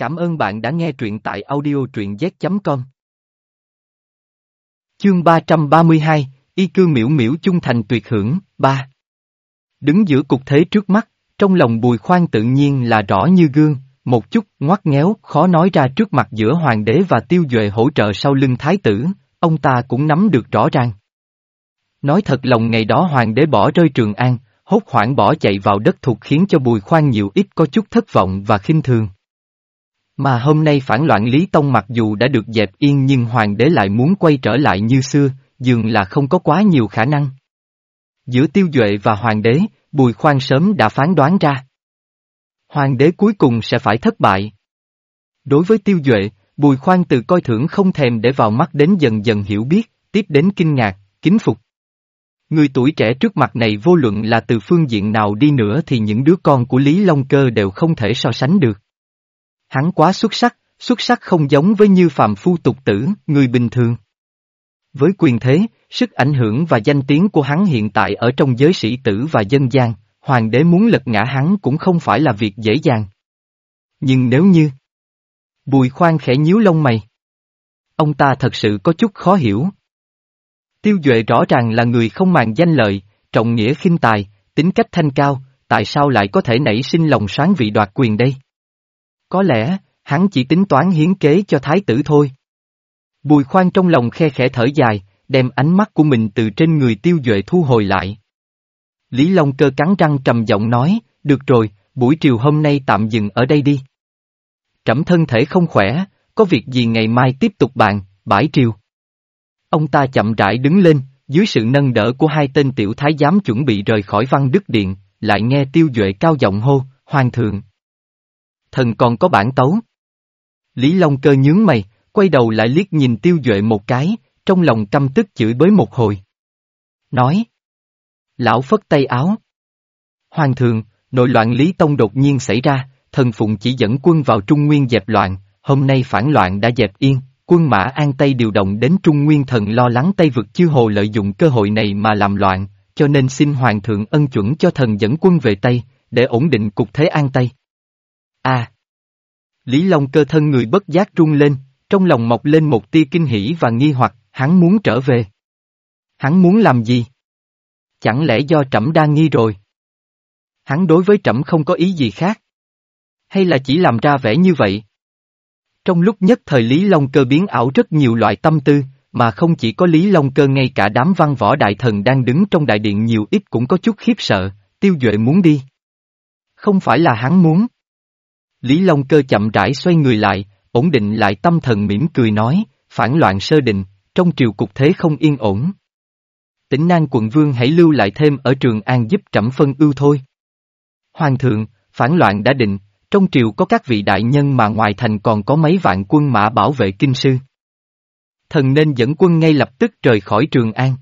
Cảm ơn bạn đã nghe truyện tại audio truyện z.com. Chương 332, Y cư miễu miễu chung thành tuyệt hưởng, 3. Đứng giữa cục thế trước mắt, trong lòng bùi khoan tự nhiên là rõ như gương, một chút ngoắt ngéo khó nói ra trước mặt giữa hoàng đế và tiêu duệ hỗ trợ sau lưng thái tử, ông ta cũng nắm được rõ ràng. Nói thật lòng ngày đó hoàng đế bỏ rơi Trường An, hốt hoảng bỏ chạy vào đất thục khiến cho bùi khoan nhiều ít có chút thất vọng và khinh thường. Mà hôm nay phản loạn Lý Tông mặc dù đã được dẹp yên nhưng hoàng đế lại muốn quay trở lại như xưa, dường là không có quá nhiều khả năng. Giữa tiêu duệ và hoàng đế, bùi khoan sớm đã phán đoán ra. Hoàng đế cuối cùng sẽ phải thất bại. Đối với tiêu duệ, bùi khoan từ coi thưởng không thèm để vào mắt đến dần dần hiểu biết, tiếp đến kinh ngạc, kính phục. Người tuổi trẻ trước mặt này vô luận là từ phương diện nào đi nữa thì những đứa con của Lý Long Cơ đều không thể so sánh được. Hắn quá xuất sắc, xuất sắc không giống với như phàm phu tục tử, người bình thường. Với quyền thế, sức ảnh hưởng và danh tiếng của hắn hiện tại ở trong giới sĩ tử và dân gian, hoàng đế muốn lật ngã hắn cũng không phải là việc dễ dàng. Nhưng nếu như... Bùi khoan khẽ nhíu lông mày. Ông ta thật sự có chút khó hiểu. Tiêu Duệ rõ ràng là người không màng danh lợi, trọng nghĩa khinh tài, tính cách thanh cao, tại sao lại có thể nảy sinh lòng sáng vị đoạt quyền đây? Có lẽ, hắn chỉ tính toán hiến kế cho thái tử thôi. Bùi khoan trong lòng khe khẽ thở dài, đem ánh mắt của mình từ trên người tiêu duệ thu hồi lại. Lý Long cơ cắn răng trầm giọng nói, được rồi, buổi chiều hôm nay tạm dừng ở đây đi. Trẫm thân thể không khỏe, có việc gì ngày mai tiếp tục bàn, bãi triều. Ông ta chậm rãi đứng lên, dưới sự nâng đỡ của hai tên tiểu thái giám chuẩn bị rời khỏi văn đức điện, lại nghe tiêu duệ cao giọng hô, hoàng thượng. Thần còn có bản tấu. Lý Long cơ nhướng mày, quay đầu lại liếc nhìn tiêu duệ một cái, trong lòng căm tức chửi bới một hồi. Nói. Lão phất tay áo. Hoàng thượng, nội loạn Lý Tông đột nhiên xảy ra, thần phụng chỉ dẫn quân vào Trung Nguyên dẹp loạn, hôm nay phản loạn đã dẹp yên, quân mã An Tây điều động đến Trung Nguyên thần lo lắng Tây vực chư hồ lợi dụng cơ hội này mà làm loạn, cho nên xin Hoàng thượng ân chuẩn cho thần dẫn quân về Tây, để ổn định cục thế An Tây. À! Lý Long cơ thân người bất giác rung lên, trong lòng mọc lên một tia kinh hỉ và nghi hoặc, hắn muốn trở về. Hắn muốn làm gì? Chẳng lẽ do trẫm đa nghi rồi? Hắn đối với trẫm không có ý gì khác? Hay là chỉ làm ra vẻ như vậy? Trong lúc nhất thời Lý Long cơ biến ảo rất nhiều loại tâm tư, mà không chỉ có Lý Long cơ ngay cả đám văn võ đại thần đang đứng trong đại điện nhiều ít cũng có chút khiếp sợ, tiêu duệ muốn đi. Không phải là hắn muốn. Lý Long cơ chậm rãi xoay người lại, ổn định lại tâm thần mỉm cười nói, phản loạn sơ định, trong triều cục thế không yên ổn. Tỉnh Nang quận vương hãy lưu lại thêm ở Trường An giúp trẫm phân ưu thôi. Hoàng thượng, phản loạn đã định, trong triều có các vị đại nhân mà ngoài thành còn có mấy vạn quân mã bảo vệ kinh sư. Thần nên dẫn quân ngay lập tức rời khỏi Trường An.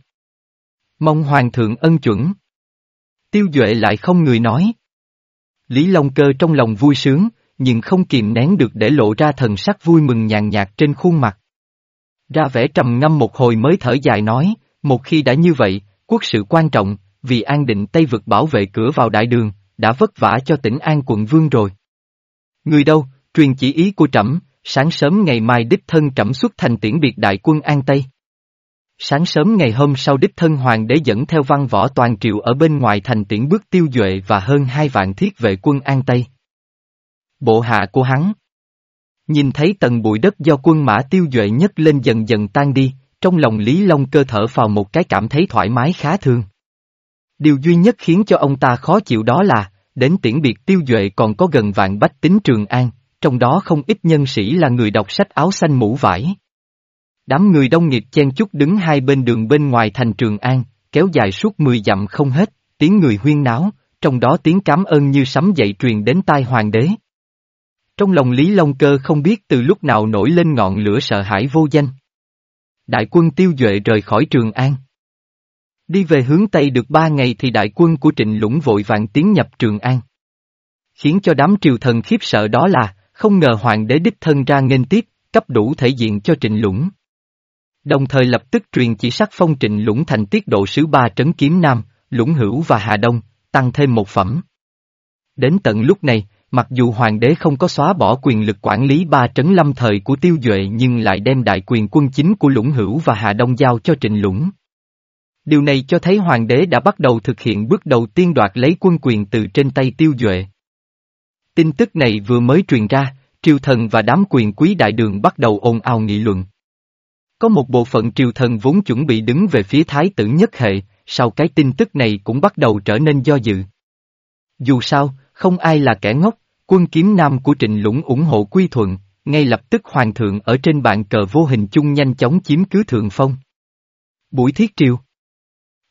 Mong Hoàng thượng ân chuẩn. Tiêu Duệ lại không người nói. Lý Long Cơ trong lòng vui sướng, nhưng không kìm nén được để lộ ra thần sắc vui mừng nhàn nhạt trên khuôn mặt. Ra vẻ trầm ngâm một hồi mới thở dài nói, một khi đã như vậy, quốc sự quan trọng, vì an định Tây vực bảo vệ cửa vào đại đường, đã vất vả cho tỉnh An quận vương rồi. Người đâu, truyền chỉ ý của trẫm, sáng sớm ngày mai đích thân trẫm xuất thành tiễn biệt đại quân An Tây. Sáng sớm ngày hôm sau đích thân hoàng đế dẫn theo văn võ toàn triệu ở bên ngoài thành tiễn bước tiêu duệ và hơn hai vạn thiết vệ quân An Tây. Bộ hạ của hắn. Nhìn thấy tầng bụi đất do quân mã tiêu duệ nhất lên dần dần tan đi, trong lòng Lý Long cơ thở vào một cái cảm thấy thoải mái khá thương. Điều duy nhất khiến cho ông ta khó chịu đó là, đến tiễn biệt tiêu duệ còn có gần vạn bách tính Trường An, trong đó không ít nhân sĩ là người đọc sách áo xanh mũ vải. Đám người đông nghịt chen chúc đứng hai bên đường bên ngoài thành Trường An, kéo dài suốt mười dặm không hết, tiếng người huyên náo, trong đó tiếng cảm ơn như sấm dậy truyền đến tai hoàng đế. Trong lòng Lý Long Cơ không biết từ lúc nào nổi lên ngọn lửa sợ hãi vô danh. Đại quân tiêu duệ rời khỏi Trường An. Đi về hướng Tây được ba ngày thì đại quân của Trịnh Lũng vội vàng tiến nhập Trường An. Khiến cho đám triều thần khiếp sợ đó là, không ngờ hoàng đế đích thân ra nghênh tiếp, cấp đủ thể diện cho Trịnh Lũng. Đồng thời lập tức truyền chỉ sắc phong Trịnh Lũng thành tiết độ sứ ba trấn kiếm Nam, Lũng Hữu và Hà Đông, tăng thêm một phẩm. Đến tận lúc này, mặc dù hoàng đế không có xóa bỏ quyền lực quản lý ba trấn lâm thời của tiêu duệ nhưng lại đem đại quyền quân chính của lũng hữu và Hà Đông giao cho trịnh lũng. Điều này cho thấy hoàng đế đã bắt đầu thực hiện bước đầu tiên đoạt lấy quân quyền từ trên tay tiêu duệ. Tin tức này vừa mới truyền ra, triều thần và đám quyền quý đại đường bắt đầu ồn ào nghị luận. Có một bộ phận triều thần vốn chuẩn bị đứng về phía thái tử nhất hệ, sau cái tin tức này cũng bắt đầu trở nên do dự. Dù sao, không ai là kẻ ngốc, quân kiếm nam của Trịnh Lũng ủng hộ quy thuận, ngay lập tức hoàng thượng ở trên bàn cờ vô hình chung nhanh chóng chiếm cứ thượng phong. Buổi thiết triều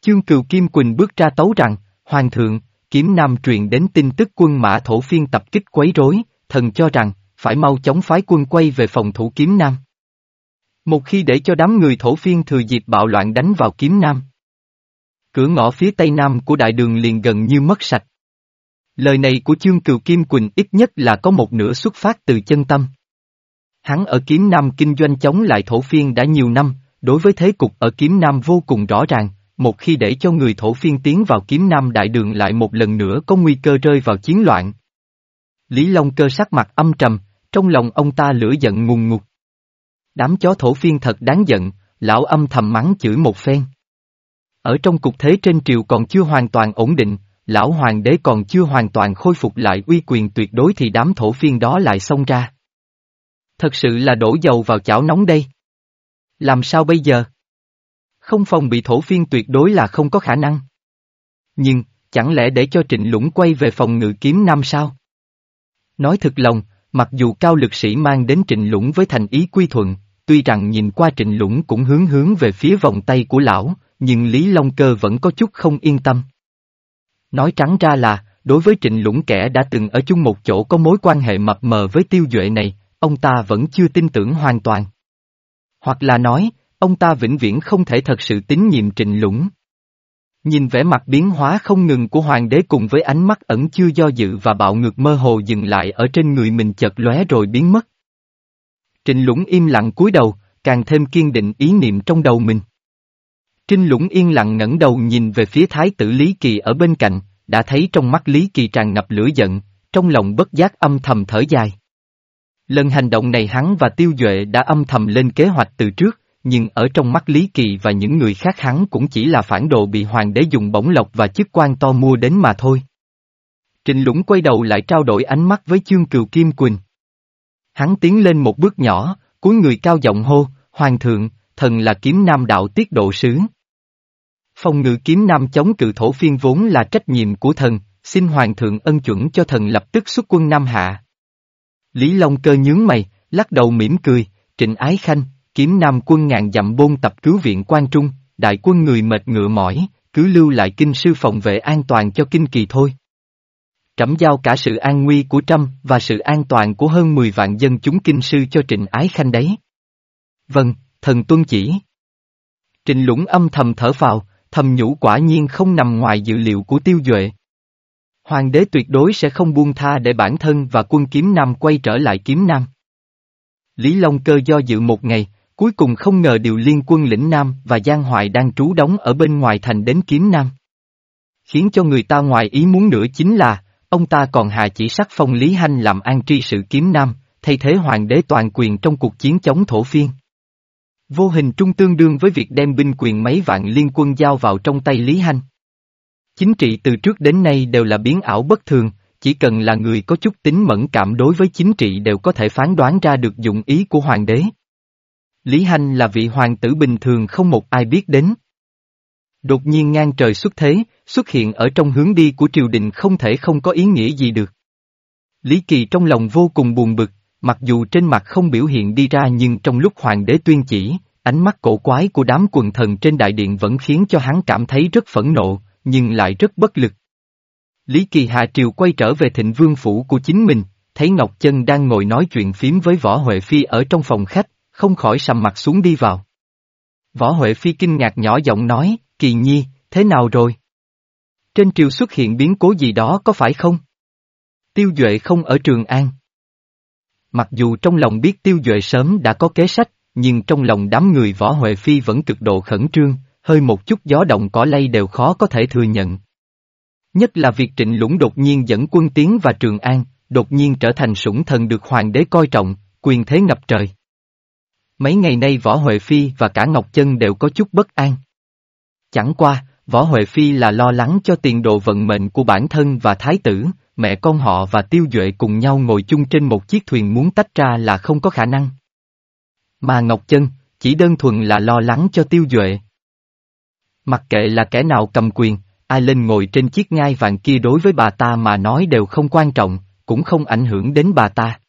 Chương Cừu Kim Quỳnh bước ra tấu rằng, Hoàng thượng, kiếm nam truyền đến tin tức quân mã thổ phiên tập kích quấy rối, thần cho rằng, phải mau chóng phái quân quay về phòng thủ kiếm nam. Một khi để cho đám người thổ phiên thừa dịp bạo loạn đánh vào kiếm nam. Cửa ngõ phía tây nam của đại đường liền gần như mất sạch. Lời này của chương cừu Kim Quỳnh ít nhất là có một nửa xuất phát từ chân tâm. Hắn ở kiếm nam kinh doanh chống lại thổ phiên đã nhiều năm, đối với thế cục ở kiếm nam vô cùng rõ ràng, một khi để cho người thổ phiên tiến vào kiếm nam đại đường lại một lần nữa có nguy cơ rơi vào chiến loạn. Lý Long cơ sắc mặt âm trầm, trong lòng ông ta lửa giận ngùng ngục. Đám chó thổ phiên thật đáng giận, lão âm thầm mắng chửi một phen. Ở trong cục thế trên triều còn chưa hoàn toàn ổn định, lão hoàng đế còn chưa hoàn toàn khôi phục lại uy quyền tuyệt đối thì đám thổ phiên đó lại xông ra. Thật sự là đổ dầu vào chảo nóng đây. Làm sao bây giờ? Không phòng bị thổ phiên tuyệt đối là không có khả năng. Nhưng, chẳng lẽ để cho trịnh lũng quay về phòng ngự kiếm nam sao? Nói thật lòng, mặc dù cao lực sĩ mang đến trịnh lũng với thành ý quy thuận, tuy rằng nhìn qua trịnh lũng cũng hướng hướng về phía vòng tay của lão, nhưng Lý Long Cơ vẫn có chút không yên tâm. Nói trắng ra là, đối với trịnh lũng kẻ đã từng ở chung một chỗ có mối quan hệ mập mờ với tiêu duệ này, ông ta vẫn chưa tin tưởng hoàn toàn. Hoặc là nói, ông ta vĩnh viễn không thể thật sự tín nhiệm trịnh lũng. Nhìn vẻ mặt biến hóa không ngừng của hoàng đế cùng với ánh mắt ẩn chưa do dự và bạo ngược mơ hồ dừng lại ở trên người mình chợt lóe rồi biến mất. Trịnh lũng im lặng cúi đầu, càng thêm kiên định ý niệm trong đầu mình. Trinh lũng yên lặng ngẩng đầu nhìn về phía thái tử Lý Kỳ ở bên cạnh, đã thấy trong mắt Lý Kỳ tràn ngập lửa giận, trong lòng bất giác âm thầm thở dài. Lần hành động này hắn và Tiêu Duệ đã âm thầm lên kế hoạch từ trước, nhưng ở trong mắt Lý Kỳ và những người khác hắn cũng chỉ là phản đồ bị hoàng đế dùng bổng lộc và chức quan to mua đến mà thôi. Trình Lũng quay đầu lại trao đổi ánh mắt với chương cừu Kim Quỳnh. Hắn tiến lên một bước nhỏ, cuối người cao giọng hô, Hoàng thượng, thần là kiếm nam đạo tiết độ sứ. Phòng ngự kiếm nam chống cự thổ phiên vốn là trách nhiệm của thần, xin hoàng thượng ân chuẩn cho thần lập tức xuất quân Nam Hạ. Lý Long cơ nhướng mày, lắc đầu mỉm cười, trịnh ái khanh, kiếm nam quân ngàn dặm bôn tập cứu viện quan trung, đại quân người mệt ngựa mỏi, cứ lưu lại kinh sư phòng vệ an toàn cho kinh kỳ thôi. Trẫm giao cả sự an nguy của trăm và sự an toàn của hơn 10 vạn dân chúng kinh sư cho trịnh ái khanh đấy. Vâng, thần tuân chỉ. Trịnh lũng âm thầm thở vào, thầm nhủ quả nhiên không nằm ngoài dự liệu của tiêu duệ. Hoàng đế tuyệt đối sẽ không buông tha để bản thân và quân kiếm nam quay trở lại kiếm nam. Lý Long cơ do dự một ngày, cuối cùng không ngờ điều liên quân lĩnh nam và Giang Hoài đang trú đóng ở bên ngoài thành đến kiếm nam. Khiến cho người ta ngoài ý muốn nữa chính là, ông ta còn hạ chỉ sắc phong Lý Hanh làm an tri sự kiếm nam, thay thế hoàng đế toàn quyền trong cuộc chiến chống thổ phiên. Vô hình trung tương đương với việc đem binh quyền mấy vạn liên quân giao vào trong tay Lý Hanh. Chính trị từ trước đến nay đều là biến ảo bất thường, chỉ cần là người có chút tính mẫn cảm đối với chính trị đều có thể phán đoán ra được dụng ý của hoàng đế. Lý Hanh là vị hoàng tử bình thường không một ai biết đến. Đột nhiên ngang trời xuất thế, xuất hiện ở trong hướng đi của triều đình không thể không có ý nghĩa gì được. Lý Kỳ trong lòng vô cùng buồn bực, Mặc dù trên mặt không biểu hiện đi ra nhưng trong lúc hoàng đế tuyên chỉ, ánh mắt cổ quái của đám quần thần trên đại điện vẫn khiến cho hắn cảm thấy rất phẫn nộ, nhưng lại rất bất lực. Lý Kỳ Hạ Triều quay trở về thịnh vương phủ của chính mình, thấy Ngọc Chân đang ngồi nói chuyện phím với Võ Huệ Phi ở trong phòng khách, không khỏi sầm mặt xuống đi vào. Võ Huệ Phi kinh ngạc nhỏ giọng nói, Kỳ Nhi, thế nào rồi? Trên triều xuất hiện biến cố gì đó có phải không? Tiêu Duệ không ở Trường An. Mặc dù trong lòng biết tiêu duệ sớm đã có kế sách, nhưng trong lòng đám người võ Huệ Phi vẫn cực độ khẩn trương, hơi một chút gió động cỏ lay đều khó có thể thừa nhận. Nhất là việc trịnh lũng đột nhiên dẫn quân tiến và Trường An, đột nhiên trở thành sủng thần được hoàng đế coi trọng, quyền thế ngập trời. Mấy ngày nay Võ Huệ Phi và cả Ngọc Chân đều có chút bất an. Chẳng qua, Võ Huệ Phi là lo lắng cho tiền đồ vận mệnh của bản thân và thái tử, mẹ con họ và Tiêu Duệ cùng nhau ngồi chung trên một chiếc thuyền muốn tách ra là không có khả năng. Mà Ngọc Chân, chỉ đơn thuần là lo lắng cho Tiêu Duệ. Mặc kệ là kẻ nào cầm quyền, ai lên ngồi trên chiếc ngai vàng kia đối với bà ta mà nói đều không quan trọng, cũng không ảnh hưởng đến bà ta.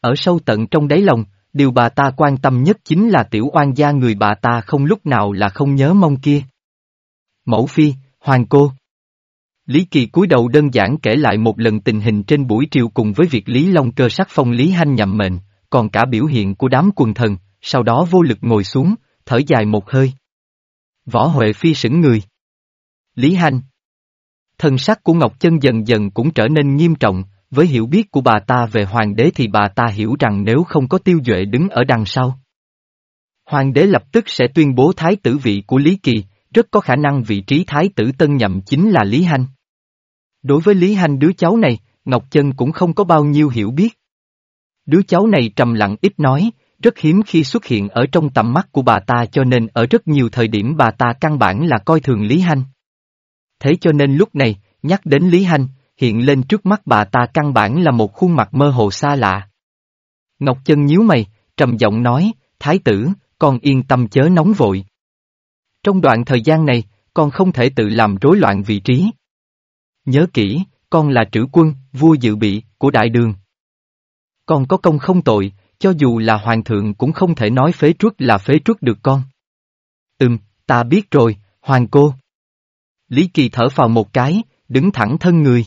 Ở sâu tận trong đáy lòng, điều bà ta quan tâm nhất chính là tiểu oan gia người bà ta không lúc nào là không nhớ mong kia. Mẫu phi, hoàng cô. Lý Kỳ cúi đầu đơn giản kể lại một lần tình hình trên buổi triều cùng với việc Lý Long cơ sắc phong Lý Hanh nhậm mệnh, còn cả biểu hiện của đám quần thần, sau đó vô lực ngồi xuống, thở dài một hơi. Võ Huệ Phi sững người. Lý Hanh. Thần sắc của Ngọc Chân dần dần cũng trở nên nghiêm trọng, với hiểu biết của bà ta về hoàng đế thì bà ta hiểu rằng nếu không có tiêu duệ đứng ở đằng sau. Hoàng đế lập tức sẽ tuyên bố thái tử vị của Lý Kỳ, rất có khả năng vị trí thái tử tân nhậm chính là Lý Hanh. Đối với Lý Hành đứa cháu này, Ngọc Chân cũng không có bao nhiêu hiểu biết. Đứa cháu này trầm lặng ít nói, rất hiếm khi xuất hiện ở trong tầm mắt của bà ta cho nên ở rất nhiều thời điểm bà ta căn bản là coi thường Lý Hành. Thế cho nên lúc này, nhắc đến Lý Hành hiện lên trước mắt bà ta căn bản là một khuôn mặt mơ hồ xa lạ. Ngọc Chân nhíu mày, trầm giọng nói, Thái tử, con yên tâm chớ nóng vội. Trong đoạn thời gian này, con không thể tự làm rối loạn vị trí. Nhớ kỹ, con là trữ quân, vua dự bị, của đại đường. Con có công không tội, cho dù là hoàng thượng cũng không thể nói phế truất là phế truất được con. Ừm, ta biết rồi, hoàng cô. Lý Kỳ thở vào một cái, đứng thẳng thân người.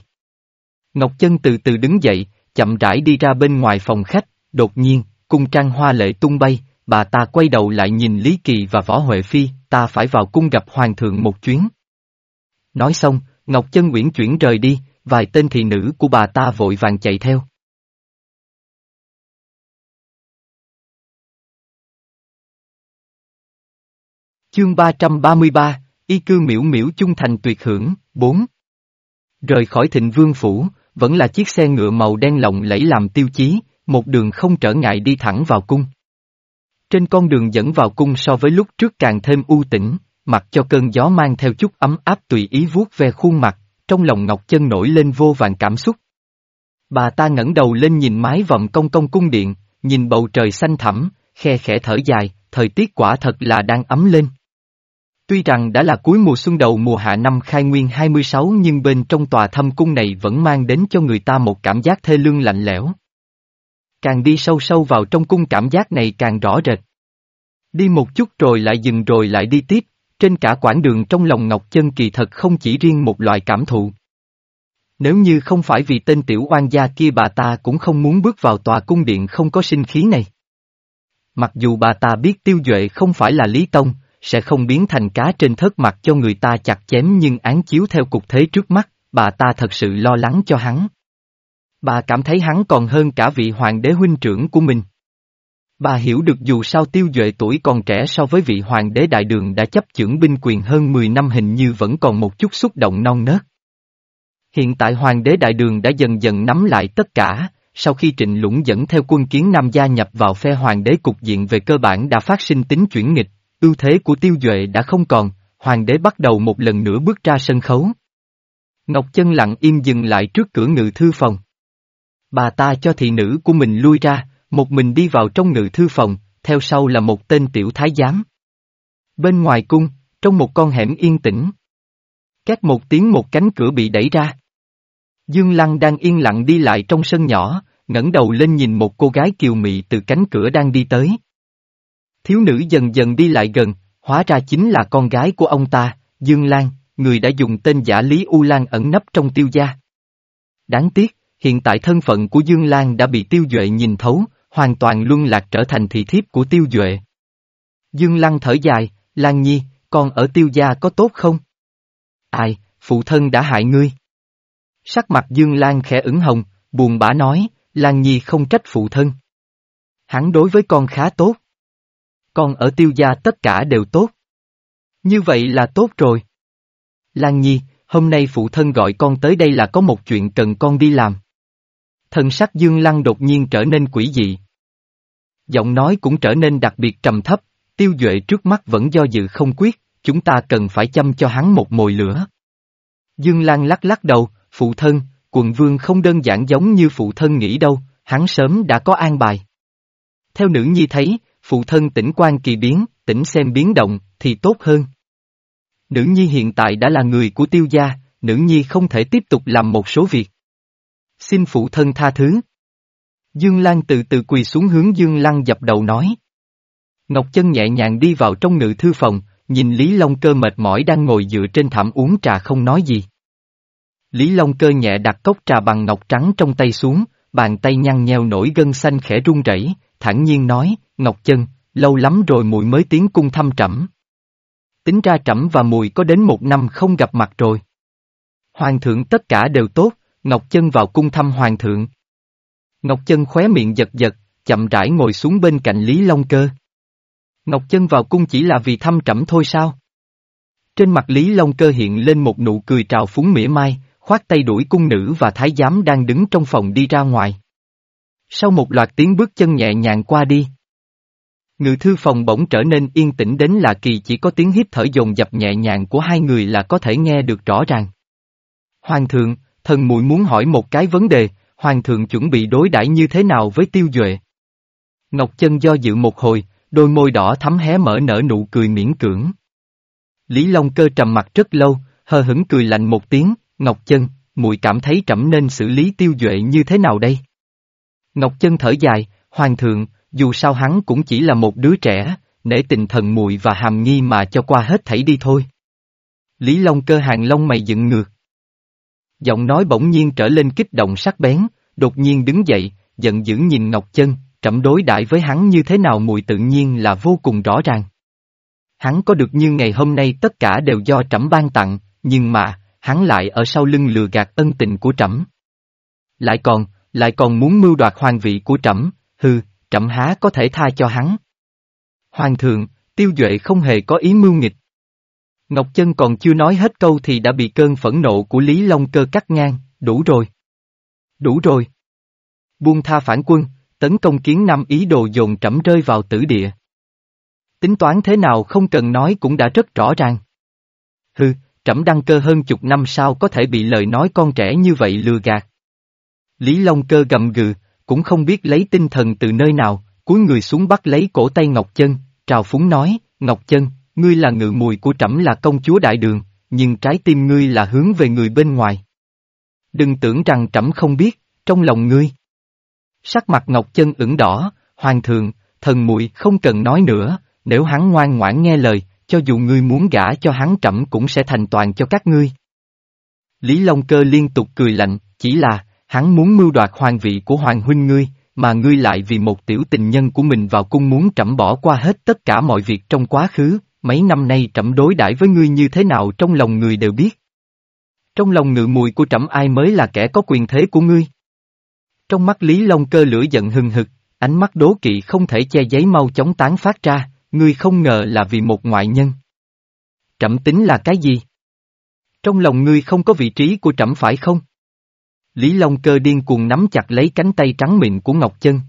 Ngọc Chân từ từ đứng dậy, chậm rãi đi ra bên ngoài phòng khách, đột nhiên, cung trang hoa lệ tung bay, bà ta quay đầu lại nhìn Lý Kỳ và Võ Huệ Phi, ta phải vào cung gặp hoàng thượng một chuyến. Nói xong, Ngọc Chân Nguyễn chuyển rời đi, vài tên thị nữ của bà ta vội vàng chạy theo. Chương 333, Y cư miễu miễu chung thành tuyệt hưởng, 4. Rời khỏi thịnh vương phủ, vẫn là chiếc xe ngựa màu đen lộng lẫy làm tiêu chí, một đường không trở ngại đi thẳng vào cung. Trên con đường dẫn vào cung so với lúc trước càng thêm u tĩnh, mặc cho cơn gió mang theo chút ấm áp tùy ý vuốt ve khuôn mặt, trong lòng Ngọc Chân nổi lên vô vàng cảm xúc. Bà ta ngẩng đầu lên nhìn mái vòm công công cung điện, nhìn bầu trời xanh thẳm, khe khẽ thở dài, thời tiết quả thật là đang ấm lên. Tuy rằng đã là cuối mùa xuân đầu mùa hạ năm khai nguyên 26 nhưng bên trong tòa thâm cung này vẫn mang đến cho người ta một cảm giác thê lương lạnh lẽo. Càng đi sâu sâu vào trong cung cảm giác này càng rõ rệt. Đi một chút rồi lại dừng rồi lại đi tiếp, trên cả quãng đường trong lòng Ngọc Chân kỳ thật không chỉ riêng một loại cảm thụ. Nếu như không phải vì tên tiểu oan gia kia bà ta cũng không muốn bước vào tòa cung điện không có sinh khí này. Mặc dù bà ta biết tiêu duệ không phải là Lý Tông, sẽ không biến thành cá trên thớt mặt cho người ta chặt chém nhưng án chiếu theo cục thế trước mắt, bà ta thật sự lo lắng cho hắn. Bà cảm thấy hắn còn hơn cả vị hoàng đế huynh trưởng của mình. Bà hiểu được dù sao tiêu duệ tuổi còn trẻ so với vị hoàng đế đại đường đã chấp chưởng binh quyền hơn 10 năm hình như vẫn còn một chút xúc động non nớt. Hiện tại hoàng đế đại đường đã dần dần nắm lại tất cả, sau khi trịnh lũng dẫn theo quân kiến nam gia nhập vào phe hoàng đế cục diện về cơ bản đã phát sinh tính chuyển nghịch, ưu thế của tiêu duệ đã không còn, hoàng đế bắt đầu một lần nữa bước ra sân khấu. Ngọc Chân lặng im dừng lại trước cửa ngự thư phòng. Bà ta cho thị nữ của mình lui ra, một mình đi vào trong ngự thư phòng, theo sau là một tên tiểu thái giám. Bên ngoài cung, trong một con hẻm yên tĩnh. Két một tiếng một cánh cửa bị đẩy ra. Dương Lăng đang yên lặng đi lại trong sân nhỏ, ngẩng đầu lên nhìn một cô gái kiều mị từ cánh cửa đang đi tới. Thiếu nữ dần dần đi lại gần, hóa ra chính là con gái của ông ta, Dương Lan, người đã dùng tên giả Lý U Lan ẩn nấp trong tiêu gia. Đáng tiếc, hiện tại thân phận của Dương Lan đã bị tiêu duệ nhìn thấu, hoàn toàn luân lạc trở thành thị thiếp của tiêu duệ. Dương Lăng thở dài, Lan Nhi, con ở tiêu gia có tốt không? Ai, phụ thân đã hại ngươi. Sắc mặt Dương Lan khẽ ửng hồng, buồn bã nói, Lan Nhi không trách phụ thân. Hắn đối với con khá tốt. Con ở tiêu gia tất cả đều tốt. Như vậy là tốt rồi. Lan Nhi, hôm nay phụ thân gọi con tới đây là có một chuyện cần con đi làm. Thần sắc Dương Lăng đột nhiên trở nên quỷ dị. Giọng nói cũng trở nên đặc biệt trầm thấp, tiêu duệ trước mắt vẫn do dự không quyết, chúng ta cần phải chăm cho hắn một mồi lửa. Dương Lan lắc lắc đầu, phụ thân, quận vương không đơn giản giống như phụ thân nghĩ đâu, hắn sớm đã có an bài. Theo nữ nhi thấy, phụ thân tỉnh quan kỳ biến, tỉnh xem biến động, thì tốt hơn. Nữ nhi hiện tại đã là người của tiêu gia, nữ nhi không thể tiếp tục làm một số việc. Xin phụ thân tha thứ. Dương Lan từ từ quỳ xuống hướng Dương Lăng dập đầu nói. Ngọc Chân nhẹ nhàng đi vào trong ngự thư phòng, nhìn Lý Long Cơ mệt mỏi đang ngồi dựa trên thảm uống trà không nói gì. Lý Long Cơ nhẹ đặt cốc trà bằng ngọc trắng trong tay xuống, bàn tay nhăn nheo nổi gân xanh khẽ run rẩy, thản nhiên nói, Ngọc Chân, lâu lắm rồi muội mới tiến cung thăm trẫm. Tính ra trẫm và mùi có đến một năm không gặp mặt rồi. Hoàng thượng tất cả đều tốt, Ngọc Chân vào cung thăm Hoàng thượng. Ngọc Chân khóe miệng giật giật, chậm rãi ngồi xuống bên cạnh Lý Long Cơ. Ngọc Chân vào cung chỉ là vì thăm trẫm thôi sao? Trên mặt Lý Long Cơ hiện lên một nụ cười trào phúng mỉa mai, khoát tay đuổi cung nữ và thái giám đang đứng trong phòng đi ra ngoài. Sau một loạt tiếng bước chân nhẹ nhàng qua đi. Ngự thư phòng bỗng trở nên yên tĩnh đến là kỳ chỉ có tiếng hít thở dồn dập nhẹ nhàng của hai người là có thể nghe được rõ ràng. Hoàng thượng, thần muội muốn hỏi một cái vấn đề, hoàng thượng chuẩn bị đối đãi như thế nào với tiêu duệ? Ngọc Chân do dự một hồi, đôi môi đỏ thắm hé mở nở nụ cười miễn cưỡng. Lý Long Cơ trầm mặt rất lâu, hờ hững cười lạnh một tiếng, Ngọc Chân, muội cảm thấy trẫm nên xử lý tiêu duệ như thế nào đây? Ngọc Chân thở dài, Hoàng thượng, dù sao hắn cũng chỉ là một đứa trẻ, nể tình thần muội và hàm nghi mà cho qua hết thảy đi thôi. Lý Long cơ hàng lông mày dựng ngược. Giọng nói bỗng nhiên trở lên kích động sắc bén, đột nhiên đứng dậy, giận dữ nhìn Ngọc Chân, trẫm đối đãi với hắn như thế nào mùi tự nhiên là vô cùng rõ ràng. Hắn có được như ngày hôm nay tất cả đều do trẫm ban tặng, nhưng mà, hắn lại ở sau lưng lừa gạt ân tình của trẫm. Lại còn, lại còn muốn mưu đoạt hoàng vị của trẫm, hư, trẫm há có thể tha cho hắn. Hoàng thượng, tiêu duệ không hề có ý mưu nghịch. Ngọc Chân còn chưa nói hết câu thì đã bị cơn phẫn nộ của Lý Long Cơ cắt ngang, đủ rồi. Đủ rồi. Buông tha phản quân, tấn công kiến năm ý đồ dồn trẫm rơi vào tử địa. Tính toán thế nào không cần nói cũng đã rất rõ ràng. Hừ, trẫm đăng cơ hơn chục năm sao có thể bị lời nói con trẻ như vậy lừa gạt. Lý Long Cơ gầm gừ, cũng không biết lấy tinh thần từ nơi nào, cúi người xuống bắt lấy cổ tay Ngọc Chân, trào phúng nói, Ngọc Chân, ngươi là ngự mùi của trẫm là công chúa đại đường, nhưng trái tim ngươi là hướng về người bên ngoài. Đừng tưởng rằng trẫm không biết, trong lòng ngươi. Sắc mặt Ngọc Chân ửng đỏ, hoàng thượng, thần muội không cần nói nữa, nếu hắn ngoan ngoãn nghe lời, cho dù ngươi muốn gả cho hắn trẫm cũng sẽ thành toàn cho các ngươi. Lý Long Cơ liên tục cười lạnh, chỉ là, hắn muốn mưu đoạt hoàng vị của hoàng huynh ngươi, mà ngươi lại vì một tiểu tình nhân của mình vào cung muốn trẫm bỏ qua hết tất cả mọi việc trong quá khứ, mấy năm nay trẫm đối đãi với ngươi như thế nào trong lòng người đều biết. Trong lòng ngự mùi của trẫm ai mới là kẻ có quyền thế của ngươi? Trong mắt Lý Long cơ lửa giận hừng hực, ánh mắt đố kỵ không thể che giấy mau chóng tán phát ra, ngươi không ngờ là vì một ngoại nhân. Trẫm tính là cái gì? Trong lòng ngươi không có vị trí của trẫm phải không? Lý Long cơ điên cuồng nắm chặt lấy cánh tay trắng mịn của Ngọc Chân.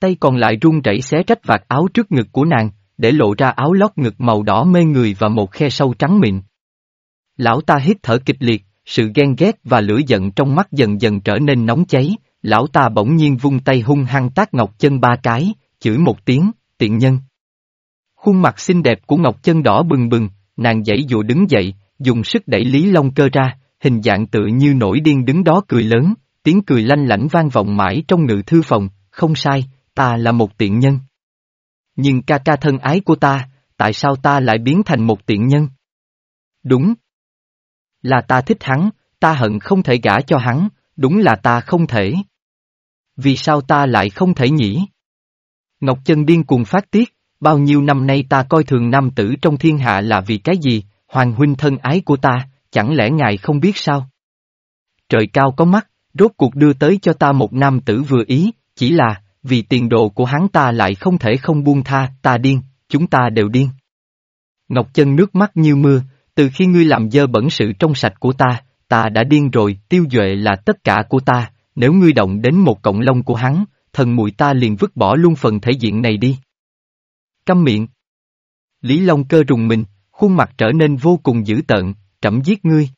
Tay còn lại run rẩy xé rách vạt áo trước ngực của nàng, để lộ ra áo lót ngực màu đỏ mê người và một khe sâu trắng mịn. Lão ta hít thở kịch liệt, sự ghen ghét và lửa giận trong mắt dần dần trở nên nóng cháy, lão ta bỗng nhiên vung tay hung hăng tác Ngọc Chân ba cái, chửi một tiếng, tiện nhân. Khuôn mặt xinh đẹp của Ngọc Chân đỏ bừng bừng, nàng dãy dụ đứng dậy, dùng sức đẩy Lý Long cơ ra, hình dạng tự như nổi điên đứng đó cười lớn, tiếng cười lanh lảnh vang vọng mãi trong ngự thư phòng, không sai, ta là một tiện nhân. Nhưng ca ca thân ái của ta, tại sao ta lại biến thành một tiện nhân? Đúng. Là ta thích hắn, ta hận không thể gả cho hắn, đúng là ta không thể. Vì sao ta lại không thể nhỉ? Ngọc Chân điên cuồng phát tiết, bao nhiêu năm nay ta coi thường nam tử trong thiên hạ là vì cái gì, hoàng huynh thân ái của ta, chẳng lẽ ngài không biết sao? Trời cao có mắt, rốt cuộc đưa tới cho ta một nam tử vừa ý, chỉ là, vì tiền đồ của hắn ta lại không thể không buông tha, ta điên, chúng ta đều điên. Ngọc Chân nước mắt như mưa, từ khi ngươi làm dơ bẩn sự trong sạch của ta, ta đã điên rồi, tiêu duệ là tất cả của ta, nếu ngươi động đến một cộng lông của hắn, thần mùi ta liền vứt bỏ luôn phần thể diện này đi. Câm miệng. Lý Long cơ rùng mình, khuôn mặt trở nên vô cùng dữ tợn, trẫm giết ngươi.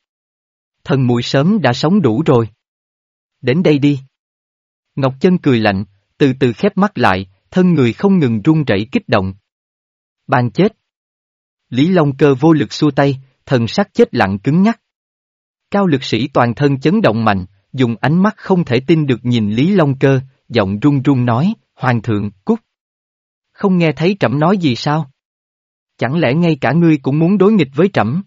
Thần mùi sớm đã sống đủ rồi. Đến đây đi. Ngọc Chân cười lạnh, từ từ khép mắt lại, thân người không ngừng run rẩy kích động. Ban chết. Lý Long cơ vô lực xua tay, thần sắc chết lặng cứng nhắc. Cao lực sĩ toàn thân chấn động mạnh, dùng ánh mắt không thể tin được nhìn Lý Long cơ, giọng run run nói, Hoàng thượng, cút. Không nghe thấy trẫm nói gì sao? Chẳng lẽ ngay cả ngươi cũng muốn đối nghịch với trẫm?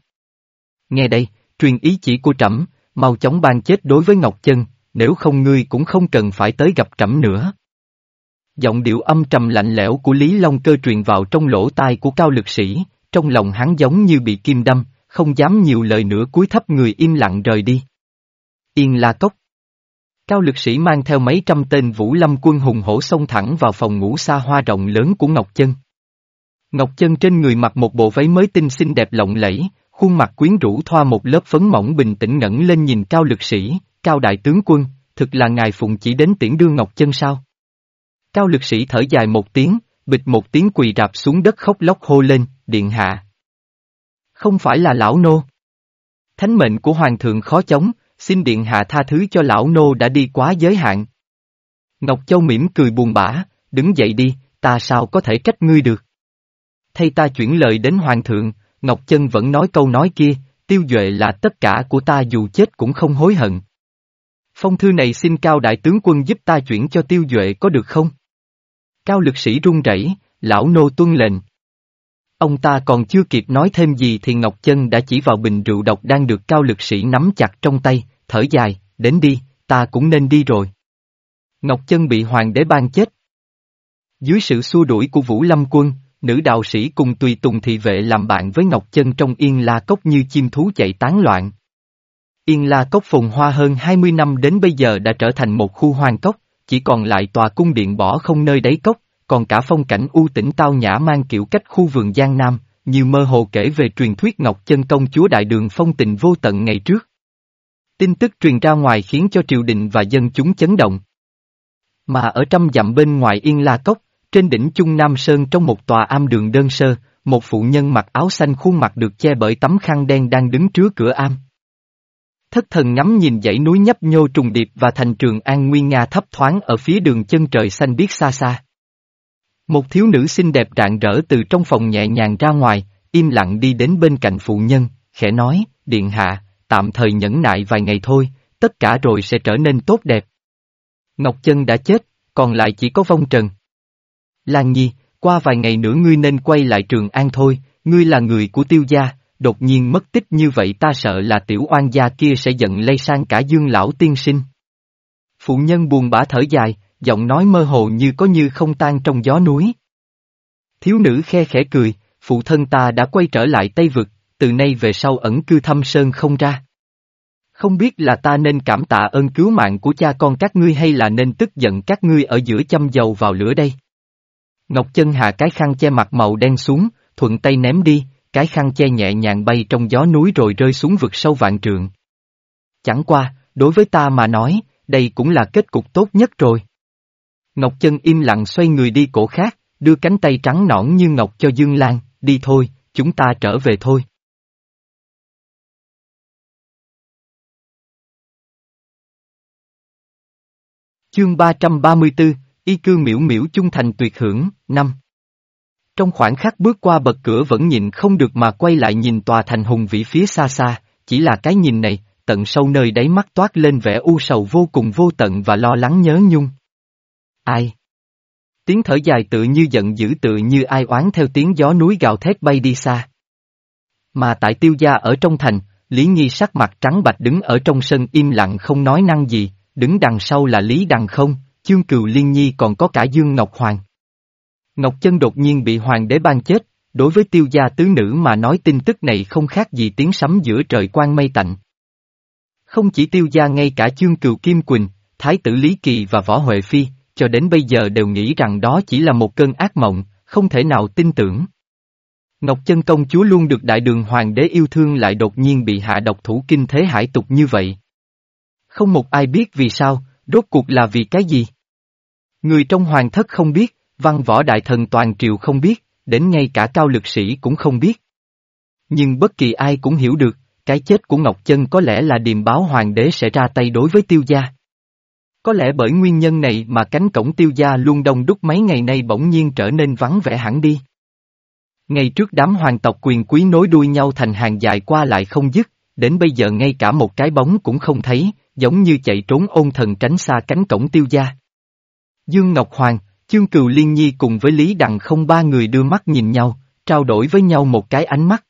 Nghe đây, truyền ý chỉ của trẫm, mau chóng ban chết đối với Ngọc Chân, nếu không ngươi cũng không cần phải tới gặp trẫm nữa. Giọng điệu âm trầm lạnh lẽo của Lý Long Cơ truyền vào trong lỗ tai của cao lực sĩ, trong lòng hắn giống như bị kim đâm, không dám nhiều lời nữa cúi thấp người im lặng rời đi. Yên La Cốc Cao lực sĩ mang theo mấy trăm tên vũ lâm quân hùng hổ xông thẳng vào phòng ngủ xa hoa rộng lớn của Ngọc Chân. Ngọc Chân trên người mặc một bộ váy mới tinh xinh đẹp lộng lẫy, khuôn mặt quyến rũ thoa một lớp phấn mỏng bình tĩnh ngẩng lên nhìn cao lực sĩ, cao đại tướng quân, thực là ngài phụng chỉ đến tiễn đưa Ngọc Chân sao? Cao lực sĩ thở dài một tiếng, bịch một tiếng quỳ rạp xuống đất khóc lóc hô lên, điện hạ. Không phải là lão nô. Thánh mệnh của hoàng thượng khó chống, xin điện hạ tha thứ cho lão nô đã đi quá giới hạn. Ngọc Châu mỉm cười buồn bã, đứng dậy đi, ta sao có thể trách ngươi được. Thay ta chuyển lời đến hoàng thượng, Ngọc Chân vẫn nói câu nói kia, tiêu duệ là tất cả của ta dù chết cũng không hối hận. Phong thư này xin cao đại tướng quân giúp ta chuyển cho tiêu duệ có được không? Cao lực sĩ run rẩy, lão nô tuân lệnh. Ông ta còn chưa kịp nói thêm gì thì Ngọc Chân đã chỉ vào bình rượu độc đang được cao lực sĩ nắm chặt trong tay, thở dài, đến đi, ta cũng nên đi rồi. Ngọc Chân bị hoàng đế ban chết. Dưới sự xua đuổi của Vũ Lâm Quân, nữ đạo sĩ cùng tùy tùng thị vệ làm bạn với Ngọc Chân trong Yên La Cốc như chim thú chạy tán loạn. Yên La Cốc phồn hoa hơn 20 năm đến bây giờ đã trở thành một khu hoang cốc, chỉ còn lại tòa cung điện bỏ không nơi đáy cốc, còn cả phong cảnh u tĩnh tao nhã mang kiểu cách khu vườn Giang Nam, như mơ hồ kể về truyền thuyết Ngọc Chân công chúa đại đường phong tình vô tận ngày trước. Tin tức truyền ra ngoài khiến cho triều đình và dân chúng chấn động. Mà ở trăm dặm bên ngoài Yên La Cốc, trên đỉnh Trung Nam Sơn trong một tòa am đường đơn sơ, một phụ nhân mặc áo xanh khuôn mặt được che bởi tấm khăn đen đang đứng trước cửa am. Thất thần ngắm nhìn dãy núi nhấp nhô trùng điệp và thành trường an nguyên nga thấp thoáng ở phía đường chân trời xanh biếc xa xa. Một thiếu nữ xinh đẹp rạng rỡ từ trong phòng nhẹ nhàng ra ngoài, im lặng đi đến bên cạnh phụ nhân, khẽ nói, điện hạ, tạm thời nhẫn nại vài ngày thôi, tất cả rồi sẽ trở nên tốt đẹp. Ngọc Chân đã chết, còn lại chỉ có vong trần. Lan Nhi, qua vài ngày nữa ngươi nên quay lại Trường An thôi, ngươi là người của tiêu gia, đột nhiên mất tích như vậy ta sợ là tiểu oan gia kia sẽ giận lây sang cả dương lão tiên sinh. Phụ nhân buồn bã thở dài, giọng nói mơ hồ như có như không tan trong gió núi. Thiếu nữ khe khẽ cười, phụ thân ta đã quay trở lại Tây Vực, từ nay về sau ẩn cư thâm sơn không ra. Không biết là ta nên cảm tạ ơn cứu mạng của cha con các ngươi hay là nên tức giận các ngươi ở giữa châm dầu vào lửa đây. Ngọc chân hạ cái khăn che mặt màu đen xuống, thuận tay ném đi, cái khăn che nhẹ nhàng bay trong gió núi rồi rơi xuống vực sâu vạn trượng. Chẳng qua, đối với ta mà nói, đây cũng là kết cục tốt nhất rồi. Ngọc Chân im lặng xoay người đi cổ khác, đưa cánh tay trắng nõn như ngọc cho Dương Lan, đi thôi, chúng ta trở về thôi. Chương 334, Y cư miễu miễu trung thành tuyệt hưởng, năm. Trong khoảnh khắc bước qua bậc cửa vẫn nhìn không được mà quay lại nhìn tòa thành hùng vĩ phía xa xa, chỉ là cái nhìn này, tận sâu nơi đáy mắt toát lên vẻ u sầu vô cùng vô tận và lo lắng nhớ nhung. Ai? Tiếng thở dài tự như giận dữ tự như ai oán theo tiếng gió núi gào thét bay đi xa. Mà tại tiêu gia ở trong thành, Lý Nhi sắc mặt trắng bạch đứng ở trong sân im lặng không nói năng gì, đứng đằng sau là Lý Đằng không, Chương Cừu Liên Nhi còn có cả Dương Ngọc Hoàng. Ngọc Chân đột nhiên bị hoàng đế ban chết, đối với tiêu gia tứ nữ mà nói tin tức này không khác gì tiếng sấm giữa trời quang mây tạnh. Không chỉ tiêu gia ngay cả chương cựu Kim Quỳnh, Thái tử Lý Kỳ và Võ Huệ Phi, cho đến bây giờ đều nghĩ rằng đó chỉ là một cơn ác mộng, không thể nào tin tưởng. Ngọc Chân công chúa luôn được đại đường hoàng đế yêu thương lại đột nhiên bị hạ độc thủ kinh thế hải tục như vậy. Không một ai biết vì sao, Rốt cuộc là vì cái gì? Người trong hoàng thất không biết, văn võ đại thần toàn triều không biết, đến ngay cả cao lực sĩ cũng không biết. Nhưng bất kỳ ai cũng hiểu được, cái chết của Ngọc Chân có lẽ là điềm báo hoàng đế sẽ ra tay đối với tiêu gia. Có lẽ bởi nguyên nhân này mà cánh cổng tiêu gia luôn đông đúc mấy ngày nay bỗng nhiên trở nên vắng vẻ hẳn đi. Ngay trước đám hoàng tộc quyền quý nối đuôi nhau thành hàng dài qua lại không dứt, đến bây giờ ngay cả một cái bóng cũng không thấy, giống như chạy trốn ôn thần tránh xa cánh cổng tiêu gia. Dương Ngọc Hoàng, Chương Cừu Liên Nhi cùng với Lý Đằng không ba người đưa mắt nhìn nhau, trao đổi với nhau một cái ánh mắt.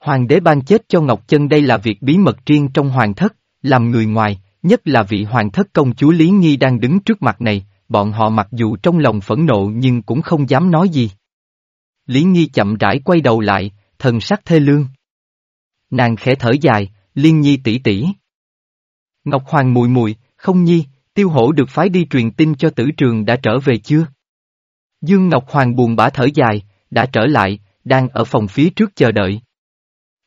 Hoàng đế ban chết cho Ngọc Chân đây là việc bí mật riêng trong hoàng thất, làm người ngoài, nhất là vị hoàng thất công chúa Lý Nghi đang đứng trước mặt này, bọn họ mặc dù trong lòng phẫn nộ nhưng cũng không dám nói gì. Lý Nghi chậm rãi quay đầu lại, thần sắc thê lương. Nàng khẽ thở dài, Liên Nhi tỷ tỷ. Ngọc Hoàng mùi mùi, không nhi, tiêu hổ được phái đi truyền tin cho tử trường đã trở về chưa? Dương Ngọc Hoàng buồn bã thở dài, đã trở lại, đang ở phòng phía trước chờ đợi.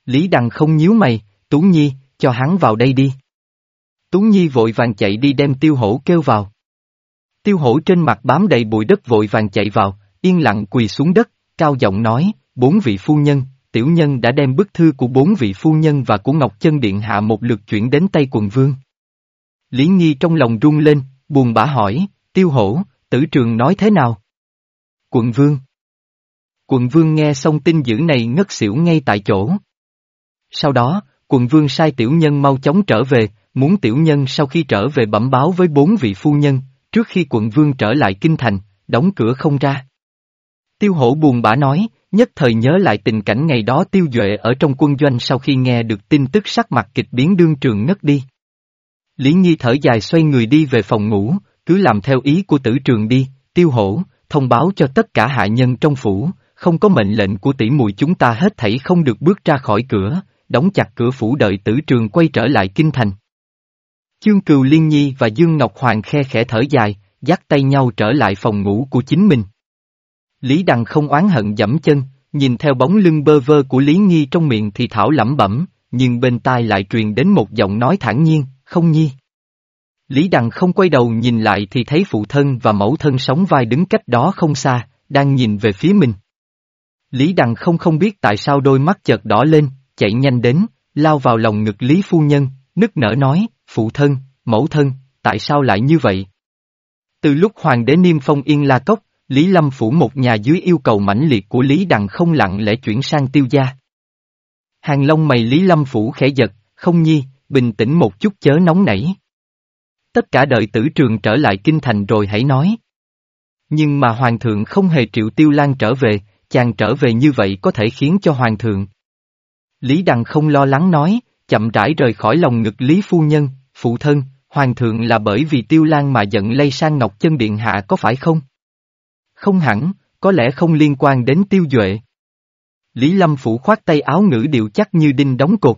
Lý Đằng không nhíu mày, Tú Nhi, cho hắn vào đây đi. Tú Nhi vội vàng chạy đi đem tiêu hổ kêu vào. Tiêu hổ trên mặt bám đầy bụi đất vội vàng chạy vào, yên lặng quỳ xuống đất, cao giọng nói, bốn vị phu nhân, tiểu nhân đã đem bức thư của bốn vị phu nhân và của Ngọc Chân Điện Hạ một lượt chuyển đến tay quần vương. Lý Nhi trong lòng rung lên, buồn bã hỏi, tiêu hổ, tử trường nói thế nào? Quận vương. Quận vương nghe xong tin dữ này ngất xỉu ngay tại chỗ. Sau đó, quận vương sai tiểu nhân mau chóng trở về, muốn tiểu nhân sau khi trở về bẩm báo với bốn vị phu nhân, trước khi quận vương trở lại kinh thành, đóng cửa không ra. Tiêu hổ buồn bã nói, nhất thời nhớ lại tình cảnh ngày đó tiêu duệ ở trong quân doanh sau khi nghe được tin tức sắc mặt kịch biến đương trường ngất đi. Lý Nhi thở dài xoay người đi về phòng ngủ, cứ làm theo ý của tử trường đi, tiêu hổ, thông báo cho tất cả hạ nhân trong phủ, không có mệnh lệnh của tỷ mùi chúng ta hết thảy không được bước ra khỏi cửa, đóng chặt cửa phủ đợi tử trường quay trở lại kinh thành. Chương Cừu Liên Nhi và Dương Ngọc Hoàng khe khẽ thở dài, dắt tay nhau trở lại phòng ngủ của chính mình. Lý Đằng không oán hận dẫm chân, nhìn theo bóng lưng bơ vơ của Lý Nhi trong miệng thì thảo lẩm bẩm, nhưng bên tai lại truyền đến một giọng nói thản nhiên, không nhi. Lý Đằng không quay đầu nhìn lại thì thấy phụ thân và mẫu thân sống vai đứng cách đó không xa, đang nhìn về phía mình. Lý Đằng không không biết tại sao đôi mắt chợt đỏ lên, chạy nhanh đến, lao vào lòng ngực Lý Phu Nhân, nức nở nói, phụ thân, mẫu thân, tại sao lại như vậy? Từ lúc Hoàng đế Niêm Phong Yên La Cốc, Lý Lâm Phủ một nhà dưới yêu cầu mãnh liệt của Lý Đằng không lặng lẽ chuyển sang tiêu gia. Hàng lông mày Lý Lâm Phủ khẽ giật, không nhi, bình tĩnh một chút chớ nóng nảy. Tất cả đợi tử trường trở lại kinh thành rồi hãy nói. Nhưng mà hoàng thượng không hề triệu tiêu lan trở về, chàng trở về như vậy có thể khiến cho hoàng thượng. Lý Đằng không lo lắng nói, chậm rãi rời khỏi lòng ngực Lý Phu Nhân, phụ thân, hoàng thượng là bởi vì tiêu lan mà giận lây sang Ngọc Chân Điện Hạ có phải không? Không hẳn, có lẽ không liên quan đến tiêu duệ. Lý Lâm Phủ khoát tay áo ngữ điệu chắc như đinh đóng cột.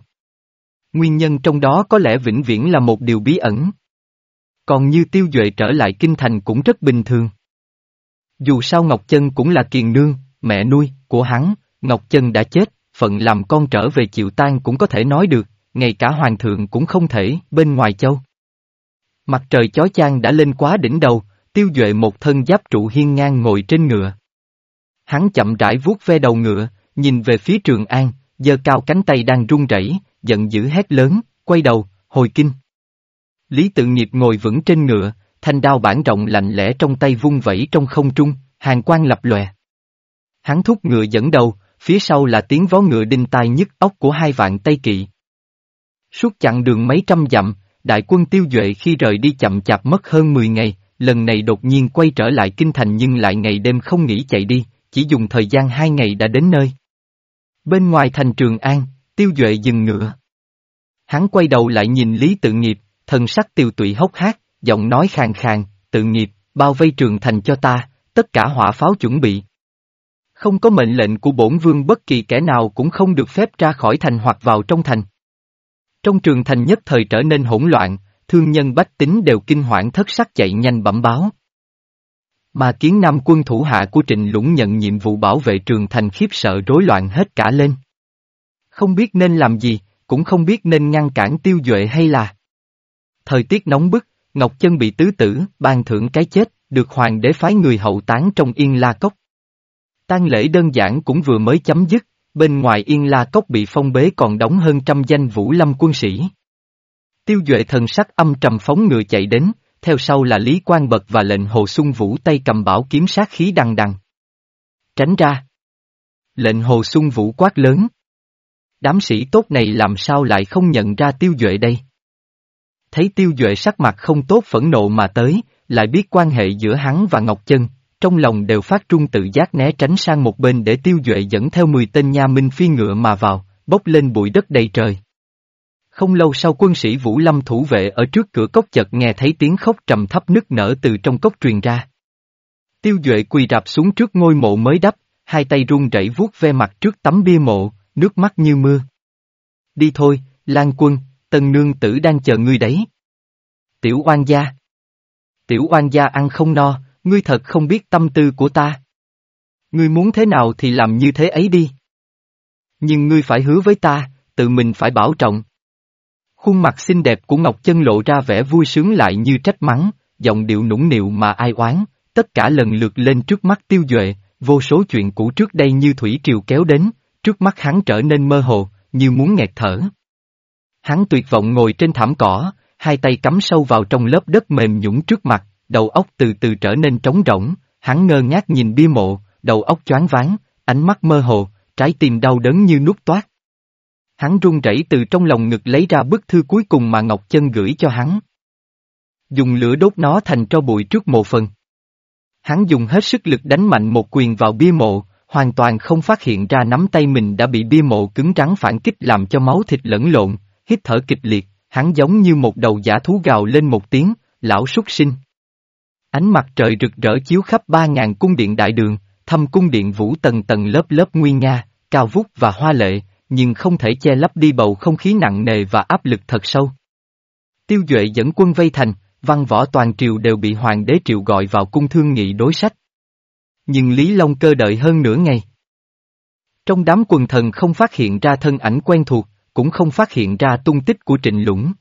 Nguyên nhân trong đó có lẽ vĩnh viễn là một điều bí ẩn. Còn như tiêu duệ trở lại kinh thành cũng rất bình thường. Dù sao Ngọc Chân cũng là kiền nương, mẹ nuôi, của hắn, Ngọc Chân đã chết, phận làm con trở về chịu tan cũng có thể nói được, ngay cả hoàng thượng cũng không thể, bên ngoài châu. Mặt trời chói chang đã lên quá đỉnh đầu, tiêu duệ một thân giáp trụ hiên ngang ngồi trên ngựa. Hắn chậm rãi vuốt ve đầu ngựa, nhìn về phía Trường An, giơ cao cánh tay đang run rẩy, giận dữ hét lớn, quay đầu, hồi kinh. Lý tự nghiệp ngồi vững trên ngựa, thanh đao bản rộng lạnh lẽ trong tay vung vẩy trong không trung, hàng quan lập lòe. Hắn thúc ngựa dẫn đầu, phía sau là tiếng vó ngựa đinh tai nhức óc của hai vạn Tây Kỵ. Suốt chặng đường mấy trăm dặm, đại quân tiêu duệ khi rời đi chậm chạp mất hơn 10 ngày, lần này đột nhiên quay trở lại kinh thành nhưng lại ngày đêm không nghỉ chạy đi, chỉ dùng thời gian hai ngày đã đến nơi. Bên ngoài thành Trường An, tiêu duệ dừng ngựa. Hắn quay đầu lại nhìn Lý tự nghiệp, thần sắc tiêu tụy hốc hác giọng nói khàn khàn, tự nghiệp, bao vây trường thành cho ta, tất cả hỏa pháo chuẩn bị. Không có mệnh lệnh của bổn vương bất kỳ kẻ nào cũng không được phép ra khỏi thành hoặc vào trong thành. Trong trường thành nhất thời trở nên hỗn loạn, thương nhân bách tính đều kinh hoảng thất sắc chạy nhanh bẩm báo. Mà kiến nam quân thủ hạ của Trịnh Lũng nhận nhiệm vụ bảo vệ trường thành khiếp sợ rối loạn hết cả lên. Không biết nên làm gì, cũng không biết nên ngăn cản tiêu duệ hay là. Thời tiết nóng bức, Ngọc Chân bị tứ tử, ban thưởng cái chết, được hoàng đế phái người hậu táng trong Yên La Cốc. tang lễ đơn giản cũng vừa mới chấm dứt, bên ngoài Yên La Cốc bị phong bế còn đóng hơn trăm danh vũ lâm quân sĩ. Tiêu Duệ thần sắc âm trầm phóng ngựa chạy đến, theo sau là Lý Quang Bật và lệnh Hồ Xuân Vũ tay cầm bảo kiếm sát khí đằng đằng. Tránh ra. Lệnh Hồ Xuân Vũ quát lớn. Đám sĩ tốt này làm sao lại không nhận ra Tiêu Duệ đây? Thấy Tiêu Duệ sắc mặt không tốt phẫn nộ mà tới, lại biết quan hệ giữa hắn và Ngọc Chân, trong lòng đều phát trung tự giác né tránh sang một bên để Tiêu Duệ dẫn theo 10 tên nha minh phi ngựa mà vào, bốc lên bụi đất đầy trời. Không lâu sau quân sĩ Vũ Lâm thủ vệ ở trước cửa cốc chợt nghe thấy tiếng khóc trầm thấp nức nở từ trong cốc truyền ra. Tiêu Duệ quỳ rạp xuống trước ngôi mộ mới đắp, hai tay run rẩy vuốt ve mặt trước tấm bia mộ, nước mắt như mưa. Đi thôi, Lan Quân, Tân Nương Tử đang chờ ngươi đấy. Tiểu oan gia. Tiểu oan gia ăn không no, ngươi thật không biết tâm tư của ta. Ngươi muốn thế nào thì làm như thế ấy đi. Nhưng ngươi phải hứa với ta, tự mình phải bảo trọng. Khuôn mặt xinh đẹp của Ngọc Chân lộ ra vẻ vui sướng lại như trách mắng, giọng điệu nũng nịu mà ai oán, tất cả lần lượt lên trước mắt tiêu duệ, vô số chuyện cũ trước đây như thủy triều kéo đến, trước mắt hắn trở nên mơ hồ, như muốn nghẹt thở. Hắn tuyệt vọng ngồi trên thảm cỏ, hai tay cắm sâu vào trong lớp đất mềm nhũng trước mặt, đầu óc từ từ trở nên trống rỗng, hắn ngơ ngác nhìn bia mộ, đầu óc choáng váng, ánh mắt mơ hồ, trái tim đau đớn như nút toát. Hắn run rẩy từ trong lòng ngực lấy ra bức thư cuối cùng mà Ngọc Chân gửi cho hắn. Dùng lửa đốt nó thành tro bụi trước mộ phần. Hắn dùng hết sức lực đánh mạnh một quyền vào bia mộ, hoàn toàn không phát hiện ra nắm tay mình đã bị bia mộ cứng rắn phản kích làm cho máu thịt lẫn lộn, hít thở kịch liệt, hắn giống như một đầu giả thú gào lên một tiếng, lão súc sinh. Ánh mặt trời rực rỡ chiếu khắp ba ngàn cung điện đại đường, thâm cung điện vũ tầng tầng lớp lớp nguyên nga, cao vút và hoa lệ, nhưng không thể che lấp đi bầu không khí nặng nề và áp lực thật sâu. Tiêu Duệ dẫn quân vây thành, văn võ toàn triều đều bị hoàng đế triệu gọi vào cung thương nghị đối sách. Nhưng Lý Long cơ đợi hơn nửa ngày. Trong đám quần thần không phát hiện ra thân ảnh quen thuộc, cũng không phát hiện ra tung tích của trịnh lũng.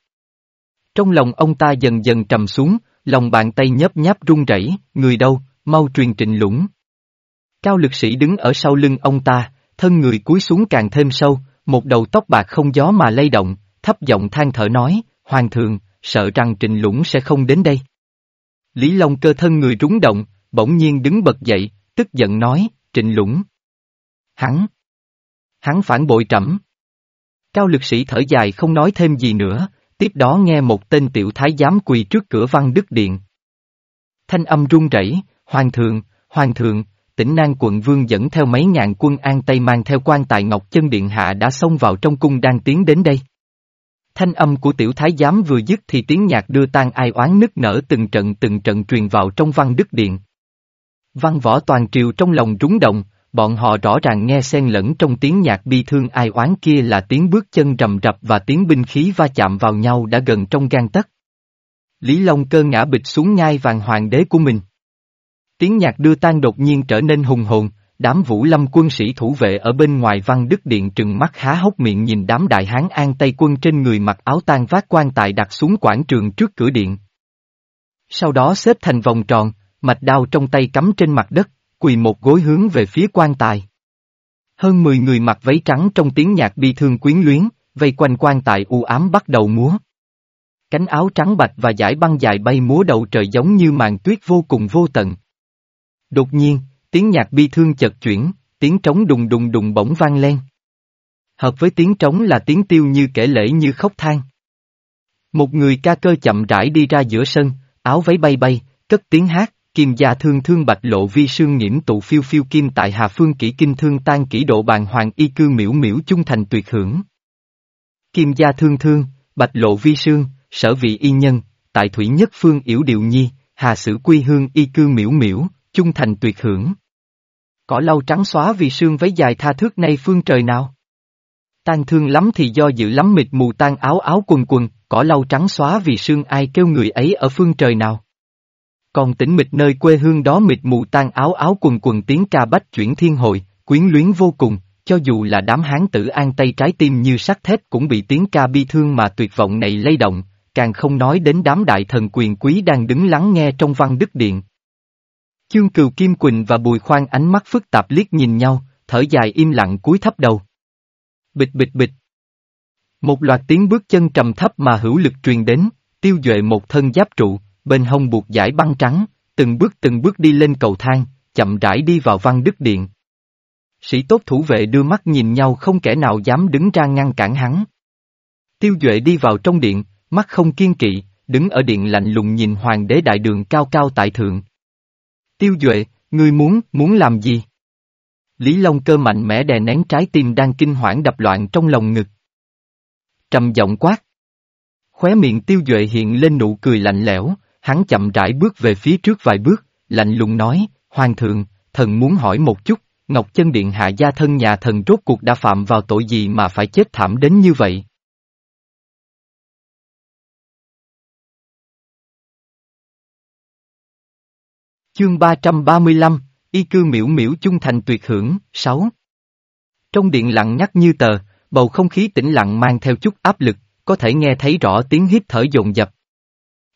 Trong lòng ông ta dần dần trầm xuống, lòng bàn tay nhấp nháp run rẩy, người đâu, mau truyền trịnh lũng. Cao lực sĩ đứng ở sau lưng ông ta, thân người cúi xuống càng thêm sâu, một đầu tóc bạc không gió mà lay động, thấp giọng than thở nói, Hoàng thượng, sợ rằng trình Lũng sẽ không đến đây. Lý Long cơ thân người rúng động, bỗng nhiên đứng bật dậy, tức giận nói, Trịnh Lũng. Hắn. Hắn phản bội trẫm. Cao lực sĩ thở dài không nói thêm gì nữa, tiếp đó nghe một tên tiểu thái giám quỳ trước cửa văn đức điện. Thanh âm run rẩy, Hoàng thượng, Hoàng thượng, tỉnh Nang quận vương dẫn theo mấy ngàn quân an Tây mang theo quan tài Ngọc Chân Điện Hạ đã xông vào trong cung đang tiến đến đây. Thanh âm của tiểu thái giám vừa dứt thì tiếng nhạc đưa tan ai oán nức nở từng trận từng trận truyền vào trong văn đức điện. Văn võ toàn triều trong lòng rúng động, bọn họ rõ ràng nghe xen lẫn trong tiếng nhạc bi thương ai oán kia là tiếng bước chân rầm rập và tiếng binh khí va chạm vào nhau đã gần trong gan tấc. Lý Long cơ ngã bịch xuống ngai vàng hoàng đế của mình. Tiếng nhạc đưa tan đột nhiên trở nên hùng hồn, đám vũ lâm quân sĩ thủ vệ ở bên ngoài văn đức điện trừng mắt há hốc miệng nhìn đám đại hán an tây quân trên người mặc áo tan vác quan tài đặt xuống quảng trường trước cửa điện. Sau đó xếp thành vòng tròn, mạch đao trong tay cắm trên mặt đất, quỳ một gối hướng về phía quan tài. Hơn 10 người mặc váy trắng trong tiếng nhạc bi thương quyến luyến, vây quanh quan tài u ám bắt đầu múa. Cánh áo trắng bạch và dải băng dài bay múa đầu trời giống như màn tuyết vô cùng vô tận. Đột nhiên, tiếng nhạc bi thương chợt chuyển, tiếng trống đùng đùng đùng bỗng vang lên. Hợp với tiếng trống là tiếng tiêu như kể lễ như khóc than. Một người ca cơ chậm rãi đi ra giữa sân, áo váy bay bay, cất tiếng hát, kim gia thương thương bạch lộ vi sương nghiễm tụ phiêu phiêu kim tại hà phương kỹ kinh thương tan kỹ độ bàn hoàng y cư miễu miễu chung thành tuyệt hưởng. Kim gia thương thương, bạch lộ vi sương, sở vị y nhân, tại thủy nhất phương yểu điệu nhi, hà sử quy hương y cư miễu miễu, chung thành tuyệt hưởng. Cỏ lau trắng xóa vì sương váy dài tha thước nay phương trời nào? Tan thương lắm thì do dự lắm mịt mù tan áo áo quần quần, cỏ lau trắng xóa vì sương ai kêu người ấy ở phương trời nào? Còn tĩnh mịch nơi quê hương đó mịt mù tan áo áo quần quần tiếng ca bách chuyển thiên hội, quyến luyến vô cùng, cho dù là đám hán tử an tây trái tim như sắt thép cũng bị tiếng ca bi thương mà tuyệt vọng này lay động, càng không nói đến đám đại thần quyền quý đang đứng lắng nghe trong văn đức điện. Chương Cừu Kim Quỳnh và Bùi Khoan ánh mắt phức tạp liếc nhìn nhau, thở dài im lặng cúi thấp đầu. Bịch bịch bịch. Một loạt tiếng bước chân trầm thấp mà hữu lực truyền đến, tiêu duệ một thân giáp trụ, bên hông buộc giải băng trắng, từng bước từng bước đi lên cầu thang, chậm rãi đi vào văn đức điện. Sĩ tốt thủ vệ đưa mắt nhìn nhau không kẻ nào dám đứng ra ngăn cản hắn. Tiêu Duệ đi vào trong điện, mắt không kiên kỵ, đứng ở điện lạnh lùng nhìn hoàng đế đại đường cao cao tại thượng. Tiêu Duệ, ngươi muốn, muốn làm gì? Lý Long cơ mạnh mẽ đè nén trái tim đang kinh hoảng đập loạn trong lòng ngực. Trầm giọng quát. Khóe miệng Tiêu Duệ hiện lên nụ cười lạnh lẽo, hắn chậm rãi bước về phía trước vài bước, lạnh lùng nói, Hoàng thượng, thần muốn hỏi một chút, Ngọc Chân Điện hạ gia thân nhà thần rốt cuộc đã phạm vào tội gì mà phải chết thảm đến như vậy? Chương 335, Y cư miễu miễu chung thành tuyệt hưởng, 6 Trong điện lặng nhắc như tờ, bầu không khí tĩnh lặng mang theo chút áp lực, có thể nghe thấy rõ tiếng hít thở dồn dập.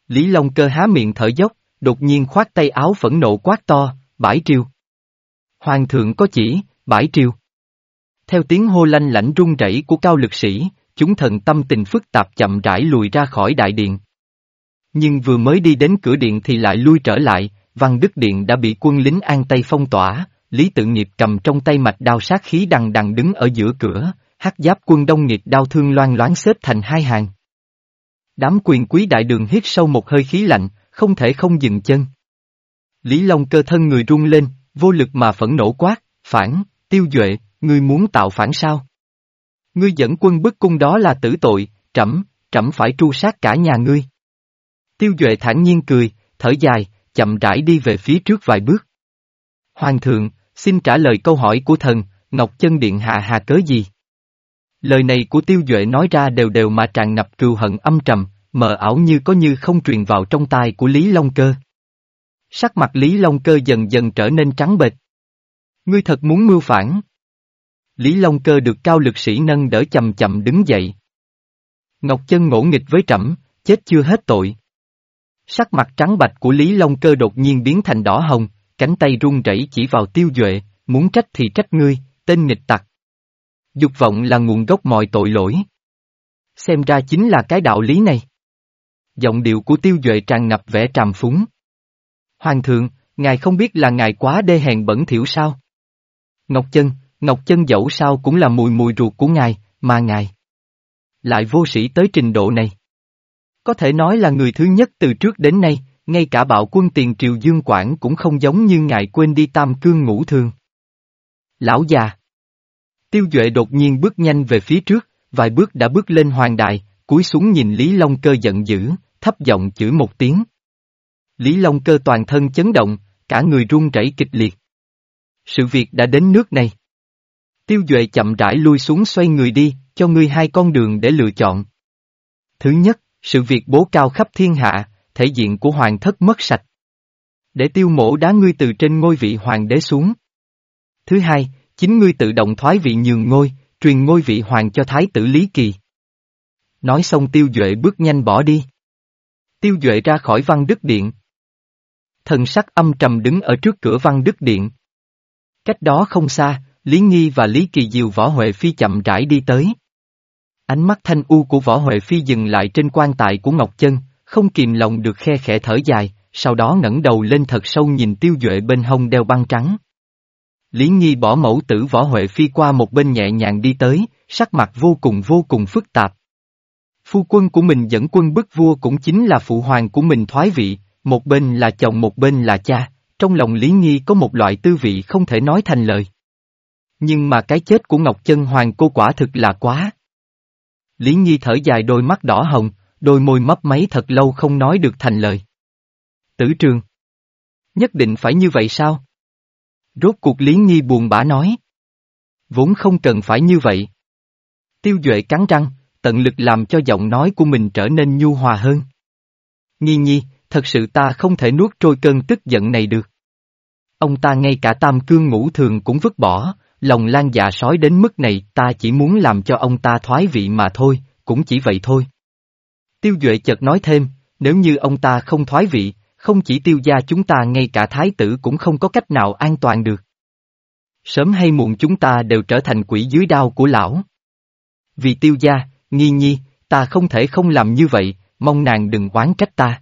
Lý Long cơ há miệng thở dốc, đột nhiên khoát tay áo phẫn nộ quát to, bãi triều. Hoàng thượng có chỉ, bãi triều. Theo tiếng hô lanh lãnh rung rẩy của cao lực sĩ, chúng thần tâm tình phức tạp chậm rãi lùi ra khỏi đại điện. Nhưng vừa mới đi đến cửa điện thì lại lui trở lại, văn đức điện đã bị quân lính an tây phong tỏa, Lý Tự Nghiệp cầm trong tay mạch đao sát khí đằng đằng đứng ở giữa cửa, hắc giáp quân đông nghiệp đao thương loan loáng xếp thành hai hàng. Đám quyền quý đại đường hít sâu một hơi khí lạnh, không thể không dừng chân. Lý Long cơ thân người rung lên, vô lực mà phẫn nộ quát, phản, tiêu duệ, ngươi muốn tạo phản sao? Ngươi dẫn quân bức cung đó là tử tội, trẫm, trẫm phải tru sát cả nhà ngươi. Tiêu duệ thản nhiên cười, thở dài, chậm rãi đi về phía trước vài bước. Hoàng thượng, xin trả lời câu hỏi của thần, Ngọc Chân Điện hạ hà cớ gì? Lời này của Tiêu Duệ nói ra đều đều mà tràn ngập trù hận âm trầm, mờ ảo như có như không truyền vào trong tai của Lý Long Cơ. Sắc mặt Lý Long Cơ dần dần trở nên trắng bệch. Ngươi thật muốn mưu phản. Lý Long Cơ được cao lực sĩ nâng đỡ chậm chậm đứng dậy. Ngọc Chân ngỗ nghịch với trẫm, chết chưa hết tội. Sắc mặt trắng bạch của Lý Long Cơ đột nhiên biến thành đỏ hồng, cánh tay run rẩy chỉ vào tiêu duệ, muốn trách thì trách ngươi, tên nghịch tặc. Dục vọng là nguồn gốc mọi tội lỗi. Xem ra chính là cái đạo lý này. Giọng điệu của tiêu duệ tràn ngập vẻ tràm phúng. Hoàng thượng, ngài không biết là ngài quá đê hèn bẩn thỉu sao? Ngọc chân, Ngọc chân dẫu sao cũng là mùi mùi ruột của ngài, mà ngài lại vô sĩ tới trình độ này. Có thể nói là người thứ nhất từ trước đến nay, ngay cả bạo quân tiền triều dương quản cũng không giống như ngài quên đi tam cương ngũ thường. Lão già Tiêu Duệ đột nhiên bước nhanh về phía trước, vài bước đã bước lên hoàng đài, cúi xuống nhìn Lý Long Cơ giận dữ, thấp giọng chửi một tiếng. Lý Long Cơ toàn thân chấn động, cả người run rẩy kịch liệt. Sự việc đã đến nước này. Tiêu Duệ chậm rãi lui xuống xoay người đi, cho ngươi hai con đường để lựa chọn. Thứ nhất, sự việc bố cao khắp thiên hạ, thể diện của hoàng thất mất sạch. Để tiêu mổ đá ngươi từ trên ngôi vị hoàng đế xuống. Thứ hai, chính ngươi tự động thoái vị nhường ngôi, truyền ngôi vị hoàng cho thái tử Lý Kỳ. Nói xong tiêu duệ bước nhanh bỏ đi. Tiêu duệ ra khỏi văn đức điện. Thần sắc âm trầm đứng ở trước cửa văn đức điện. Cách đó không xa, Lý Nghi và Lý Kỳ diều võ Huệ Phi chậm rãi đi tới. Ánh mắt thanh u của võ Huệ Phi dừng lại trên quan tài của Ngọc Chân, không kìm lòng được khe khẽ thở dài, sau đó ngẩng đầu lên thật sâu nhìn tiêu duệ bên hông đeo băng trắng. Lý Nhi bỏ mẫu tử võ Huệ Phi qua một bên nhẹ nhàng đi tới, sắc mặt vô cùng vô cùng phức tạp. Phu quân của mình dẫn quân bức vua cũng chính là phụ hoàng của mình thoái vị, một bên là chồng một bên là cha, trong lòng Lý Nhi có một loại tư vị không thể nói thành lời. Nhưng mà cái chết của Ngọc Chân Hoàng cô quả thực là quá. Lý Nhi thở dài đôi mắt đỏ hồng, đôi môi mấp máy thật lâu không nói được thành lời. Tử trường. Nhất định phải như vậy sao? Rốt cuộc Lý Nhi buồn bã nói. Vốn không cần phải như vậy. Tiêu Duệ cắn răng, tận lực làm cho giọng nói của mình trở nên nhu hòa hơn. Nhi Nhi, thật sự ta không thể nuốt trôi cơn tức giận này được. Ông ta ngay cả tam cương ngũ thường cũng vứt bỏ, lòng lan dạ sói đến mức này ta chỉ muốn làm cho ông ta thoái vị mà thôi, cũng chỉ vậy thôi. Tiêu Duệ chợt nói thêm, nếu như ông ta không thoái vị, không chỉ tiêu gia chúng ta ngay cả thái tử cũng không có cách nào an toàn được. Sớm hay muộn chúng ta đều trở thành quỷ dưới đao của lão. Vì tiêu gia, nghi nhi, ta không thể không làm như vậy, mong nàng đừng oán trách ta.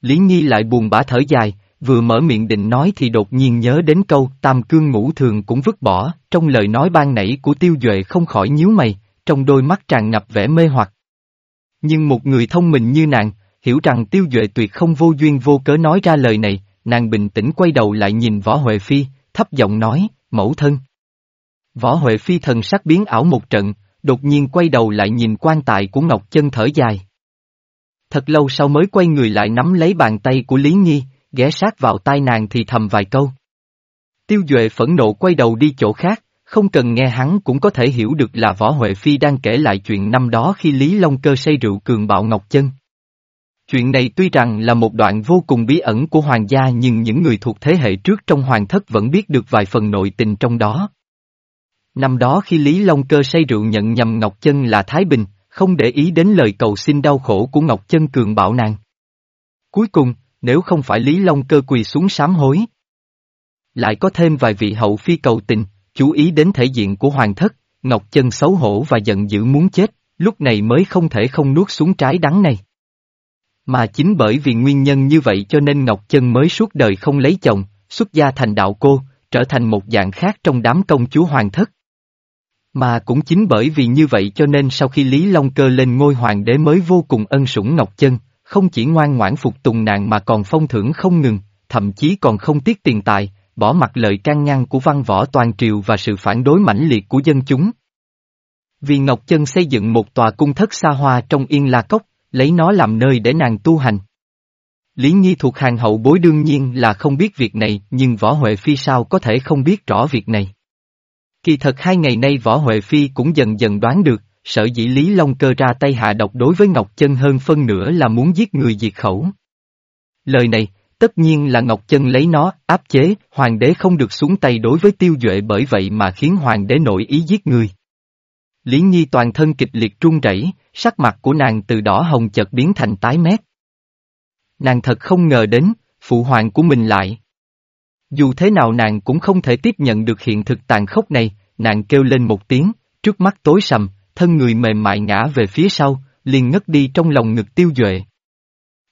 Lý Nhi lại buồn bã thở dài, vừa mở miệng định nói thì đột nhiên nhớ đến câu tam cương ngũ thường cũng vứt bỏ, trong lời nói ban nãy của tiêu duệ không khỏi nhíu mày, trong đôi mắt tràn ngập vẻ mê hoặc. Nhưng một người thông minh như nàng, hiểu rằng tiêu duệ tuyệt không vô duyên vô cớ nói ra lời này, nàng bình tĩnh quay đầu lại nhìn võ Huệ Phi, thấp giọng nói, mẫu thân. Võ Huệ Phi thần sắc biến ảo một trận, đột nhiên quay đầu lại nhìn quan tài của Ngọc Chân thở dài. Thật lâu sau mới quay người lại nắm lấy bàn tay của Lý Nhi, ghé sát vào tai nàng thì thầm vài câu. Tiêu Duệ phẫn nộ quay đầu đi chỗ khác, không cần nghe hắn cũng có thể hiểu được là Võ Huệ Phi đang kể lại chuyện năm đó khi Lý Long Cơ say rượu cường bạo Ngọc Chân. Chuyện này tuy rằng là một đoạn vô cùng bí ẩn của hoàng gia nhưng những người thuộc thế hệ trước trong hoàng thất vẫn biết được vài phần nội tình trong đó. Năm đó khi Lý Long Cơ say rượu nhận nhầm Ngọc Chân là Thái Bình, không để ý đến lời cầu xin đau khổ của Ngọc Chân cường bạo nàng. Cuối cùng, nếu không phải Lý Long Cơ quỳ xuống sám hối. Lại có thêm vài vị hậu phi cầu tình, chú ý đến thể diện của hoàng thất, Ngọc Chân xấu hổ và giận dữ muốn chết, lúc này mới không thể không nuốt xuống trái đắng này. Mà chính bởi vì nguyên nhân như vậy cho nên Ngọc Chân mới suốt đời không lấy chồng, xuất gia thành đạo cô, trở thành một dạng khác trong đám công chúa hoàng thất. Mà cũng chính bởi vì như vậy cho nên sau khi Lý Long Cơ lên ngôi hoàng đế mới vô cùng ân sủng Ngọc Chân, không chỉ ngoan ngoãn phục tùng nàng mà còn phong thưởng không ngừng, thậm chí còn không tiếc tiền tài, bỏ mặt lời can ngăn của văn võ toàn triều và sự phản đối mãnh liệt của dân chúng. Vì Ngọc Chân xây dựng một tòa cung thất xa hoa trong Yên La Cốc, lấy nó làm nơi để nàng tu hành. Lý Nhi thuộc hàng hậu bối đương nhiên là không biết việc này nhưng Võ Huệ Phi sao có thể không biết rõ việc này. Kỳ thật hai ngày nay Võ Huệ Phi cũng dần dần đoán được, sở dĩ Lý Long cơ ra tay hạ độc đối với Ngọc Chân hơn phân nửa là muốn giết người diệt khẩu. Lời này, tất nhiên là Ngọc Chân lấy nó áp chế, hoàng đế không được xuống tay đối với tiêu duệ bởi vậy mà khiến hoàng đế nổi ý giết người. Lý Nhi toàn thân kịch liệt run rẩy, sắc mặt của nàng từ đỏ hồng chợt biến thành tái mét. Nàng thật không ngờ đến, phụ hoàng của mình lại. Dù thế nào nàng cũng không thể tiếp nhận được hiện thực tàn khốc này, nàng kêu lên một tiếng, trước mắt tối sầm, thân người mềm mại ngã về phía sau, liền ngất đi trong lòng ngực tiêu duệ.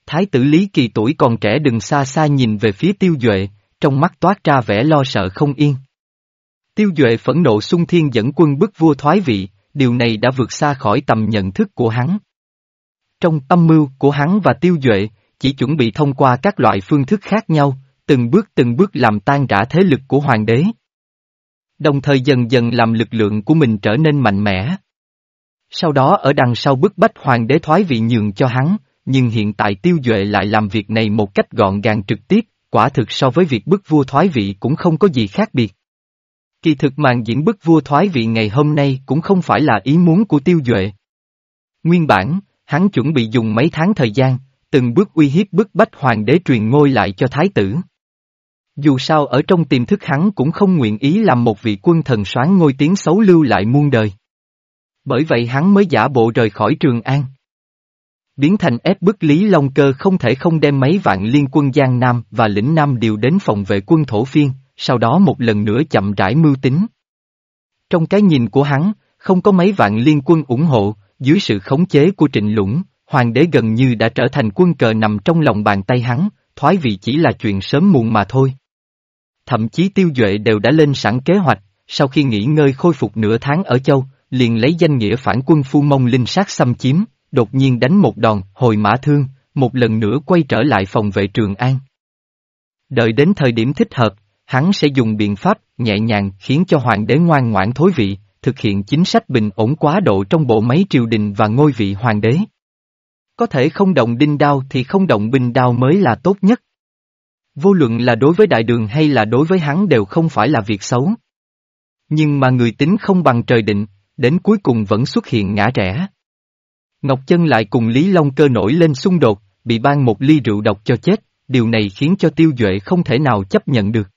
Thái tử Lý Kỳ tuổi còn trẻ đừng xa xa nhìn về phía tiêu duệ, trong mắt toát ra vẻ lo sợ không yên. Tiêu duệ phẫn nộ xung thiên dẫn quân bức vua thoái vị, điều này đã vượt xa khỏi tầm nhận thức của hắn. Trong tâm mưu của hắn và tiêu duệ, chỉ chuẩn bị thông qua các loại phương thức khác nhau, từng bước từng bước làm tan rã thế lực của hoàng đế. Đồng thời dần dần làm lực lượng của mình trở nên mạnh mẽ. Sau đó ở đằng sau bức bách hoàng đế thoái vị nhường cho hắn, nhưng hiện tại tiêu duệ lại làm việc này một cách gọn gàng trực tiếp, quả thực so với việc bức vua thoái vị cũng không có gì khác biệt. Kỳ thực màn diễn bức vua thoái vị ngày hôm nay cũng không phải là ý muốn của tiêu duệ. Nguyên bản, hắn chuẩn bị dùng mấy tháng thời gian, từng bước uy hiếp bức bách hoàng đế truyền ngôi lại cho thái tử. Dù sao ở trong tiềm thức hắn cũng không nguyện ý làm một vị quân thần soán ngôi tiếng xấu lưu lại muôn đời. Bởi vậy hắn mới giả bộ rời khỏi Trường An. Biến thành ép bức Lý Long Cơ không thể không đem mấy vạn liên quân Giang Nam và lĩnh Nam điều đến phòng vệ quân thổ phiên, sau đó một lần nữa chậm rãi mưu tính. Trong cái nhìn của hắn, không có mấy vạn liên quân ủng hộ, dưới sự khống chế của trịnh lũng, hoàng đế gần như đã trở thành quân cờ nằm trong lòng bàn tay hắn, thoái vị chỉ là chuyện sớm muộn mà thôi. Thậm chí tiêu duệ đều đã lên sẵn kế hoạch, sau khi nghỉ ngơi khôi phục nửa tháng ở châu, liền lấy danh nghĩa phản quân phu mông linh sát xâm chiếm, đột nhiên đánh một đòn, hồi mã thương, một lần nữa quay trở lại phòng vệ trường an. Đợi đến thời điểm thích hợp, hắn sẽ dùng biện pháp nhẹ nhàng khiến cho hoàng đế ngoan ngoãn thối vị, thực hiện chính sách bình ổn quá độ trong bộ máy triều đình và ngôi vị hoàng đế. Có thể không động đinh đao thì không động binh đao mới là tốt nhất. Vô luận là đối với đại đường hay là đối với hắn đều không phải là việc xấu. Nhưng mà người tính không bằng trời định, đến cuối cùng vẫn xuất hiện ngã rẽ. Ngọc Chân lại cùng Lý Long cơ nổi lên xung đột, bị ban một ly rượu độc cho chết, điều này khiến cho Tiêu Duệ không thể nào chấp nhận được.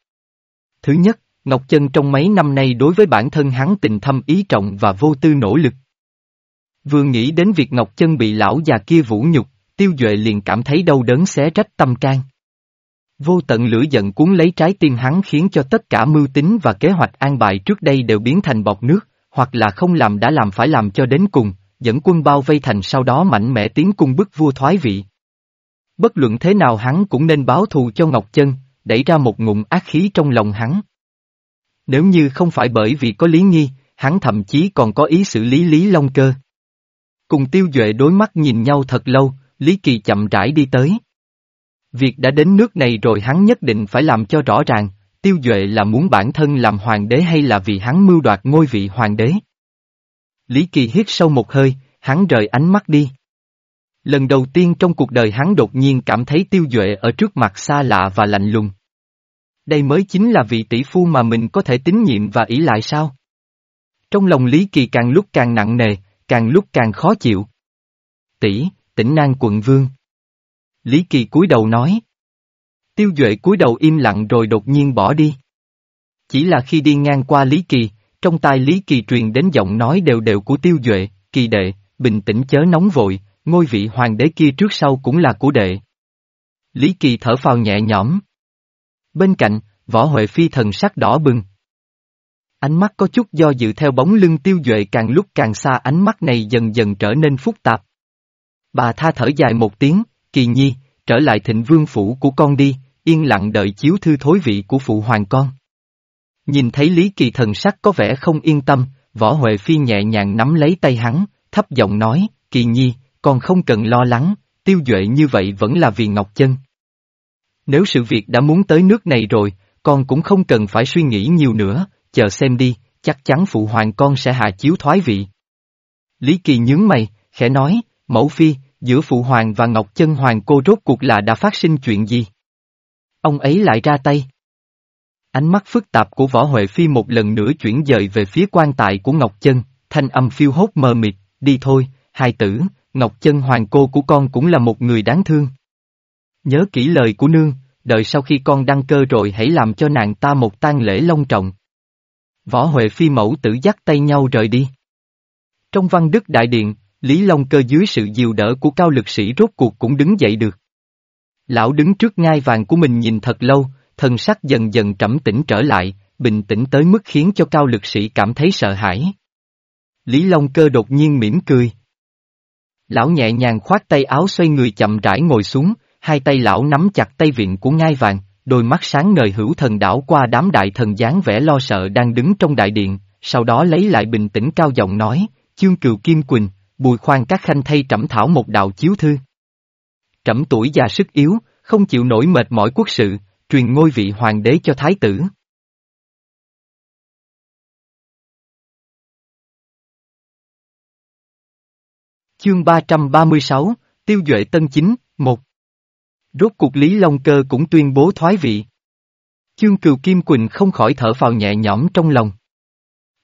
Thứ nhất, Ngọc Chân trong mấy năm nay đối với bản thân hắn tình thâm ý trọng và vô tư nỗ lực. Vừa nghĩ đến việc Ngọc Chân bị lão già kia vũ nhục, Tiêu Duệ liền cảm thấy đau đớn xé rách tâm can. Vô tận lửa giận cuốn lấy trái tim hắn khiến cho tất cả mưu tính và kế hoạch an bài trước đây đều biến thành bọt nước, hoặc là không làm đã làm phải làm cho đến cùng, dẫn quân bao vây thành sau đó mạnh mẽ tiến cung bức vua thoái vị. Bất luận thế nào hắn cũng nên báo thù cho Ngọc Chân, đẩy ra một ngụm ác khí trong lòng hắn. Nếu như không phải bởi vì có lý nghi, hắn thậm chí còn có ý xử lý Lý Long Cơ. Cùng tiêu duệ đối mắt nhìn nhau thật lâu, Lý Kỳ chậm rãi đi tới. Việc đã đến nước này rồi hắn nhất định phải làm cho rõ ràng, tiêu duệ là muốn bản thân làm hoàng đế hay là vì hắn mưu đoạt ngôi vị hoàng đế. Lý Kỳ hít sâu một hơi, hắn rời ánh mắt đi. Lần đầu tiên trong cuộc đời hắn đột nhiên cảm thấy tiêu duệ ở trước mặt xa lạ và lạnh lùng. Đây mới chính là vị tỷ phu mà mình có thể tín nhiệm và ý lại sao? Trong lòng Lý Kỳ càng lúc càng nặng nề, càng lúc càng khó chịu. Tỷ, tỉnh Nang quận vương. Lý Kỳ cúi đầu nói. Tiêu Duệ cúi đầu im lặng rồi đột nhiên bỏ đi. Chỉ là khi đi ngang qua Lý Kỳ, trong tai Lý Kỳ truyền đến giọng nói đều đều của Tiêu Duệ, kỳ đệ, bình tĩnh chớ nóng vội, ngôi vị hoàng đế kia trước sau cũng là của đệ. Lý Kỳ thở phào nhẹ nhõm. Bên cạnh, võ Huệ Phi thần sắc đỏ bừng. Ánh mắt có chút do dự theo bóng lưng tiêu duệ càng lúc càng xa ánh mắt này dần dần trở nên phức tạp. Bà tha thở dài một tiếng, kỳ nhi, trở lại thịnh vương phủ của con đi, yên lặng đợi chiếu thư thối vị của phụ hoàng con. Nhìn thấy Lý Kỳ thần sắc có vẻ không yên tâm, võ Huệ Phi nhẹ nhàng nắm lấy tay hắn, thấp giọng nói, kỳ nhi, con không cần lo lắng, tiêu duệ như vậy vẫn là vì Ngọc Chân. Nếu sự việc đã muốn tới nước này rồi, con cũng không cần phải suy nghĩ nhiều nữa, chờ xem đi, chắc chắn phụ hoàng con sẽ hạ chiếu thoái vị. Lý Kỳ nhướng mày, khẽ nói, mẫu phi, giữa phụ hoàng và Ngọc Chân Hoàng cô rốt cuộc là đã phát sinh chuyện gì? Ông ấy lại ra tay. Ánh mắt phức tạp của Võ Huệ Phi một lần nữa chuyển dời về phía quan tài của Ngọc Chân, thanh âm phiêu hốt mờ mịt, đi thôi, hai tử, Ngọc Chân Hoàng cô của con cũng là một người đáng thương. Nhớ kỹ lời của nương, đợi sau khi con đăng cơ rồi hãy làm cho nàng ta một tang lễ long trọng. Võ Huệ Phi mẫu tử dắt tay nhau rời đi. Trong văn đức đại điện, Lý Long cơ dưới sự dìu đỡ của cao lực sĩ rốt cuộc cũng đứng dậy được. Lão đứng trước ngai vàng của mình nhìn thật lâu, thần sắc dần dần trầm tĩnh trở lại, bình tĩnh tới mức khiến cho cao lực sĩ cảm thấy sợ hãi. Lý Long cơ đột nhiên mỉm cười. Lão nhẹ nhàng khoát tay áo xoay người chậm rãi ngồi xuống, hai tay lão nắm chặt tay viện của ngai vàng, đôi mắt sáng ngời hữu thần đảo qua đám đại thần dáng vẻ lo sợ đang đứng trong đại điện, sau đó lấy lại bình tĩnh cao giọng nói, chương cừu Kim Quỳnh, bùi khoan các khanh thay trẫm thảo một đạo chiếu thư. Trẫm tuổi già sức yếu, không chịu nổi mệt mỏi quốc sự, truyền ngôi vị hoàng đế cho thái tử. Chương 336, Tiêu Duệ Tân Chính, 1 Rốt cuộc Lý Long Cơ cũng tuyên bố thoái vị. Chương Cừu Kim Quỳnh không khỏi thở phào nhẹ nhõm trong lòng.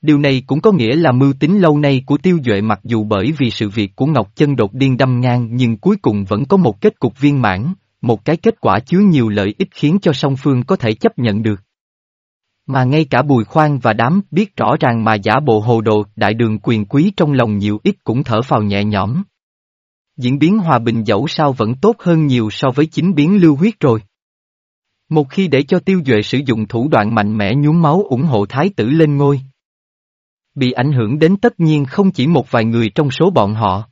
Điều này cũng có nghĩa là mưu tính lâu nay của Tiêu Duệ mặc dù bởi vì sự việc của Ngọc Chân đột điên đâm ngang nhưng cuối cùng vẫn có một kết cục viên mãn, một cái kết quả chứa nhiều lợi ích khiến cho song phương có thể chấp nhận được. Mà ngay cả Bùi Khoan và đám biết rõ ràng mà giả bộ hồ đồ đại đường quyền quý trong lòng nhiều ít cũng thở phào nhẹ nhõm. Diễn biến hòa bình dẫu sao vẫn tốt hơn nhiều so với chính biến lưu huyết rồi. Một khi để cho tiêu duệ sử dụng thủ đoạn mạnh mẽ nhúng máu ủng hộ thái tử lên ngôi. Bị ảnh hưởng đến tất nhiên không chỉ một vài người trong số bọn họ.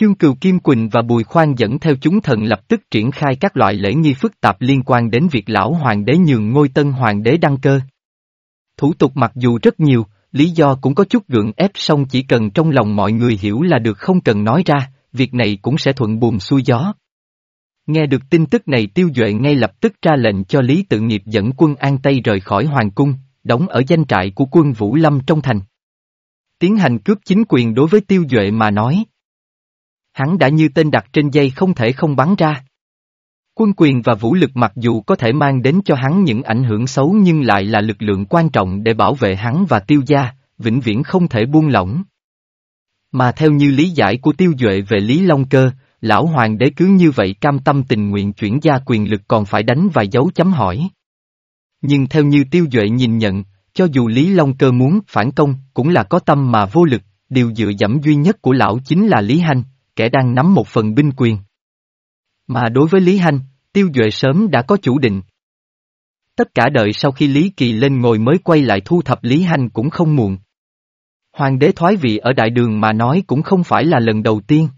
Chương Cừu Kim Quỳnh và Bùi Khoan dẫn theo chúng thần lập tức triển khai các loại lễ nghi phức tạp liên quan đến việc lão hoàng đế nhường ngôi tân hoàng đế đăng cơ. Thủ tục mặc dù rất nhiều, lý do cũng có chút gượng ép song chỉ cần trong lòng mọi người hiểu là được không cần nói ra, việc này cũng sẽ thuận buồm xuôi gió. Nghe được tin tức này tiêu duệ ngay lập tức ra lệnh cho Lý Tự Nghiệp dẫn quân An Tây rời khỏi Hoàng Cung, đóng ở danh trại của quân Vũ Lâm trong thành. Tiến hành cướp chính quyền đối với tiêu duệ mà nói. Hắn đã như tên đặt trên dây không thể không bắn ra. Quân quyền và vũ lực mặc dù có thể mang đến cho hắn những ảnh hưởng xấu nhưng lại là lực lượng quan trọng để bảo vệ hắn và tiêu gia, vĩnh viễn không thể buông lỏng. Mà theo như lý giải của tiêu duệ về Lý Long Cơ, lão hoàng đế cứ như vậy cam tâm tình nguyện chuyển gia quyền lực còn phải đánh vài dấu chấm hỏi. Nhưng theo như tiêu duệ nhìn nhận, cho dù Lý Long Cơ muốn phản công cũng là có tâm mà vô lực, điều dựa dẫm duy nhất của lão chính là Lý Hanh, kẻ đang nắm một phần binh quyền. Mà đối với Lý Hanh, Tiêu Duệ sớm đã có chủ định. Tất cả đợi sau khi Lý Kỳ lên ngồi mới quay lại thu thập Lý Hanh cũng không muộn. Hoàng đế thoái vị ở đại đường mà nói cũng không phải là lần đầu tiên.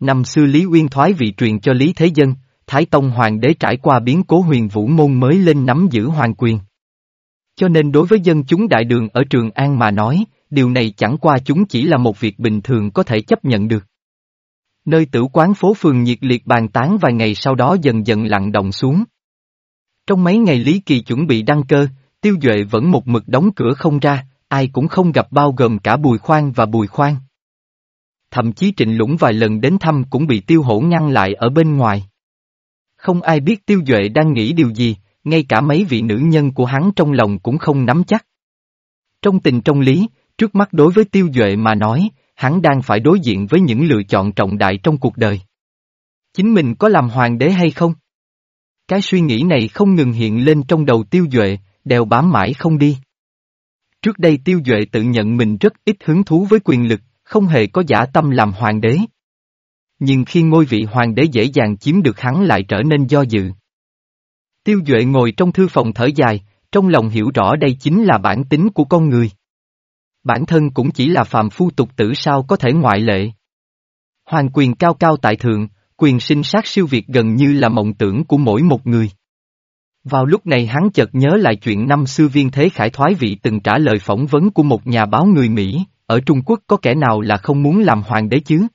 Năm xưa Lý Uyên thoái vị truyền cho Lý Thế Dân, Thái Tông Hoàng đế trải qua biến cố huyền vũ môn mới lên nắm giữ hoàng quyền. Cho nên đối với dân chúng đại đường ở Trường An mà nói, điều này chẳng qua chúng chỉ là một việc bình thường có thể chấp nhận được. Nơi tử quán phố phường nhiệt liệt bàn tán vài ngày sau đó dần dần lặng động xuống. Trong mấy ngày Lý Kỳ chuẩn bị đăng cơ, Tiêu Duệ vẫn một mực đóng cửa không ra, ai cũng không gặp bao gồm cả Bùi Khoan và Bùi Khoan. Thậm chí Trịnh Lũng vài lần đến thăm cũng bị Tiêu Hổ ngăn lại ở bên ngoài. Không ai biết Tiêu Duệ đang nghĩ điều gì, ngay cả mấy vị nữ nhân của hắn trong lòng cũng không nắm chắc. Trong tình trong lý, trước mắt đối với Tiêu Duệ mà nói, hắn đang phải đối diện với những lựa chọn trọng đại trong cuộc đời. Chính mình có làm hoàng đế hay không? Cái suy nghĩ này không ngừng hiện lên trong đầu Tiêu Duệ, đèo bám mãi không đi. Trước đây Tiêu Duệ tự nhận mình rất ít hứng thú với quyền lực, không hề có giả tâm làm hoàng đế. Nhưng khi ngôi vị hoàng đế dễ dàng chiếm được hắn lại trở nên do dự. Tiêu Duệ ngồi trong thư phòng thở dài, trong lòng hiểu rõ đây chính là bản tính của con người. Bản thân cũng chỉ là phàm phu tục tử sao có thể ngoại lệ. Hoàng quyền cao cao tại thượng, quyền sinh sát siêu việt gần như là mộng tưởng của mỗi một người. Vào lúc này hắn chợt nhớ lại chuyện năm xưa viên thế khải thoái vị từng trả lời phỏng vấn của một nhà báo người Mỹ, ở Trung Quốc có kẻ nào là không muốn làm hoàng đế chứ?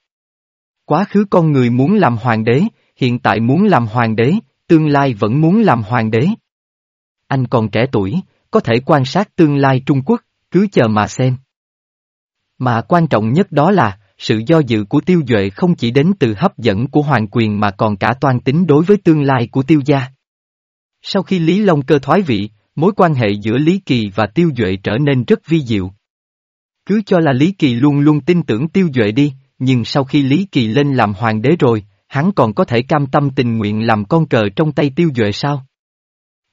Quá khứ con người muốn làm hoàng đế, hiện tại muốn làm hoàng đế, tương lai vẫn muốn làm hoàng đế. Anh còn trẻ tuổi, có thể quan sát tương lai Trung Quốc, cứ chờ mà xem. Mà quan trọng nhất đó là, sự do dự của tiêu duệ không chỉ đến từ hấp dẫn của hoàng quyền mà còn cả toan tính đối với tương lai của tiêu gia. Sau khi Lý Long cơ thoái vị, mối quan hệ giữa Lý Kỳ và tiêu duệ trở nên rất vi diệu. Cứ cho là Lý Kỳ luôn luôn tin tưởng tiêu duệ đi, nhưng sau khi Lý Kỳ lên làm hoàng đế rồi, hắn còn có thể cam tâm tình nguyện làm con cờ trong tay tiêu duệ sao?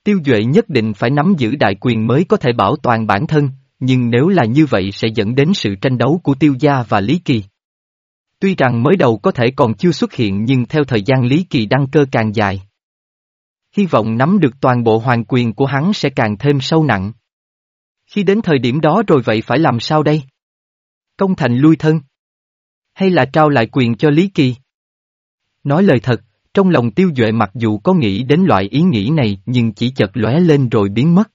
Tiêu duệ nhất định phải nắm giữ đại quyền mới có thể bảo toàn bản thân, nhưng nếu là như vậy sẽ dẫn đến sự tranh đấu của tiêu gia và Lý Kỳ. Tuy rằng mới đầu có thể còn chưa xuất hiện nhưng theo thời gian Lý Kỳ đăng cơ càng dài. Hy vọng nắm được toàn bộ hoàng quyền của hắn sẽ càng thêm sâu nặng. Khi đến thời điểm đó rồi vậy phải làm sao đây? Công thành lui thân? Hay là trao lại quyền cho Lý Kỳ? Nói lời thật, trong lòng tiêu duệ mặc dù có nghĩ đến loại ý nghĩ này nhưng chỉ chợt lóe lên rồi biến mất.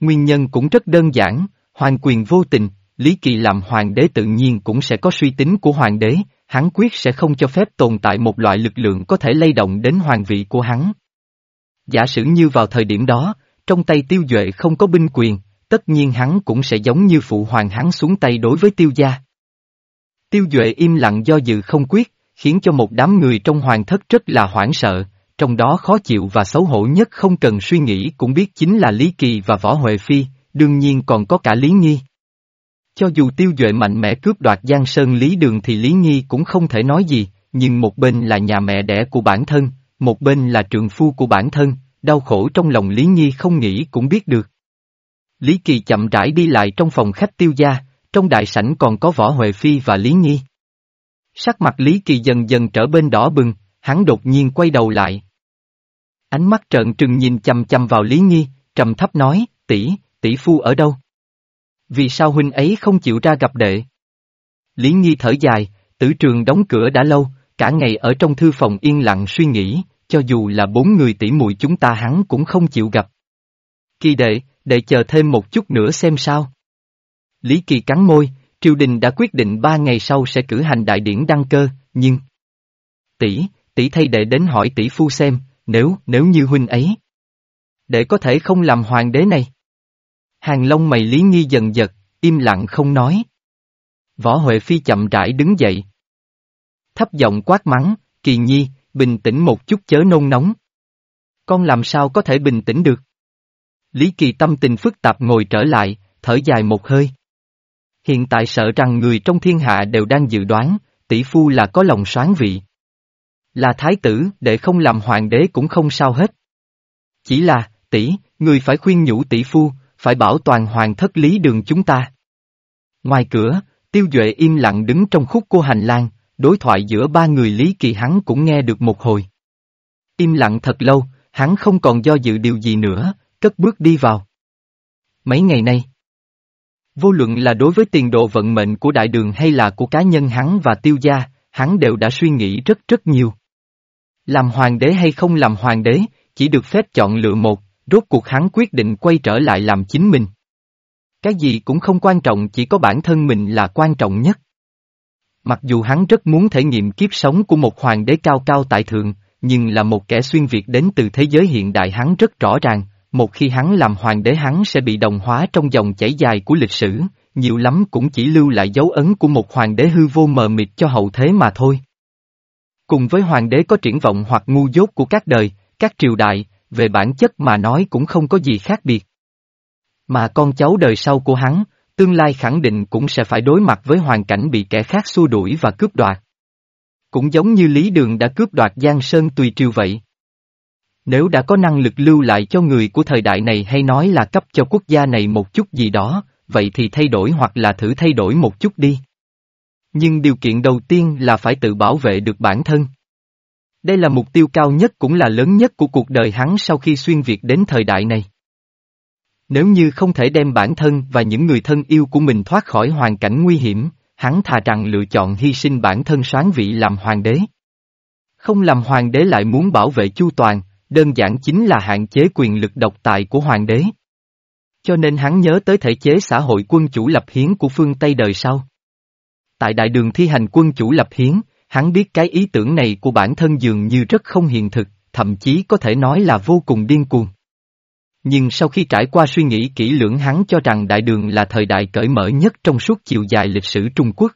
Nguyên nhân cũng rất đơn giản, hoàng quyền vô tình, Lý Kỳ làm hoàng đế tự nhiên cũng sẽ có suy tính của hoàng đế, hắn quyết sẽ không cho phép tồn tại một loại lực lượng có thể lay động đến hoàng vị của hắn. Giả sử như vào thời điểm đó, trong tay tiêu duệ không có binh quyền, tất nhiên hắn cũng sẽ giống như phụ hoàng hắn xuống tay đối với tiêu gia. Tiêu duệ im lặng do dự không quyết, khiến cho một đám người trong hoàng thất rất là hoảng sợ, trong đó khó chịu và xấu hổ nhất không cần suy nghĩ cũng biết chính là Lý Kỳ và Võ Huệ Phi, đương nhiên còn có cả Lý Nghi. Cho dù tiêu duệ mạnh mẽ cướp đoạt Giang Sơn Lý Đường thì Lý Nghi cũng không thể nói gì, nhưng một bên là nhà mẹ đẻ của bản thân, một bên là trường phu của bản thân, đau khổ trong lòng Lý Nhi không nghĩ cũng biết được. Lý Kỳ chậm rãi đi lại trong phòng khách tiêu gia, trong đại sảnh còn có Võ Huệ Phi và Lý nghi Sắc mặt Lý Kỳ dần dần trở bên đỏ bừng, hắn đột nhiên quay đầu lại. Ánh mắt trợn trừng nhìn chằm chằm vào Lý nghi trầm thấp nói, tỷ, tỷ phu ở đâu? Vì sao huynh ấy không chịu ra gặp đệ? Lý nghi thở dài, tử trường đóng cửa đã lâu, cả ngày ở trong thư phòng yên lặng suy nghĩ, cho dù là bốn người tỷ muội chúng ta hắn cũng không chịu gặp. Kỳ đệ, đệ chờ thêm một chút nữa xem sao. Lý Kỳ cắn môi, triều đình đã quyết định ba ngày sau sẽ cử hành đại điển đăng cơ, nhưng... Tỷ, tỷ thay đệ đến hỏi tỷ phu xem, nếu, nếu như huynh ấy. Đệ có thể không làm hoàng đế này. Hàng lông mày Lý Nghi dần giật, im lặng không nói. Võ Huệ Phi chậm rãi đứng dậy. Thấp giọng quát mắng, Kỳ Nhi, bình tĩnh một chút chớ nôn nóng. Con làm sao có thể bình tĩnh được? Lý Kỳ tâm tình phức tạp ngồi trở lại, thở dài một hơi. Hiện tại sợ rằng người trong thiên hạ đều đang dự đoán, tỷ phu là có lòng soán vị. Là thái tử, để không làm hoàng đế cũng không sao hết. Chỉ là, tỷ, người phải khuyên nhủ tỷ phu, phải bảo toàn hoàng thất lý đường chúng ta. Ngoài cửa, tiêu duệ im lặng đứng trong khúc cô hành lang, đối thoại giữa ba người Lý Kỳ hắn cũng nghe được một hồi. Im lặng thật lâu, hắn không còn do dự điều gì nữa, cất bước đi vào. Mấy ngày nay, vô luận là đối với tiền độ vận mệnh của đại đường hay là của cá nhân hắn và tiêu gia, hắn đều đã suy nghĩ rất rất nhiều. Làm hoàng đế hay không làm hoàng đế, chỉ được phép chọn lựa một, rốt cuộc hắn quyết định quay trở lại làm chính mình. Cái gì cũng không quan trọng chỉ có bản thân mình là quan trọng nhất. Mặc dù hắn rất muốn thể nghiệm kiếp sống của một hoàng đế cao cao tại thượng, nhưng là một kẻ xuyên Việt đến từ thế giới hiện đại hắn rất rõ ràng, một khi hắn làm hoàng đế hắn sẽ bị đồng hóa trong dòng chảy dài của lịch sử, nhiều lắm cũng chỉ lưu lại dấu ấn của một hoàng đế hư vô mờ mịt cho hậu thế mà thôi. Cùng với hoàng đế có triển vọng hoặc ngu dốt của các đời, các triều đại, về bản chất mà nói cũng không có gì khác biệt. Mà con cháu đời sau của hắn, tương lai khẳng định cũng sẽ phải đối mặt với hoàn cảnh bị kẻ khác xua đuổi và cướp đoạt. Cũng giống như Lý Đường đã cướp đoạt Giang Sơn tùy triều vậy. Nếu đã có năng lực lưu lại cho người của thời đại này hay nói là cấp cho quốc gia này một chút gì đó, vậy thì thay đổi hoặc là thử thay đổi một chút đi. Nhưng điều kiện đầu tiên là phải tự bảo vệ được bản thân. Đây là mục tiêu cao nhất cũng là lớn nhất của cuộc đời hắn sau khi xuyên Việt đến thời đại này. Nếu như không thể đem bản thân và những người thân yêu của mình thoát khỏi hoàn cảnh nguy hiểm, hắn thà rằng lựa chọn hy sinh bản thân soán vị làm hoàng đế. Không làm hoàng đế lại muốn bảo vệ chu toàn, đơn giản chính là hạn chế quyền lực độc tài của hoàng đế. Cho nên hắn nhớ tới thể chế xã hội quân chủ lập hiến của phương Tây đời sau. Tại đại đường thi hành quân chủ lập hiến, hắn biết cái ý tưởng này của bản thân dường như rất không hiện thực, thậm chí có thể nói là vô cùng điên cuồng. Nhưng sau khi trải qua suy nghĩ kỹ lưỡng hắn cho rằng đại đường là thời đại cởi mở nhất trong suốt chiều dài lịch sử Trung Quốc.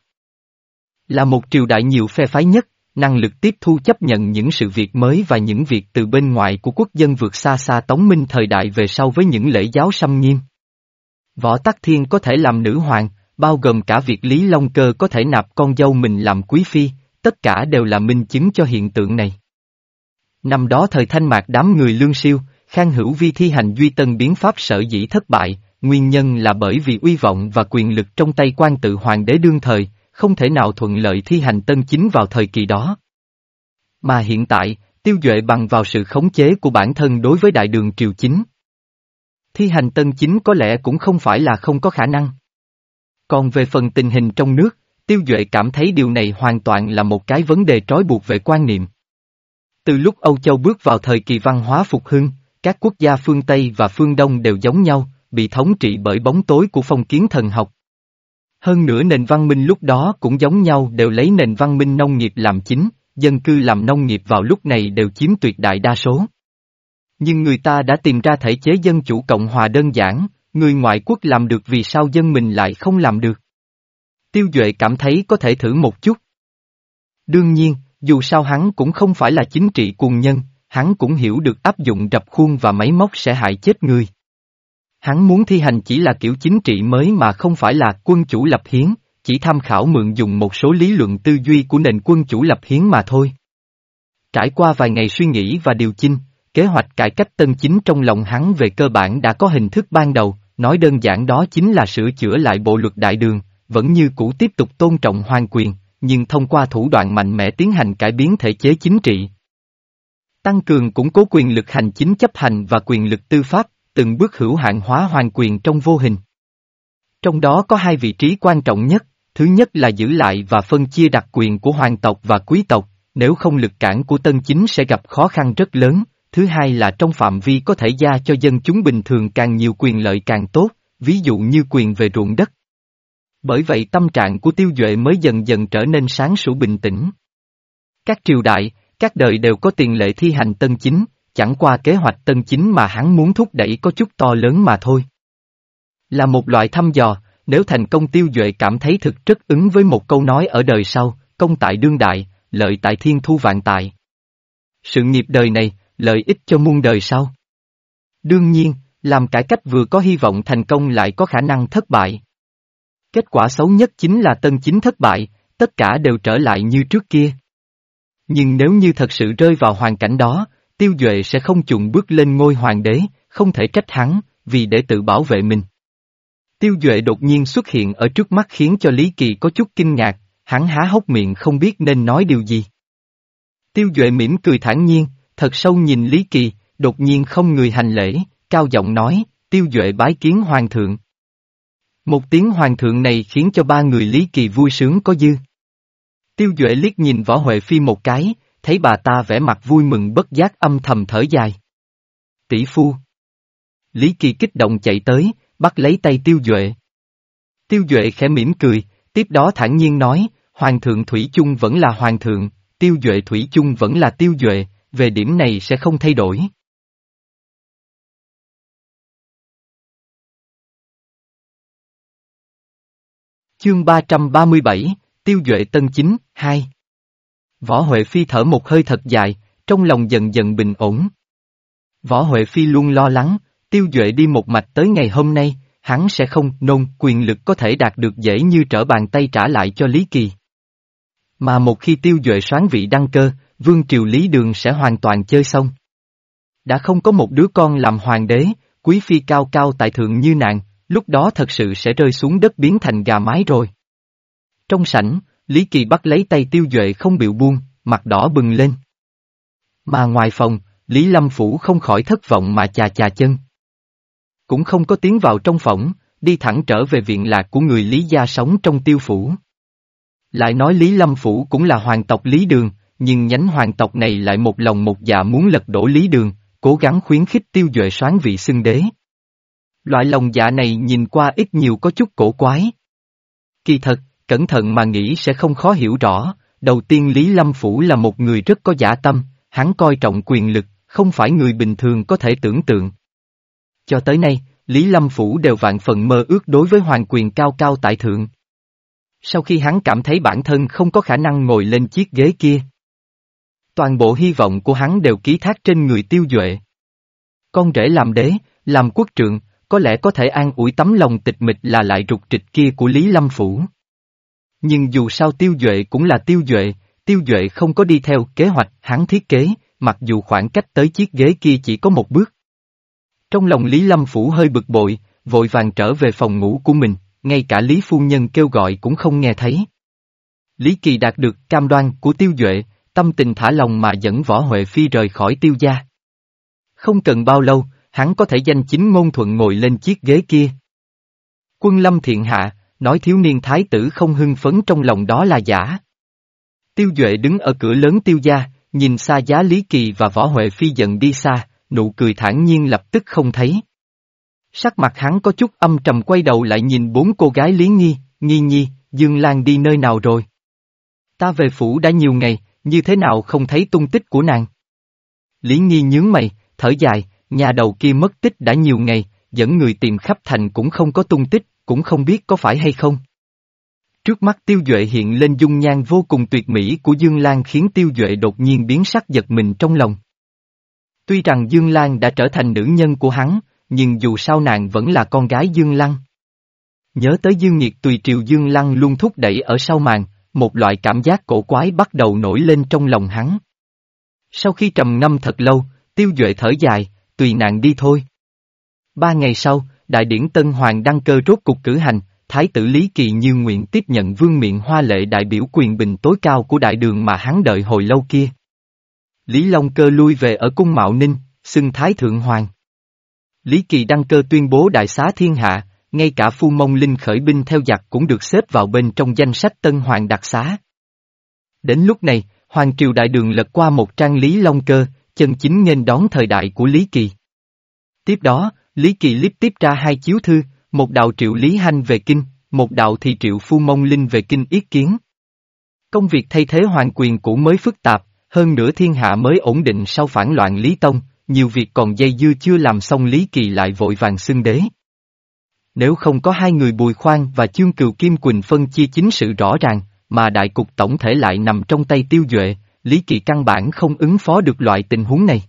Là một triều đại nhiều phe phái nhất, năng lực tiếp thu chấp nhận những sự việc mới và những việc từ bên ngoài của quốc dân vượt xa xa tống minh thời đại về sau với những lễ giáo xâm nghiêm. Võ Tắc Thiên có thể làm nữ hoàng, bao gồm cả việc Lý Long Cơ có thể nạp con dâu mình làm quý phi, tất cả đều là minh chứng cho hiện tượng này. Năm đó thời thanh mạc đám người lương siêu, Khang Hữu Vi thi hành duy tân biến pháp sở dĩ thất bại, nguyên nhân là bởi vì uy vọng và quyền lực trong tay quan tự hoàng đế đương thời, không thể nào thuận lợi thi hành tân chính vào thời kỳ đó. Mà hiện tại, tiêu duệ bằng vào sự khống chế của bản thân đối với đại đường triều chính. Thi hành tân chính có lẽ cũng không phải là không có khả năng. Còn về phần tình hình trong nước, tiêu duệ cảm thấy điều này hoàn toàn là một cái vấn đề trói buộc về quan niệm. Từ lúc Âu Châu bước vào thời kỳ văn hóa phục hưng, các quốc gia phương Tây và phương Đông đều giống nhau, bị thống trị bởi bóng tối của phong kiến thần học. Hơn nữa nền văn minh lúc đó cũng giống nhau đều lấy nền văn minh nông nghiệp làm chính, dân cư làm nông nghiệp vào lúc này đều chiếm tuyệt đại đa số. Nhưng người ta đã tìm ra thể chế dân chủ cộng hòa đơn giản, người ngoại quốc làm được vì sao dân mình lại không làm được. Tiêu Duệ cảm thấy có thể thử một chút. Đương nhiên, dù sao hắn cũng không phải là chính trị cuồng nhân, hắn cũng hiểu được áp dụng rập khuôn và máy móc sẽ hại chết người. Hắn muốn thi hành chỉ là kiểu chính trị mới mà không phải là quân chủ lập hiến, chỉ tham khảo mượn dùng một số lý luận tư duy của nền quân chủ lập hiến mà thôi. Trải qua vài ngày suy nghĩ và điều chinh, kế hoạch cải cách tân chính trong lòng hắn về cơ bản đã có hình thức ban đầu, nói đơn giản đó chính là sửa chữa lại bộ luật đại đường, vẫn như cũ tiếp tục tôn trọng hoàng quyền, nhưng thông qua thủ đoạn mạnh mẽ tiến hành cải biến thể chế chính trị. Tăng cường củng cố quyền lực hành chính chấp hành và quyền lực tư pháp, từng bước hữu hạn hóa hoàng quyền trong vô hình. Trong đó có hai vị trí quan trọng nhất, thứ nhất là giữ lại và phân chia đặc quyền của hoàng tộc và quý tộc, nếu không lực cản của tân chính sẽ gặp khó khăn rất lớn, thứ hai là trong phạm vi có thể gia cho dân chúng bình thường càng nhiều quyền lợi càng tốt, ví dụ như quyền về ruộng đất. Bởi vậy tâm trạng của tiêu duệ mới dần dần trở nên sáng sủa bình tĩnh. Các triều đại, các đời đều có tiền lệ thi hành tân chính, chẳng qua kế hoạch tân chính mà hắn muốn thúc đẩy có chút to lớn mà thôi. Là một loại thăm dò, nếu thành công tiêu duệ cảm thấy thực rất ứng với một câu nói ở đời sau, công tại đương đại, lợi tại thiên thu vạn tại. Sự nghiệp đời này, lợi ích cho muôn đời sau. Đương nhiên, làm cải cách vừa có hy vọng thành công lại có khả năng thất bại. Kết quả xấu nhất chính là tân chính thất bại, tất cả đều trở lại như trước kia. Nhưng nếu như thật sự rơi vào hoàn cảnh đó, Tiêu Duệ sẽ không chuộng bước lên ngôi hoàng đế, không thể trách hắn, vì để tự bảo vệ mình. Tiêu Duệ đột nhiên xuất hiện ở trước mắt khiến cho Lý Kỳ có chút kinh ngạc, hắn há hốc miệng không biết nên nói điều gì. Tiêu Duệ mỉm cười thản nhiên, thật sâu nhìn Lý Kỳ, đột nhiên không người hành lễ, cao giọng nói, Tiêu Duệ bái kiến Hoàng thượng. Một tiếng Hoàng thượng này khiến cho ba người Lý Kỳ vui sướng có dư. Tiêu Duệ liếc nhìn Võ Huệ Phi một cái, thấy bà ta vẻ mặt vui mừng bất giác âm thầm thở dài. Tỷ phu. Lý Kỳ kích động chạy tới, bắt lấy tay Tiêu Duệ. Tiêu Duệ khẽ mỉm cười, tiếp đó thản nhiên nói, Hoàng thượng Thủy chung vẫn là Hoàng thượng, Tiêu Duệ Thủy chung vẫn là Tiêu Duệ, về điểm này sẽ không thay đổi. Chương 337, Tiêu Duệ Tân Chính, 2 Võ Huệ Phi thở một hơi thật dài, trong lòng dần dần bình ổn. Võ Huệ Phi luôn lo lắng, Tiêu Duệ đi một mạch tới ngày hôm nay, hắn sẽ không nôn quyền lực có thể đạt được dễ như trở bàn tay trả lại cho Lý Kỳ. Mà một khi Tiêu Duệ soán vị đăng cơ, Vương Triều Lý Đường sẽ hoàn toàn chơi xong. Đã không có một đứa con làm hoàng đế, quý phi cao cao tại thượng như nạn, lúc đó thật sự sẽ rơi xuống đất biến thành gà mái rồi. Trong sảnh, Lý Kỳ bắt lấy tay tiêu duệ không biểu buông, mặt đỏ bừng lên. Mà ngoài phòng, Lý Lâm Phủ không khỏi thất vọng mà chà chà chân. Cũng không có tiến vào trong phòng, đi thẳng trở về viện lạc của người Lý gia sống trong tiêu phủ. Lại nói Lý Lâm Phủ cũng là hoàng tộc Lý Đường, nhưng nhánh hoàng tộc này lại một lòng một dạ muốn lật đổ Lý Đường, cố gắng khuyến khích tiêu duệ soán vị xưng đế. Loại lòng dạ này nhìn qua ít nhiều có chút cổ quái. Kỳ thật, cẩn thận mà nghĩ sẽ không khó hiểu rõ, đầu tiên Lý Lâm Phủ là một người rất có giả tâm, hắn coi trọng quyền lực, không phải người bình thường có thể tưởng tượng. Cho tới nay, Lý Lâm Phủ đều vạn phần mơ ước đối với hoàng quyền cao cao tại thượng. Sau khi hắn cảm thấy bản thân không có khả năng ngồi lên chiếc ghế kia, toàn bộ hy vọng của hắn đều ký thác trên người tiêu duệ. Con rể làm đế, làm quốc trượng, có lẽ có thể an ủi tấm lòng tịch mịch là lại rụt trịch kia của Lý Lâm Phủ. Nhưng dù sao tiêu duệ cũng là tiêu duệ, tiêu duệ không có đi theo kế hoạch hắn thiết kế, mặc dù khoảng cách tới chiếc ghế kia chỉ có một bước. Trong lòng Lý Lâm Phủ hơi bực bội, vội vàng trở về phòng ngủ của mình, ngay cả Lý Phu Nhân kêu gọi cũng không nghe thấy. Lý Kỳ đạt được cam đoan của tiêu duệ, tâm tình thả lòng mà dẫn Võ Huệ Phi rời khỏi tiêu gia. Không cần bao lâu, hắn có thể danh chính ngôn thuận ngồi lên chiếc ghế kia. Quân lâm thiện hạ, nói thiếu niên thái tử không hưng phấn trong lòng đó là giả. Tiêu Duệ đứng ở cửa lớn tiêu gia, nhìn xa giá Lý Kỳ và Võ Huệ Phi giận đi xa, nụ cười thản nhiên lập tức không thấy. Sắc mặt hắn có chút âm trầm quay đầu lại nhìn bốn cô gái Lý Nghi, Nghi Nhi, Dương Lan đi nơi nào rồi. Ta về phủ đã nhiều ngày, như thế nào không thấy tung tích của nàng. Lý Nghi nhướng mày, thở dài, nhà đầu kia mất tích đã nhiều ngày, dẫn người tìm khắp thành cũng không có tung tích, cũng không biết có phải hay không. Trước mắt Tiêu Duệ hiện lên dung nhan vô cùng tuyệt mỹ của Dương Lan khiến Tiêu Duệ đột nhiên biến sắc giật mình trong lòng. Tuy rằng Dương Lan đã trở thành nữ nhân của hắn, nhưng dù sao nàng vẫn là con gái Dương Lăng. Nhớ tới Dương Nhiệt tùy triều Dương Lăng luôn thúc đẩy ở sau màn, một loại cảm giác cổ quái bắt đầu nổi lên trong lòng hắn. Sau khi trầm ngâm thật lâu, Tiêu Duệ thở dài, tùy nàng đi thôi. Ba ngày sau, đại điển Tân Hoàng đăng cơ rốt cục cử hành, Thái tử Lý Kỳ như nguyện tiếp nhận vương miện hoa lệ đại biểu quyền bình tối cao của đại đường mà hắn đợi hồi lâu kia. Lý Long cơ lui về ở cung Mạo Ninh, xưng Thái Thượng Hoàng. Lý Kỳ đăng cơ tuyên bố đại xá thiên hạ, ngay cả phu mông linh khởi binh theo giặc cũng được xếp vào bên trong danh sách Tân Hoàng đặc xá. Đến lúc này, Hoàng triều đại đường lật qua một trang Lý Long cơ, chân chính nghênh đón thời đại của Lý Kỳ. Tiếp đó, Lý Kỳ Líp tiếp ra hai chiếu thư, một đạo triệu Lý Hanh về kinh, một đạo thì triệu Phu Mông Linh về kinh ý kiến. Công việc thay thế hoàng quyền cũ mới phức tạp, hơn nữa thiên hạ mới ổn định sau phản loạn Lý Tông, nhiều việc còn dây dưa chưa làm xong Lý Kỳ lại vội vàng xưng đế. Nếu không có hai người Bùi Khoan và Chương Cừu Kim Quỳnh phân chia chính sự rõ ràng, mà đại cục tổng thể lại nằm trong tay tiêu duệ, Lý Kỳ căn bản không ứng phó được loại tình huống này.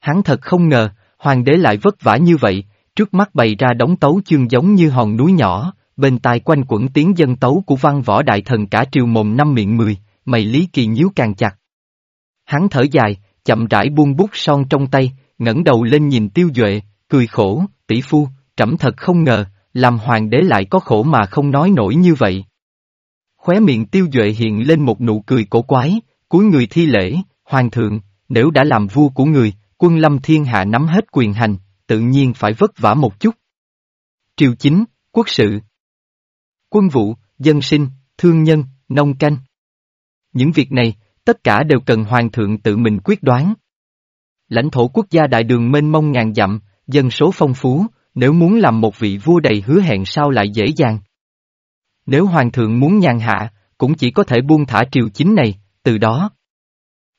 Hắn thật không ngờ, hoàng đế lại vất vả như vậy, trước mắt bày ra đống tấu chương giống như hòn núi nhỏ, bên tai quanh quẩn tiếng dân tấu của văn võ đại thần cả triều mồm năm miệng mười, mày Lý Kỳ nhíu càng chặt. Hắn thở dài, chậm rãi buông bút son trong tay, ngẩng đầu lên nhìn tiêu duệ, cười khổ, tỷ phu, trẫm thật không ngờ, làm hoàng đế lại có khổ mà không nói nổi như vậy. Khóe miệng tiêu duệ hiện lên một nụ cười cổ quái, cuối người thi lễ, hoàng thượng, nếu đã làm vua của người, quân lâm thiên hạ nắm hết quyền hành, tự nhiên phải vất vả một chút. Triều chính, quốc sự, quân vụ, dân sinh, thương nhân, nông canh. Những việc này, tất cả đều cần hoàng thượng tự mình quyết đoán. Lãnh thổ quốc gia đại đường mênh mông ngàn dặm, dân số phong phú, nếu muốn làm một vị vua đầy hứa hẹn sao lại dễ dàng. Nếu hoàng thượng muốn nhàn hạ, cũng chỉ có thể buông thả triều chính này, từ đó.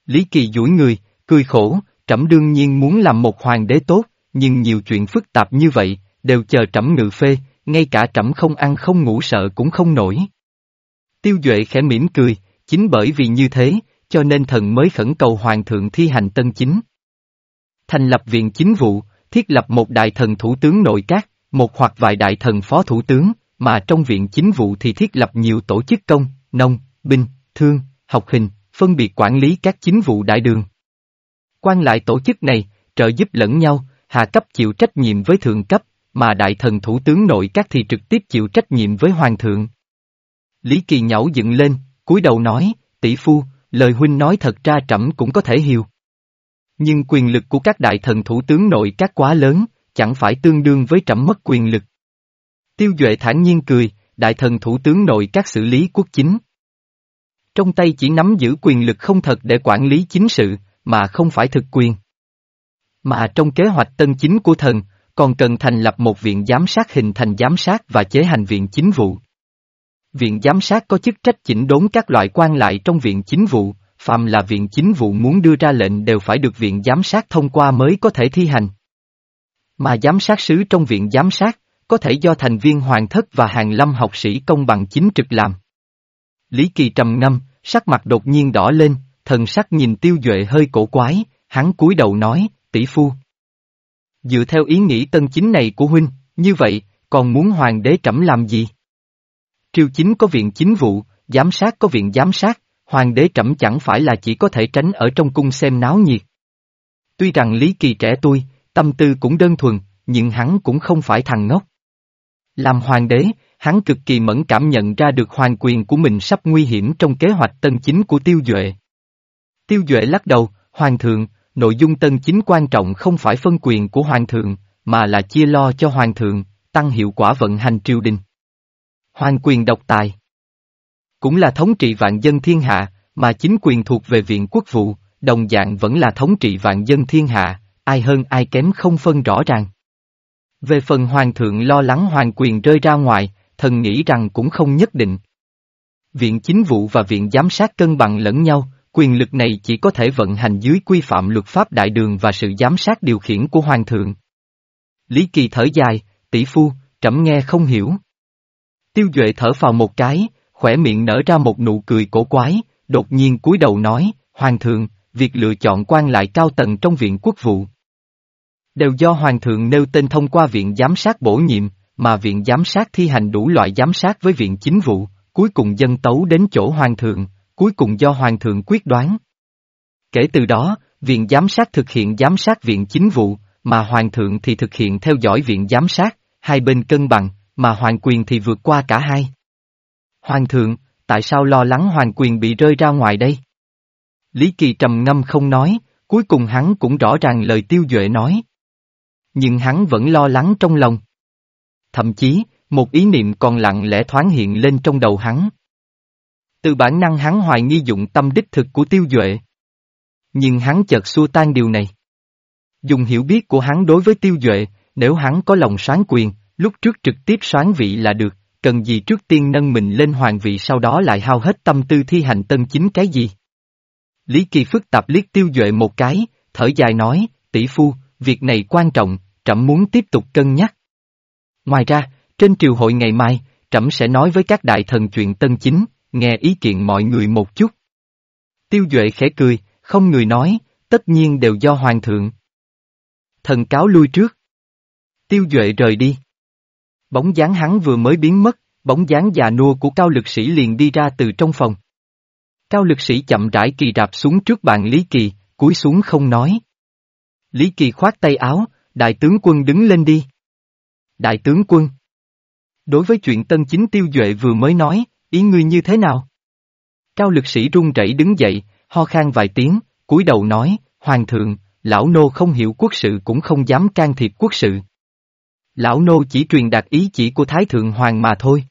Lý Kỳ duỗi người, cười khổ, trẫm đương nhiên muốn làm một hoàng đế tốt, nhưng nhiều chuyện phức tạp như vậy, đều chờ trẫm ngự phê, ngay cả trẫm không ăn không ngủ sợ cũng không nổi. Tiêu Duệ khẽ mỉm cười, chính bởi vì như thế, cho nên thần mới khẩn cầu hoàng thượng thi hành tân chính. Thành lập viện chính vụ, thiết lập một đại thần thủ tướng nội các, một hoặc vài đại thần phó thủ tướng, mà trong viện chính vụ thì thiết lập nhiều tổ chức công, nông, binh, thương, học hình, phân biệt quản lý các chính vụ đại đường. Quan lại tổ chức này, trợ giúp lẫn nhau, hạ cấp chịu trách nhiệm với thượng cấp, mà đại thần thủ tướng nội các thì trực tiếp chịu trách nhiệm với hoàng thượng. Lý Kỳ nhão dựng lên, cúi đầu nói, tỷ phu, lời huynh nói thật ra trẫm cũng có thể hiểu. Nhưng quyền lực của các đại thần thủ tướng nội các quá lớn, chẳng phải tương đương với trẫm mất quyền lực. Tiêu Duệ thản nhiên cười, đại thần thủ tướng nội các xử lý quốc chính. Trong tay chỉ nắm giữ quyền lực không thật để quản lý chính sự, mà không phải thực quyền. Mà trong kế hoạch tân chính của thần, còn cần thành lập một viện giám sát hình thành giám sát và chế hành viện chính vụ. Viện giám sát có chức trách chỉnh đốn các loại quan lại trong viện chính vụ, phàm là viện chính vụ muốn đưa ra lệnh đều phải được viện giám sát thông qua mới có thể thi hành. Mà giám sát sứ trong viện giám sát, có thể do thành viên hoàng thất và hàng lâm học sĩ công bằng chính trực làm. Lý Kỳ trầm ngâm, sắc mặt đột nhiên đỏ lên, thần sắc nhìn tiêu duệ hơi cổ quái, hắn cúi đầu nói, tỷ phu. Dựa theo ý nghĩ tân chính này của huynh, như vậy, còn muốn hoàng đế trẫm làm gì? Triều chính có viện chính vụ, giám sát có viện giám sát, hoàng đế trẫm chẳng phải là chỉ có thể tránh ở trong cung xem náo nhiệt. Tuy rằng Lý Kỳ trẻ tôi, tâm tư cũng đơn thuần, nhưng hắn cũng không phải thằng ngốc. Làm hoàng đế, hắn cực kỳ mẫn cảm nhận ra được hoàng quyền của mình sắp nguy hiểm trong kế hoạch tân chính của Tiêu Duệ. Tiêu Duệ lắc đầu, Hoàng thượng, nội dung tân chính quan trọng không phải phân quyền của Hoàng thượng, mà là chia lo cho Hoàng thượng, tăng hiệu quả vận hành triều đình. Hoàng quyền độc tài Cũng là thống trị vạn dân thiên hạ, mà chính quyền thuộc về viện quốc vụ, đồng dạng vẫn là thống trị vạn dân thiên hạ, ai hơn ai kém không phân rõ ràng. Về phần hoàng thượng lo lắng hoàng quyền rơi ra ngoài, thần nghĩ rằng cũng không nhất định. Viện chính vụ và viện giám sát cân bằng lẫn nhau, quyền lực này chỉ có thể vận hành dưới quy phạm luật pháp đại đường và sự giám sát điều khiển của hoàng thượng. Lý Kỳ thở dài, tỷ phu, trẫm nghe không hiểu. Tiêu Duệ thở vào một cái, khỏe miệng nở ra một nụ cười cổ quái, đột nhiên cúi đầu nói, Hoàng thượng, việc lựa chọn quan lại cao tầng trong viện quốc vụ. Đều do Hoàng thượng nêu tên thông qua viện giám sát bổ nhiệm, mà viện giám sát thi hành đủ loại giám sát với viện chính vụ, cuối cùng dân tấu đến chỗ Hoàng thượng, cuối cùng do Hoàng thượng quyết đoán. Kể từ đó, viện giám sát thực hiện giám sát viện chính vụ, mà Hoàng thượng thì thực hiện theo dõi viện giám sát, hai bên cân bằng, mà Hoàng quyền thì vượt qua cả hai. Hoàng thượng, tại sao lo lắng Hoàng quyền bị rơi ra ngoài đây? Lý Kỳ trầm ngâm không nói, cuối cùng hắn cũng rõ ràng lời tiêu duệ nói. Nhưng hắn vẫn lo lắng trong lòng. Thậm chí, một ý niệm còn lặng lẽ thoáng hiện lên trong đầu hắn. Từ bản năng hắn hoài nghi dụng tâm đích thực của tiêu duệ. Nhưng hắn chợt xua tan điều này. Dùng hiểu biết của hắn đối với tiêu duệ, nếu hắn có lòng sáng quyền, lúc trước trực tiếp sáng vị là được, cần gì trước tiên nâng mình lên hoàng vị sau đó lại hao hết tâm tư thi hành tân chính cái gì. Lý Kỳ phức tạp liếc tiêu duệ một cái, thở dài nói, tỷ phu, việc này quan trọng, trẫm muốn tiếp tục cân nhắc. Ngoài ra, trên triều hội ngày mai, trẫm sẽ nói với các đại thần chuyện tân chính, nghe ý kiện mọi người một chút. Tiêu Duệ khẽ cười, không người nói, tất nhiên đều do hoàng thượng. Thần cáo lui trước. Tiêu Duệ rời đi. Bóng dáng hắn vừa mới biến mất, bóng dáng già nua của cao lực sĩ liền đi ra từ trong phòng. Cao lực sĩ chậm rãi kỳ rạp xuống trước bàn Lý Kỳ, cúi xuống không nói. Lý Kỳ khoát tay áo, đại tướng quân đứng lên đi. Đại tướng quân. Đối với chuyện tân chính tiêu duệ vừa mới nói, ý ngươi như thế nào? Cao lực sĩ run rẩy đứng dậy, ho khan vài tiếng, cúi đầu nói, Hoàng thượng, lão nô không hiểu quốc sự cũng không dám can thiệp quốc sự. Lão nô chỉ truyền đạt ý chỉ của Thái Thượng Hoàng mà thôi.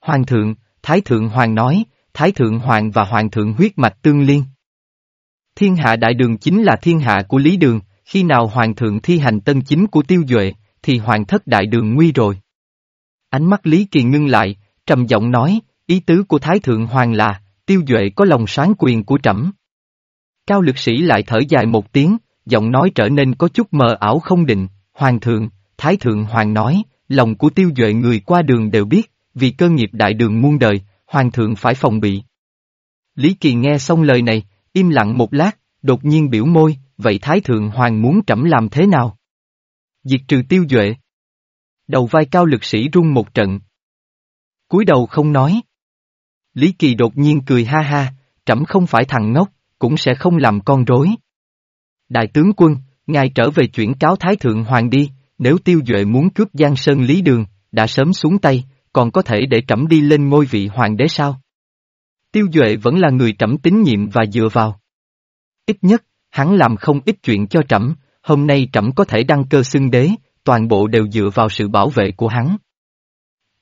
Hoàng thượng, Thái Thượng Hoàng nói, Thái Thượng Hoàng và Hoàng thượng huyết mạch tương liên. Thiên hạ đại đường chính là thiên hạ của Lý Đường, khi nào Hoàng thượng thi hành tân chính của Tiêu Duệ, thì Hoàng thất đại đường nguy rồi. Ánh mắt Lý Kỳ ngưng lại, trầm giọng nói, ý tứ của Thái Thượng Hoàng là, Tiêu Duệ có lòng sáng quyền của trẫm. Cao lực sĩ lại thở dài một tiếng, giọng nói trở nên có chút mờ ảo không định, Hoàng thượng, Thái Thượng Hoàng nói, lòng của Tiêu Duệ người qua đường đều biết, vì cơ nghiệp đại đường muôn đời, Hoàng thượng phải phòng bị. Lý Kỳ nghe xong lời này, im lặng một lát, đột nhiên biểu môi, vậy Thái Thượng Hoàng muốn trẫm làm thế nào? Diệt trừ Tiêu Duệ. Đầu vai cao lực sĩ rung một trận cúi đầu không nói. Lý Kỳ đột nhiên cười ha ha, trẫm không phải thằng ngốc, cũng sẽ không làm con rối. Đại tướng quân, ngài trở về chuyển cáo Thái Thượng Hoàng đi, nếu Tiêu Duệ muốn cướp Giang Sơn Lý Đường, đã sớm xuống tay, còn có thể để trẫm đi lên ngôi vị hoàng đế sao? Tiêu Duệ vẫn là người trẫm tín nhiệm và dựa vào. Ít nhất, hắn làm không ít chuyện cho trẫm, hôm nay trẫm có thể đăng cơ xưng đế, toàn bộ đều dựa vào sự bảo vệ của hắn.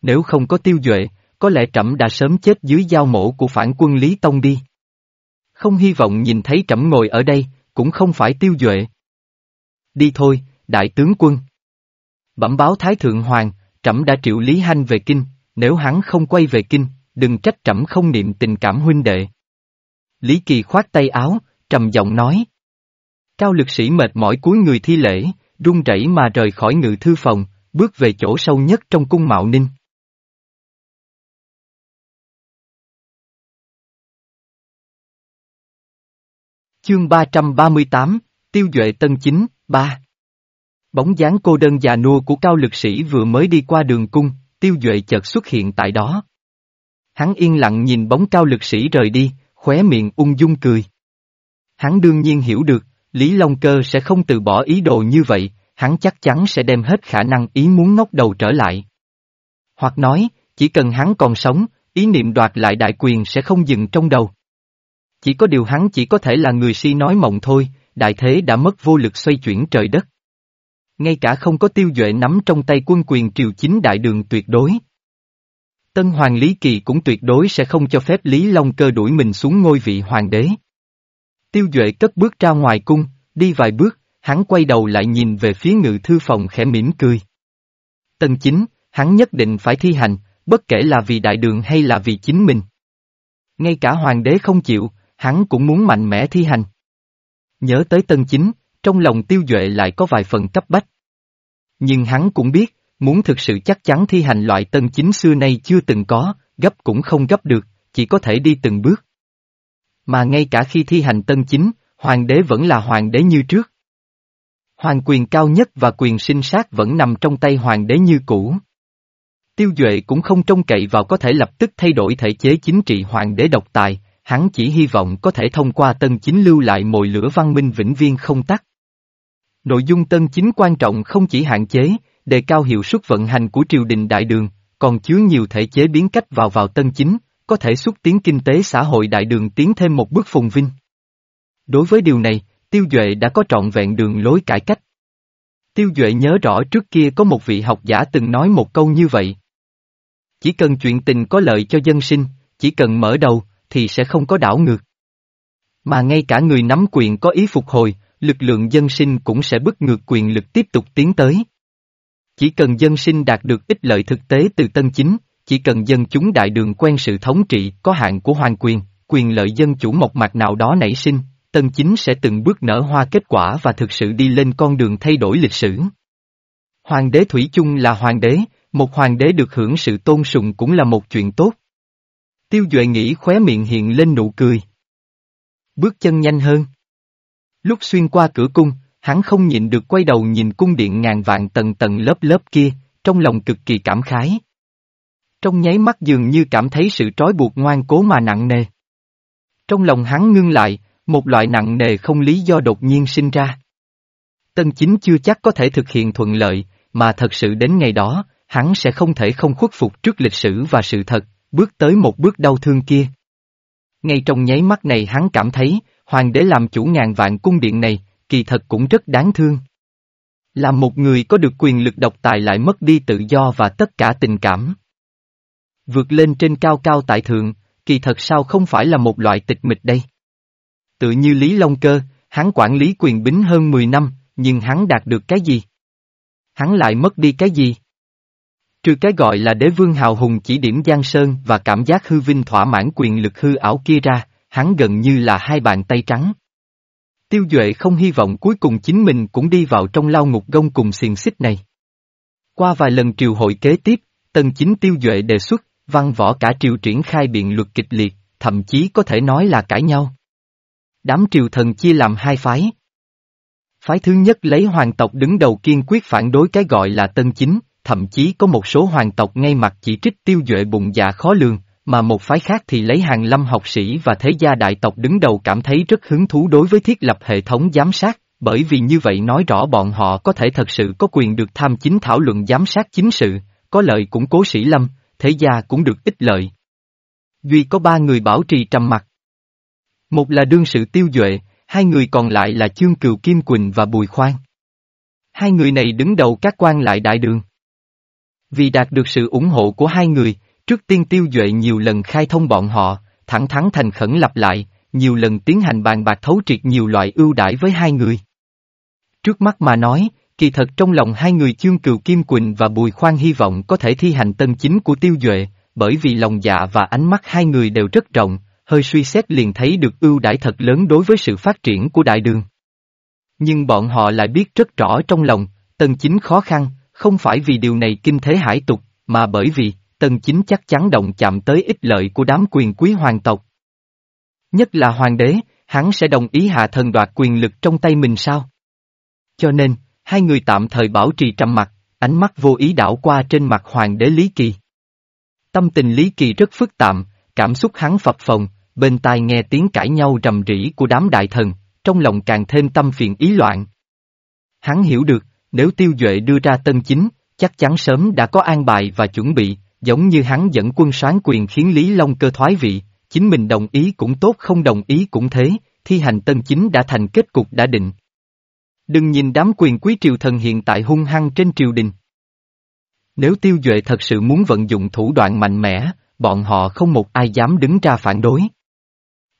Nếu không có Tiêu Duệ, có lẽ trẫm đã sớm chết dưới giao mổ của phản quân Lý Tông đi. Không hy vọng nhìn thấy trẫm ngồi ở đây, cũng không phải Tiêu Duệ. Đi thôi, đại tướng quân. Bẩm báo Thái Thượng Hoàng, trẫm đã triệu Lý Hanh về kinh, nếu hắn không quay về kinh, đừng trách trẫm không niệm tình cảm huynh đệ. Lý Kỳ khoát tay áo, trầm giọng nói. Cao lực sĩ mệt mỏi cuối người thi lễ, run rẩy mà rời khỏi ngự thư phòng, bước về chỗ sâu nhất trong cung Mạo Ninh. Chương 338, Tiêu Duệ Tân Chính, 3 Bóng dáng cô đơn già nua của cao lực sĩ vừa mới đi qua đường cung, Tiêu Duệ chợt xuất hiện tại đó. Hắn yên lặng nhìn bóng cao lực sĩ rời đi, khóe miệng ung dung cười. Hắn đương nhiên hiểu được, Lý Long Cơ sẽ không từ bỏ ý đồ như vậy, hắn chắc chắn sẽ đem hết khả năng ý muốn ngóc đầu trở lại. Hoặc nói, chỉ cần hắn còn sống, ý niệm đoạt lại đại quyền sẽ không dừng trong đầu. Chỉ có điều hắn chỉ có thể là người si nói mộng thôi, đại thế đã mất vô lực xoay chuyển trời đất. Ngay cả không có tiêu duệ nắm trong tay quân quyền triều chính đại đường tuyệt đối. Tân Hoàng Lý Kỳ cũng tuyệt đối sẽ không cho phép Lý Long cơ đuổi mình xuống ngôi vị hoàng đế. Tiêu Duệ cất bước ra ngoài cung, đi vài bước, hắn quay đầu lại nhìn về phía ngự thư phòng khẽ mỉm cười. Tân chính, hắn nhất định phải thi hành, bất kể là vì đại đường hay là vì chính mình. Ngay cả hoàng đế không chịu, hắn cũng muốn mạnh mẽ thi hành. Nhớ tới tân chính, trong lòng tiêu duệ lại có vài phần cấp bách. Nhưng hắn cũng biết, muốn thực sự chắc chắn thi hành loại tân chính xưa nay chưa từng có, gấp cũng không gấp được, chỉ có thể đi từng bước. Mà ngay cả khi thi hành tân chính, hoàng đế vẫn là hoàng đế như trước. Hoàng quyền cao nhất và quyền sinh sát vẫn nằm trong tay hoàng đế như cũ. Tiêu Duệ cũng không trông cậy vào có thể lập tức thay đổi thể chế chính trị hoàng đế độc tài, hắn chỉ hy vọng có thể thông qua tân chính lưu lại mồi lửa văn minh vĩnh viên không tắt. Nội dung tân chính quan trọng không chỉ hạn chế, đề cao hiệu suất vận hành của triều đình đại đường, còn chứa nhiều thể chế biến cách vào vào tân chính, có thể xúc tiến kinh tế xã hội đại đường tiến thêm một bước phùng vinh. Đối với điều này, Tiêu Duệ đã có trọn vẹn đường lối cải cách. Tiêu Duệ nhớ rõ trước kia có một vị học giả từng nói một câu như vậy. Chỉ cần chuyện tình có lợi cho dân sinh, chỉ cần mở đầu, thì sẽ không có đảo ngược. Mà ngay cả người nắm quyền có ý phục hồi, lực lượng dân sinh cũng sẽ bức ngược quyền lực tiếp tục tiến tới. Chỉ cần dân sinh đạt được ích lợi thực tế từ tân chính, chỉ cần dân chúng đại đường quen sự thống trị có hạn của hoàng quyền, quyền lợi dân chủ một mặt nào đó nảy sinh, tân chính sẽ từng bước nở hoa kết quả và thực sự đi lên con đường thay đổi lịch sử. Hoàng đế Thủy chung là hoàng đế, một hoàng đế được hưởng sự tôn sùng cũng là một chuyện tốt. Tiêu Duệ nghĩ khóe miệng hiện lên nụ cười. Bước chân nhanh hơn. Lúc xuyên qua cửa cung, hắn không nhịn được quay đầu nhìn cung điện ngàn vạn tầng tầng lớp lớp kia, trong lòng cực kỳ cảm khái. Trong nháy mắt dường như cảm thấy sự trói buộc ngoan cố mà nặng nề. Trong lòng hắn ngưng lại, một loại nặng nề không lý do đột nhiên sinh ra. Tân chính chưa chắc có thể thực hiện thuận lợi, mà thật sự đến ngày đó, hắn sẽ không thể không khuất phục trước lịch sử và sự thật, bước tới một bước đau thương kia. Ngay trong nháy mắt này hắn cảm thấy, hoàng đế làm chủ ngàn vạn cung điện này, kỳ thật cũng rất đáng thương. Là một người có được quyền lực độc tài lại mất đi tự do và tất cả tình cảm. Vượt lên trên cao cao tại thượng, kỳ thật sao không phải là một loại tịch mịch đây? Tự như Lý Long Cơ, hắn quản lý quyền bính hơn 10 năm, nhưng hắn đạt được cái gì? Hắn lại mất đi cái gì? Trừ cái gọi là đế vương hào hùng chỉ điểm Giang Sơn và cảm giác hư vinh thỏa mãn quyền lực hư ảo kia ra, hắn gần như là hai bàn tay trắng. Tiêu Duệ không hy vọng cuối cùng chính mình cũng đi vào trong lao ngục gông cùng xiềng xích này. Qua vài lần triều hội kế tiếp, tần chính Tiêu Duệ đề xuất, văn võ cả triều triển khai biện luật kịch liệt, thậm chí có thể nói là cãi nhau. Đám triều thần chia làm hai phái. Phái thứ nhất lấy hoàng tộc đứng đầu kiên quyết phản đối cái gọi là tân chính, thậm chí có một số hoàng tộc ngay mặt chỉ trích tiêu duệ bụng dạ khó lường, mà một phái khác thì lấy hàng lâm học sĩ và thế gia đại tộc đứng đầu cảm thấy rất hứng thú đối với thiết lập hệ thống giám sát, bởi vì như vậy nói rõ bọn họ có thể thật sự có quyền được tham chính thảo luận giám sát chính sự, có lợi cũng cố sĩ lâm, thế gia cũng được ích lợi. Duy có ba người bảo trì trầm mặc, Một là đương sự tiêu duệ, hai người còn lại là Chương Cừu Kim Quỳnh và Bùi Khoan. Hai người này đứng đầu các quan lại đại đường. Vì đạt được sự ủng hộ của hai người, trước tiên tiêu duệ nhiều lần khai thông bọn họ, thẳng thắn thành khẩn lặp lại, nhiều lần tiến hành bàn bạc thấu triệt nhiều loại ưu đãi với hai người. Trước mắt mà nói, kỳ thật trong lòng hai người chương cừu Kim Quỳnh và Bùi Khoan hy vọng có thể thi hành tân chính của tiêu duệ, bởi vì lòng dạ và ánh mắt hai người đều rất rộng, hơi suy xét liền thấy được ưu đãi thật lớn đối với sự phát triển của đại đường. Nhưng bọn họ lại biết rất rõ trong lòng, tân chính khó khăn, không phải vì điều này kinh thế hải tục, mà bởi vì, Tần chính chắc chắn động chạm tới ích lợi của đám quyền quý hoàng tộc. Nhất là hoàng đế, hắn sẽ đồng ý hạ thần đoạt quyền lực trong tay mình sao? Cho nên, hai người tạm thời bảo trì trầm mặt, ánh mắt vô ý đảo qua trên mặt hoàng đế Lý Kỳ. Tâm tình Lý Kỳ rất phức tạp, cảm xúc hắn phập phồng, bên tai nghe tiếng cãi nhau rầm rĩ của đám đại thần, trong lòng càng thêm tâm phiền ý loạn. Hắn hiểu được, nếu tiêu duệ đưa ra tân chính, chắc chắn sớm đã có an bài và chuẩn bị, giống như hắn dẫn quân soán quyền khiến Lý Long cơ thoái vị, chính mình đồng ý cũng tốt không đồng ý cũng thế, thi hành tân chính đã thành kết cục đã định. Đừng nhìn đám quyền quý triều thần hiện tại hung hăng trên triều đình. Nếu tiêu duệ thật sự muốn vận dụng thủ đoạn mạnh mẽ, bọn họ không một ai dám đứng ra phản đối.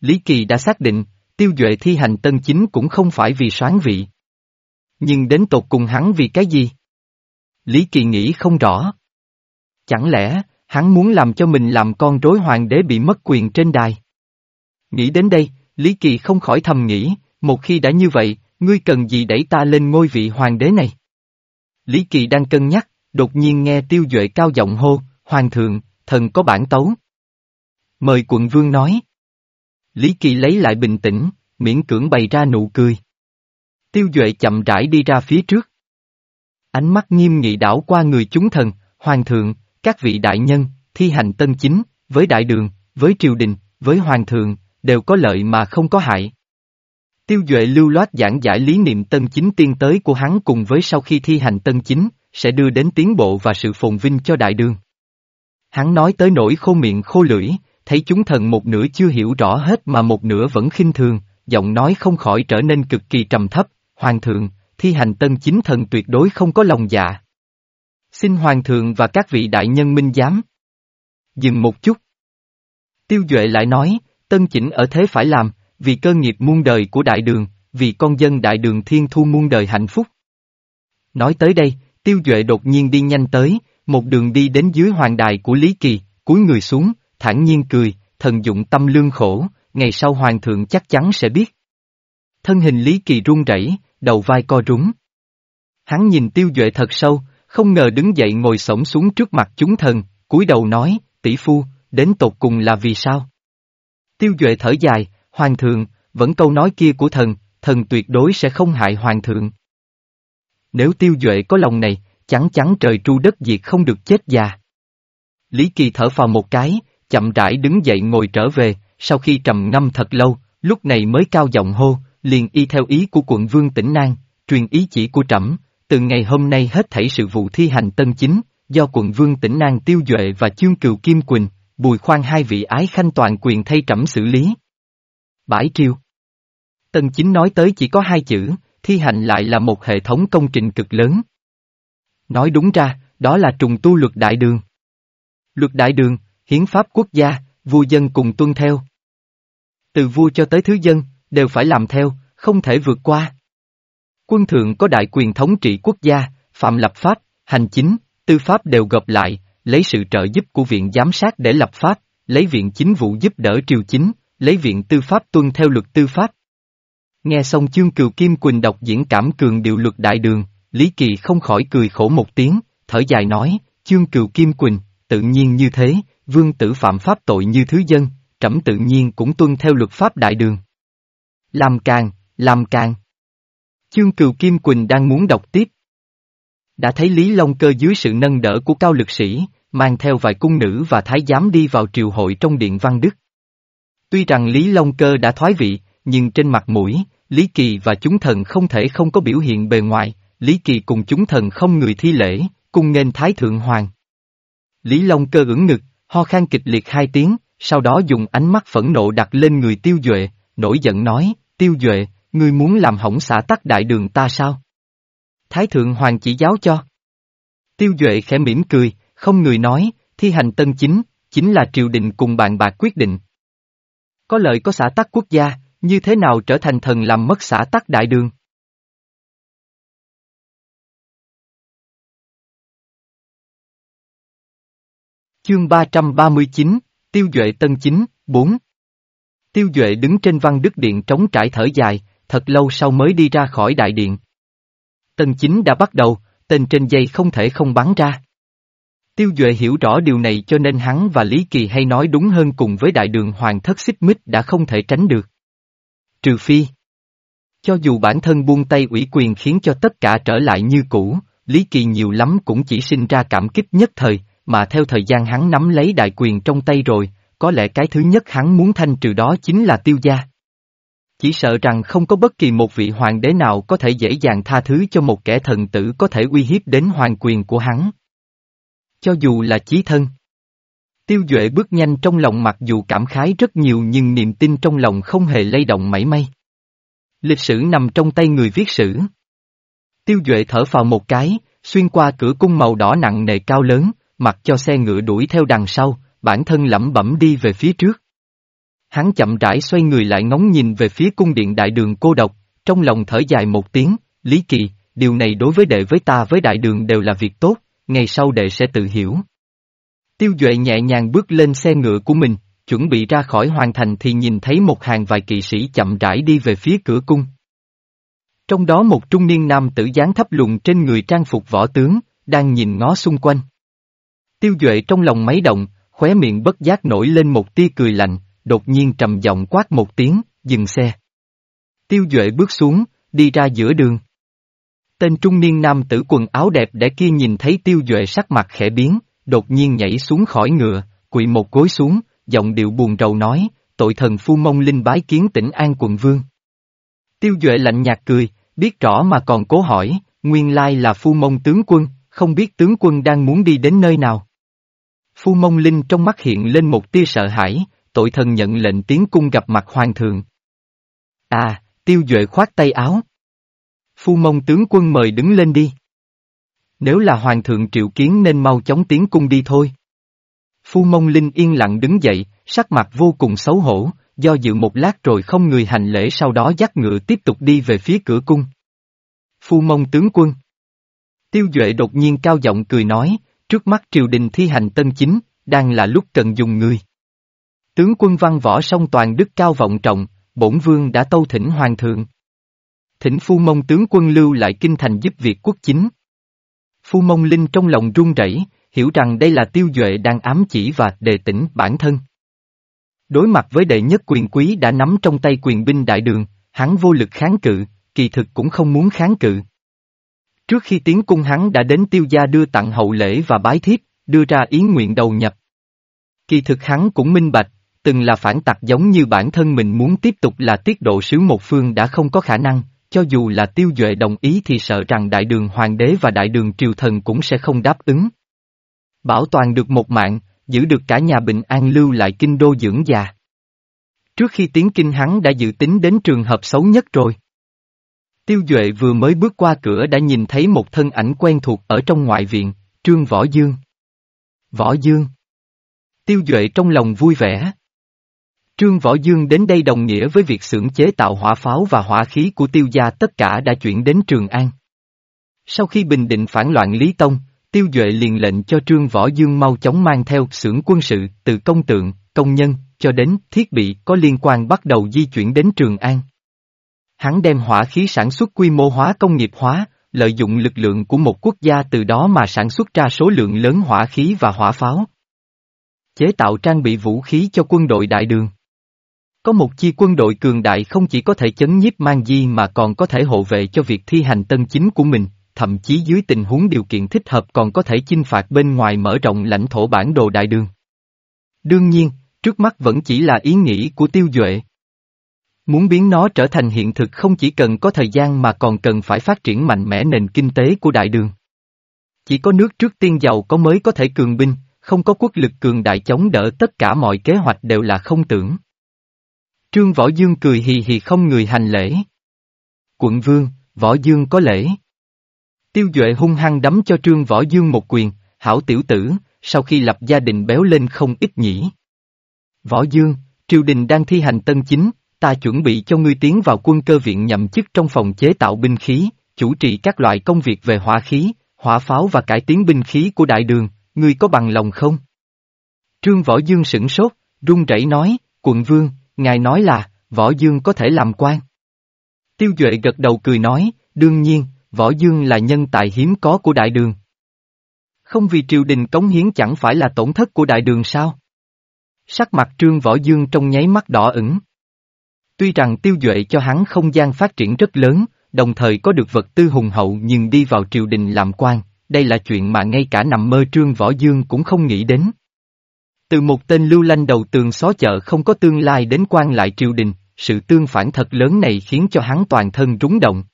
Lý Kỳ đã xác định, tiêu duệ thi hành tân chính cũng không phải vì soán vị. Nhưng đến tột cùng hắn vì cái gì? Lý Kỳ nghĩ không rõ. Chẳng lẽ, hắn muốn làm cho mình làm con rối hoàng đế bị mất quyền trên đài? Nghĩ đến đây, Lý Kỳ không khỏi thầm nghĩ, một khi đã như vậy, ngươi cần gì đẩy ta lên ngôi vị hoàng đế này? Lý Kỳ đang cân nhắc, đột nhiên nghe tiêu duệ cao giọng hô, hoàng thượng, thần có bản tấu. Mời quận vương nói. Lý Kỳ lấy lại bình tĩnh, miễn cưỡng bày ra nụ cười. Tiêu Duệ chậm rãi đi ra phía trước. Ánh mắt nghiêm nghị đảo qua người chúng thần, hoàng thượng, các vị đại nhân, thi hành tân chính, với đại đường, với triều đình, với hoàng thượng, đều có lợi mà không có hại. Tiêu Duệ lưu loát giảng giải lý niệm tân chính tiên tới của hắn cùng với sau khi thi hành tân chính, sẽ đưa đến tiến bộ và sự phồn vinh cho đại đường. Hắn nói tới nỗi khô miệng khô lưỡi, thấy chúng thần một nửa chưa hiểu rõ hết mà một nửa vẫn khinh thường, giọng nói không khỏi trở nên cực kỳ trầm thấp, Hoàng thượng, thi hành tân chính thần tuyệt đối không có lòng dạ. Xin Hoàng thượng và các vị đại nhân minh giám. Dừng một chút. Tiêu Duệ lại nói, tân chỉnh ở thế phải làm, vì cơ nghiệp muôn đời của đại đường, vì con dân đại đường thiên thu muôn đời hạnh phúc. Nói tới đây, Tiêu Duệ đột nhiên đi nhanh tới, một đường đi đến dưới hoàng đài của Lý Kỳ, cúi người xuống, thản nhiên cười, thần dụng tâm lương khổ, ngày sau hoàng thượng chắc chắn sẽ biết. Thân hình Lý Kỳ run rẩy, đầu vai co rúng. Hắn nhìn tiêu duệ thật sâu, không ngờ đứng dậy ngồi sổng xuống trước mặt chúng thần, cúi đầu nói, tỷ phu, đến tột cùng là vì sao? Tiêu duệ thở dài, hoàng thượng, vẫn câu nói kia của thần, thần tuyệt đối sẽ không hại hoàng thượng. Nếu tiêu duệ có lòng này, chắn chắn trời tru đất diệt không được chết già. Lý Kỳ thở vào một cái, chậm rãi đứng dậy ngồi trở về, sau khi trầm ngâm thật lâu, lúc này mới cao giọng hô, liền y theo ý của quận vương tỉnh Nang, truyền ý chỉ của trẫm, từ ngày hôm nay hết thảy sự vụ thi hành tân chính, do quận vương tỉnh Nang Tiêu Duệ và Chương Cừu Kim Quỳnh, Bùi Khoan hai vị ái khanh toàn quyền thay trẫm xử lý. Bãi triêu Tân Chính nói tới chỉ có hai chữ, thi hành lại là một hệ thống công trình cực lớn. Nói đúng ra, đó là trùng tu luật đại đường. Luật đại đường, hiến pháp quốc gia, vua dân cùng tuân theo. Từ vua cho tới thứ dân, đều phải làm theo, không thể vượt qua. Quân thượng có đại quyền thống trị quốc gia, phạm lập pháp, hành chính, tư pháp đều gộp lại, lấy sự trợ giúp của viện giám sát để lập pháp, lấy viện chính vụ giúp đỡ triều chính, lấy viện tư pháp tuân theo luật tư pháp. Nghe xong chương cừu Kim Quỳnh đọc diễn cảm cường điệu luật đại đường, Lý Kỳ không khỏi cười khổ một tiếng, thở dài nói, chương cừu Kim Quỳnh, tự nhiên như thế, vương tử phạm pháp tội như thứ dân, trẫm tự nhiên cũng tuân theo luật pháp đại đường. Làm càng, làm càng. Chương cừu Kim Quỳnh đang muốn đọc tiếp. Đã thấy Lý Long Cơ dưới sự nâng đỡ của cao lực sĩ, mang theo vài cung nữ và thái giám đi vào triều hội trong điện Văn Đức. Tuy rằng Lý Long Cơ đã thoái vị, nhưng trên mặt mũi, Lý Kỳ và chúng thần không thể không có biểu hiện bề ngoài, Lý Kỳ cùng chúng thần không người thi lễ, cung nghênh Thái Thượng Hoàng. Lý Long Cơ ưỡn ngực, ho khan kịch liệt hai tiếng, sau đó dùng ánh mắt phẫn nộ đặt lên người Tiêu Duệ, nổi giận nói, Tiêu Duệ, ngươi muốn làm hỏng xã tắc đại đường ta sao? Thái Thượng Hoàng chỉ giáo cho. Tiêu Duệ khẽ mỉm cười, không người nói, thi hành tân chính, chính là triều đình cùng bạn bạc quyết định. Có lợi có xã tắc quốc gia, như thế nào trở thành thần làm mất xã tắc đại đường? Chương 339, Tiêu Duệ Tân Chính, 4 Tiêu Duệ đứng trên văn đức điện trống trải thở dài, thật lâu sau mới đi ra khỏi đại điện. Tần Chính đã bắt đầu, tên trên dây không thể không bắn ra. Tiêu Duệ hiểu rõ điều này cho nên hắn và Lý Kỳ hay nói đúng hơn cùng với đại đường hoàng thất xích mích đã không thể tránh được. Trừ phi. Cho dù bản thân buông tay ủy quyền khiến cho tất cả trở lại như cũ, Lý Kỳ nhiều lắm cũng chỉ sinh ra cảm kích nhất thời, mà theo thời gian hắn nắm lấy đại quyền trong tay rồi, có lẽ cái thứ nhất hắn muốn thanh trừ đó chính là tiêu gia. Chỉ sợ rằng không có bất kỳ một vị hoàng đế nào có thể dễ dàng tha thứ cho một kẻ thần tử có thể uy hiếp đến hoàng quyền của hắn. Cho dù là chí thân. Tiêu Duệ bước nhanh trong lòng mặc dù cảm khái rất nhiều nhưng niềm tin trong lòng không hề lay động mảy may. Lịch sử nằm trong tay người viết sử. Tiêu Duệ thở vào một cái, xuyên qua cửa cung màu đỏ nặng nề cao lớn, mặc cho xe ngựa đuổi theo đằng sau, bản thân lẩm bẩm đi về phía trước. Hắn chậm rãi xoay người lại ngóng nhìn về phía cung điện đại đường cô độc, trong lòng thở dài một tiếng, Lý Kỳ, điều này đối với đệ với ta với đại đường đều là việc tốt, ngày sau đệ sẽ tự hiểu. Tiêu Duệ nhẹ nhàng bước lên xe ngựa của mình, chuẩn bị ra khỏi hoàng thành thì nhìn thấy một hàng vài kỵ sĩ chậm rãi đi về phía cửa cung. Trong đó một trung niên nam tử dáng thấp lùn trên người trang phục võ tướng, đang nhìn ngó xung quanh. Tiêu Duệ trong lòng máy động, khóe miệng bất giác nổi lên một tia cười lạnh, đột nhiên trầm giọng quát một tiếng, dừng xe. Tiêu Duệ bước xuống, đi ra giữa đường. Tên trung niên nam tử quần áo đẹp để kia nhìn thấy Tiêu Duệ sắc mặt khẽ biến, đột nhiên nhảy xuống khỏi ngựa, quỳ một gối xuống, giọng điệu buồn rầu nói, tội thần phu mông linh bái kiến tỉnh an quận vương. Tiêu Duệ lạnh nhạt cười, biết rõ mà còn cố hỏi, nguyên lai là phu mông tướng quân, không biết tướng quân đang muốn đi đến nơi nào. Phu mông linh trong mắt hiện lên một tia sợ hãi, tội thần nhận lệnh tiến cung gặp mặt hoàng thượng. À, tiêu duệ khoát tay áo. Phu mông tướng quân mời đứng lên đi. Nếu là hoàng thượng triệu kiến nên mau chóng tiến cung đi thôi. Phu mông linh yên lặng đứng dậy, sắc mặt vô cùng xấu hổ, do dự một lát rồi không người hành lễ sau đó dắt ngựa tiếp tục đi về phía cửa cung. Phu mông tướng quân. Tiêu Duệ đột nhiên cao giọng cười nói, trước mắt triều đình thi hành tân chính, đang là lúc cần dùng người. Tướng quân văn võ song toàn đức cao vọng trọng, bổn vương đã tâu thỉnh hoàng thượng. Thỉnh phu mông tướng quân lưu lại kinh thành giúp việc quốc chính. Phu mông linh trong lòng run rẩy, hiểu rằng đây là tiêu duệ đang ám chỉ và đề tỉnh bản thân. Đối mặt với đệ nhất quyền quý đã nắm trong tay quyền binh đại đường, hắn vô lực kháng cự, kỳ thực cũng không muốn kháng cự. Trước khi tiến cung hắn đã đến tiêu gia đưa tặng hậu lễ và bái thiếp, đưa ra ý nguyện đầu nhập. Kỳ thực hắn cũng minh bạch, từng là phản tặc giống như bản thân mình muốn tiếp tục là tiết độ sứ một phương đã không có khả năng, cho dù là tiêu duệ đồng ý thì sợ rằng đại đường hoàng đế và đại đường triều thần cũng sẽ không đáp ứng. Bảo toàn được một mạng, giữ được cả nhà bình an lưu lại kinh đô dưỡng già. Trước khi tiến kinh hắn đã dự tính đến trường hợp xấu nhất rồi. Tiêu Duệ vừa mới bước qua cửa đã nhìn thấy một thân ảnh quen thuộc ở trong ngoại viện, Trương Võ Dương. Võ Dương. Tiêu Duệ trong lòng vui vẻ. Trương Võ Dương đến đây đồng nghĩa với việc xưởng chế tạo hỏa pháo và hỏa khí của tiêu gia tất cả đã chuyển đến Trường An. Sau khi bình định phản loạn Lý Tông, Tiêu Duệ liền lệnh cho Trương Võ Dương mau chóng mang theo xưởng quân sự từ công tượng, công nhân, cho đến thiết bị có liên quan bắt đầu di chuyển đến Trường An. Hắn đem hỏa khí sản xuất quy mô hóa công nghiệp hóa, lợi dụng lực lượng của một quốc gia từ đó mà sản xuất ra số lượng lớn hỏa khí và hỏa pháo. Chế tạo trang bị vũ khí cho quân đội đại đường. Có một chi quân đội cường đại không chỉ có thể chấn nhiếp mang di mà còn có thể hộ vệ cho việc thi hành tân chính của mình, thậm chí dưới tình huống điều kiện thích hợp còn có thể chinh phạt bên ngoài mở rộng lãnh thổ bản đồ đại đường. Đương nhiên, trước mắt vẫn chỉ là ý nghĩ của tiêu duệ. Muốn biến nó trở thành hiện thực không chỉ cần có thời gian mà còn cần phải phát triển mạnh mẽ nền kinh tế của đại đường. Chỉ có nước trước tiên giàu có mới có thể cường binh, không có quốc lực cường đại chống đỡ tất cả mọi kế hoạch đều là không tưởng. Trương Võ Dương cười hì hì không người hành lễ. Quận Vương, Võ Dương có lễ. Tiêu Duệ hung hăng đấm cho Trương Võ Dương một quyền, hảo tiểu tử, sau khi lập gia đình béo lên không ít nhỉ. Võ Dương, triều đình đang thi hành tân chính, ta chuẩn bị cho ngươi tiến vào quân cơ viện nhậm chức trong phòng chế tạo binh khí, chủ trì các loại công việc về hỏa khí, hỏa pháo và cải tiến binh khí của đại đường, ngươi có bằng lòng không? Trương Võ Dương sửng sốt, run rẩy nói, quận vương, ngài nói là, Võ Dương có thể làm quan. Tiêu Duệ gật đầu cười nói, đương nhiên, Võ Dương là nhân tài hiếm có của đại đường. Không vì triều đình cống hiến chẳng phải là tổn thất của đại đường sao? Sắc mặt trương Võ Dương trong nháy mắt đỏ ửng. Tuy rằng tiêu duệ cho hắn không gian phát triển rất lớn, đồng thời có được vật tư hùng hậu nhưng đi vào triều đình làm quan, đây là chuyện mà ngay cả nằm mơ trương Võ Dương cũng không nghĩ đến. Từ một tên lưu lanh đầu tường xó chợ không có tương lai đến quan lại triều đình, sự tương phản thật lớn này khiến cho hắn toàn thân rúng động.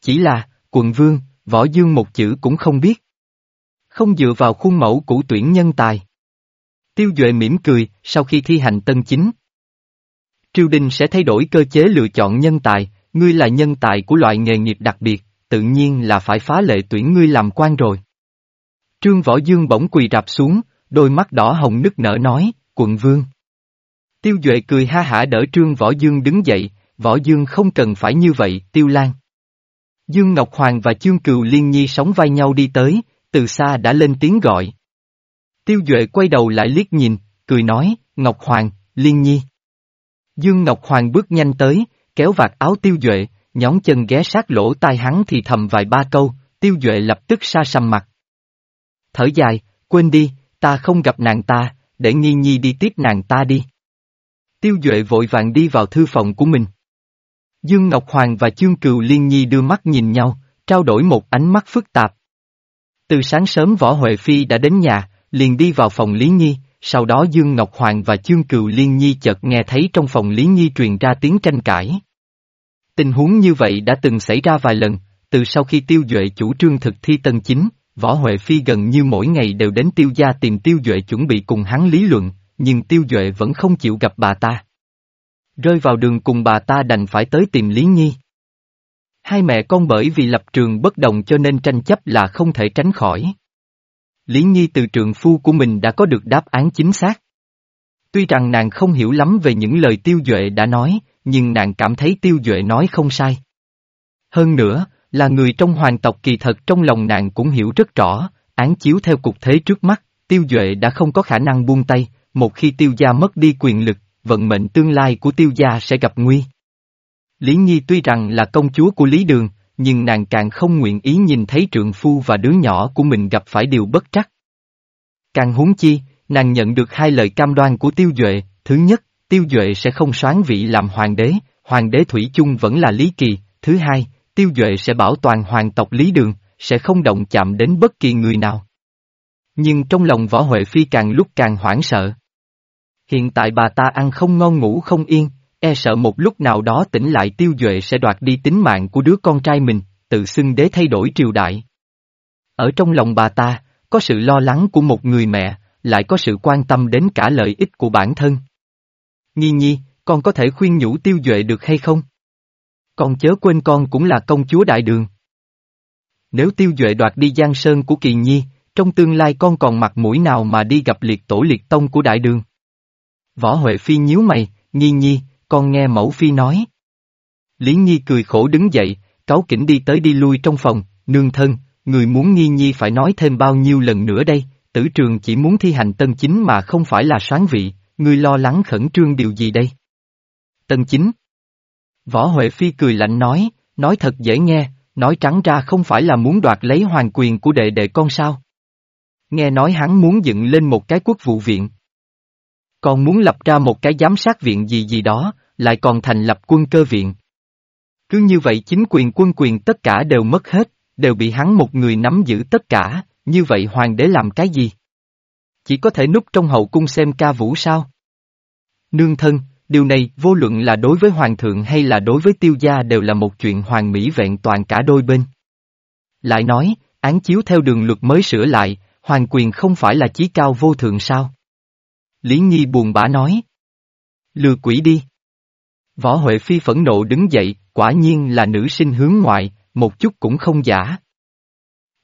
Chỉ là, quận vương, võ dương một chữ cũng không biết. Không dựa vào khuôn mẫu của tuyển nhân tài. Tiêu Duệ mỉm cười, sau khi thi hành tân chính. Triều đình sẽ thay đổi cơ chế lựa chọn nhân tài, ngươi là nhân tài của loại nghề nghiệp đặc biệt, tự nhiên là phải phá lệ tuyển ngươi làm quan rồi. Trương Võ Dương bỗng quỳ rạp xuống, đôi mắt đỏ hồng nức nở nói, quận vương. Tiêu Duệ cười ha hả đỡ Trương Võ Dương đứng dậy, Võ Dương không cần phải như vậy, Tiêu Lan. Dương Ngọc Hoàng và Chương Cừu Liên Nhi sóng vai nhau đi tới, từ xa đã lên tiếng gọi. Tiêu Duệ quay đầu lại liếc nhìn, cười nói, Ngọc Hoàng, Liên Nhi. Dương Ngọc Hoàng bước nhanh tới, kéo vạt áo Tiêu Duệ, nhón chân ghé sát lỗ tai hắn thì thầm vài ba câu, Tiêu Duệ lập tức xa sầm mặt. Thở dài, quên đi, ta không gặp nàng ta, để Nghi Nhi đi tiếp nàng ta đi. Tiêu Duệ vội vàng đi vào thư phòng của mình. Dương Ngọc Hoàng và Chương Cừu Liên Nhi đưa mắt nhìn nhau, trao đổi một ánh mắt phức tạp. Từ sáng sớm Võ Huệ Phi đã đến nhà, liền đi vào phòng Lý Nhi, sau đó Dương Ngọc Hoàng và Chương Cừu Liên Nhi chợt nghe thấy trong phòng Lý Nhi truyền ra tiếng tranh cãi. Tình huống như vậy đã từng xảy ra vài lần, từ sau khi Tiêu Duệ chủ trương thực thi tân chính, Võ Huệ Phi gần như mỗi ngày đều đến Tiêu gia tìm Tiêu Duệ chuẩn bị cùng hắn lý luận, nhưng Tiêu Duệ vẫn không chịu gặp bà ta. Rơi vào đường cùng bà ta đành phải tới tìm Lý Nhi. Hai mẹ con bởi vì lập trường bất đồng cho nên tranh chấp là không thể tránh khỏi. Lý Nhi từ trường phu của mình đã có được đáp án chính xác. Tuy rằng nàng không hiểu lắm về những lời Tiêu Duệ đã nói, nhưng nàng cảm thấy Tiêu Duệ nói không sai. Hơn nữa, là người trong hoàng tộc kỳ thật trong lòng nàng cũng hiểu rất rõ, án chiếu theo cục thế trước mắt, Tiêu Duệ đã không có khả năng buông tay, một khi Tiêu gia mất đi quyền lực, vận mệnh tương lai của Tiêu gia sẽ gặp nguy. Lý Nhi tuy rằng là công chúa của Lý Đường, nhưng nàng càng không nguyện ý nhìn thấy trượng phu và đứa nhỏ của mình gặp phải điều bất trắc. Càng huống chi, nàng nhận được hai lời cam đoan của Tiêu Duệ, thứ nhất, Tiêu Duệ sẽ không soán vị làm hoàng đế, hoàng đế Thủy chung vẫn là Lý Kỳ, thứ hai, Tiêu Duệ sẽ bảo toàn hoàng tộc Lý Đường, sẽ không động chạm đến bất kỳ người nào. Nhưng trong lòng Võ Huệ Phi càng lúc càng hoảng sợ. Hiện tại bà ta ăn không ngon ngủ không yên, e sợ một lúc nào đó tỉnh lại Tiêu Duệ sẽ đoạt đi tính mạng của đứa con trai mình, tự xưng đế thay đổi triều đại. Ở trong lòng bà ta, có sự lo lắng của một người mẹ, lại có sự quan tâm đến cả lợi ích của bản thân. Nhi nhi, con có thể khuyên nhủ tiêu duệ được hay không? Con chớ quên con cũng là công chúa đại đường. Nếu tiêu duệ đoạt đi giang sơn của kỳ nhi, trong tương lai con còn mặt mũi nào mà đi gặp liệt tổ liệt tông của đại đường? Võ Huệ Phi nhíu mày, nhi nhi, con nghe mẫu phi nói. Lý Nhi cười khổ đứng dậy, cáo kỉnh đi tới đi lui trong phòng, nương thân, người muốn nghi nhi phải nói thêm bao nhiêu lần nữa đây, tử trường chỉ muốn thi hành tân chính mà không phải là sáng vị, người lo lắng khẩn trương điều gì đây? Tân chính Võ Huệ Phi cười lạnh nói, nói thật dễ nghe, nói trắng ra không phải là muốn đoạt lấy hoàng quyền của đệ đệ con sao. Nghe nói hắn muốn dựng lên một cái quốc vụ viện. Còn muốn lập ra một cái giám sát viện gì gì đó, lại còn thành lập quân cơ viện. Cứ như vậy chính quyền quân quyền tất cả đều mất hết, đều bị hắn một người nắm giữ tất cả, như vậy hoàng đế làm cái gì? Chỉ có thể núp trong hậu cung xem ca vũ sao? Nương thân, điều này vô luận là đối với hoàng thượng hay là đối với tiêu gia đều là một chuyện hoàng mỹ vẹn toàn cả đôi bên. Lại nói, án chiếu theo đường luật mới sửa lại, hoàng quyền không phải là chí cao vô thượng sao? Lý Nhi buồn bã nói. Lừa quỷ đi. Võ Huệ Phi phẫn nộ đứng dậy, quả nhiên là nữ sinh hướng ngoại, một chút cũng không giả.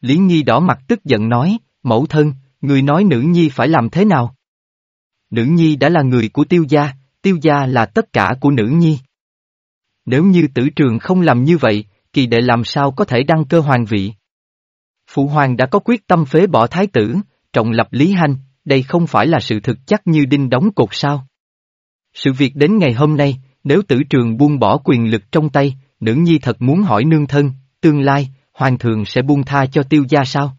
Lý Nhi đỏ mặt tức giận nói, mẫu thân, người nói nữ nhi phải làm thế nào? Nữ nhi đã là người của tiêu gia, tiêu gia là tất cả của nữ nhi. Nếu như tử trường không làm như vậy, kỳ đệ làm sao có thể đăng cơ hoàng vị? Phụ hoàng đã có quyết tâm phế bỏ thái tử, trọng lập Lý Hanh, đây không phải là sự thực chắc như đinh đóng cột sao. Sự việc đến ngày hôm nay, nếu tử trường buông bỏ quyền lực trong tay, nữ nhi thật muốn hỏi nương thân, tương lai, hoàng thượng sẽ buông tha cho tiêu gia sao?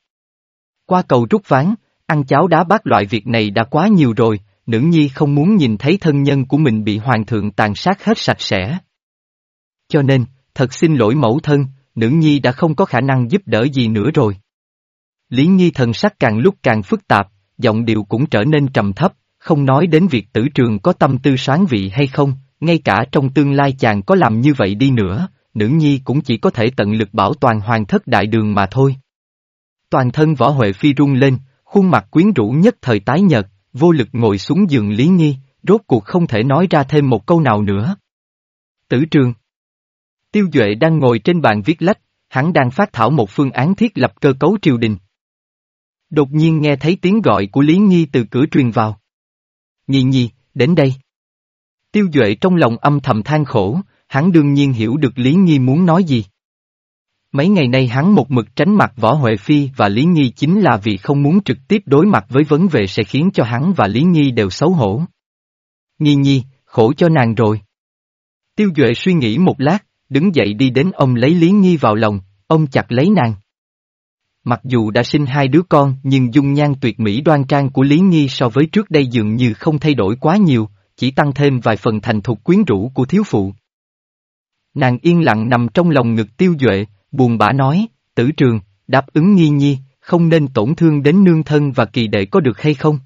Qua cầu rút ván, ăn cháo đá bát loại việc này đã quá nhiều rồi, nữ nhi không muốn nhìn thấy thân nhân của mình bị hoàng thượng tàn sát hết sạch sẽ. Cho nên, thật xin lỗi mẫu thân, nữ nhi đã không có khả năng giúp đỡ gì nữa rồi. Lý Nhi thần sắc càng lúc càng phức tạp, giọng điệu cũng trở nên trầm thấp, không nói đến việc tử trường có tâm tư sáng vị hay không, ngay cả trong tương lai chàng có làm như vậy đi nữa, nữ nhi cũng chỉ có thể tận lực bảo toàn hoàng thất đại đường mà thôi. Toàn thân võ Huệ Phi rung lên, khuôn mặt quyến rũ nhất thời tái nhợt, vô lực ngồi xuống giường Lý Nhi, rốt cuộc không thể nói ra thêm một câu nào nữa. Tử trường Tiêu Duệ đang ngồi trên bàn viết lách, hắn đang phát thảo một phương án thiết lập cơ cấu triều đình. Đột nhiên nghe thấy tiếng gọi của Lý Nhi từ cửa truyền vào. Nhi Nhi, đến đây. Tiêu Duệ trong lòng âm thầm than khổ, hắn đương nhiên hiểu được Lý Nhi muốn nói gì. Mấy ngày nay hắn một mực tránh mặt Võ Huệ Phi và Lý Nhi chính là vì không muốn trực tiếp đối mặt với vấn về sẽ khiến cho hắn và Lý Nhi đều xấu hổ. Nhi Nhi, khổ cho nàng rồi. Tiêu Duệ suy nghĩ một lát, đứng dậy đi đến ông lấy Lý Nhi vào lòng, ông chặt lấy nàng. Mặc dù đã sinh hai đứa con nhưng dung nhan tuyệt mỹ đoan trang của Lý Nhi so với trước đây dường như không thay đổi quá nhiều, chỉ tăng thêm vài phần thành thục quyến rũ của thiếu phụ. Nàng yên lặng nằm trong lòng ngực tiêu duệ, buồn bã nói, tử trường, đáp ứng nghi nhi, không nên tổn thương đến nương thân và kỳ đệ có được hay không?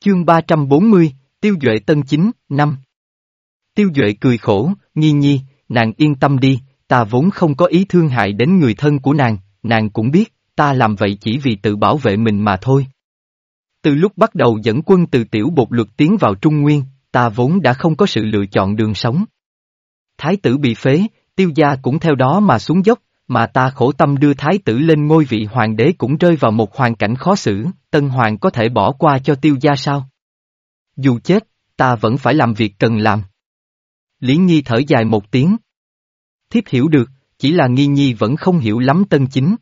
Chương 340, Tiêu Duệ Tân Chính, năm Tiêu Duệ cười khổ, Nhi nhi, nàng yên tâm đi, ta vốn không có ý thương hại đến người thân của nàng, nàng cũng biết, ta làm vậy chỉ vì tự bảo vệ mình mà thôi. Từ lúc bắt đầu dẫn quân từ tiểu bột luật tiến vào Trung Nguyên, ta vốn đã không có sự lựa chọn đường sống. Thái tử bị phế, tiêu gia cũng theo đó mà xuống dốc, mà ta khổ tâm đưa thái tử lên ngôi vị hoàng đế cũng rơi vào một hoàn cảnh khó xử, tân hoàng có thể bỏ qua cho tiêu gia sao? Dù chết, ta vẫn phải làm việc cần làm. Lý Nhi thở dài một tiếng. Thiếp hiểu được, chỉ là Nghi Nhi vẫn không hiểu lắm tân chính.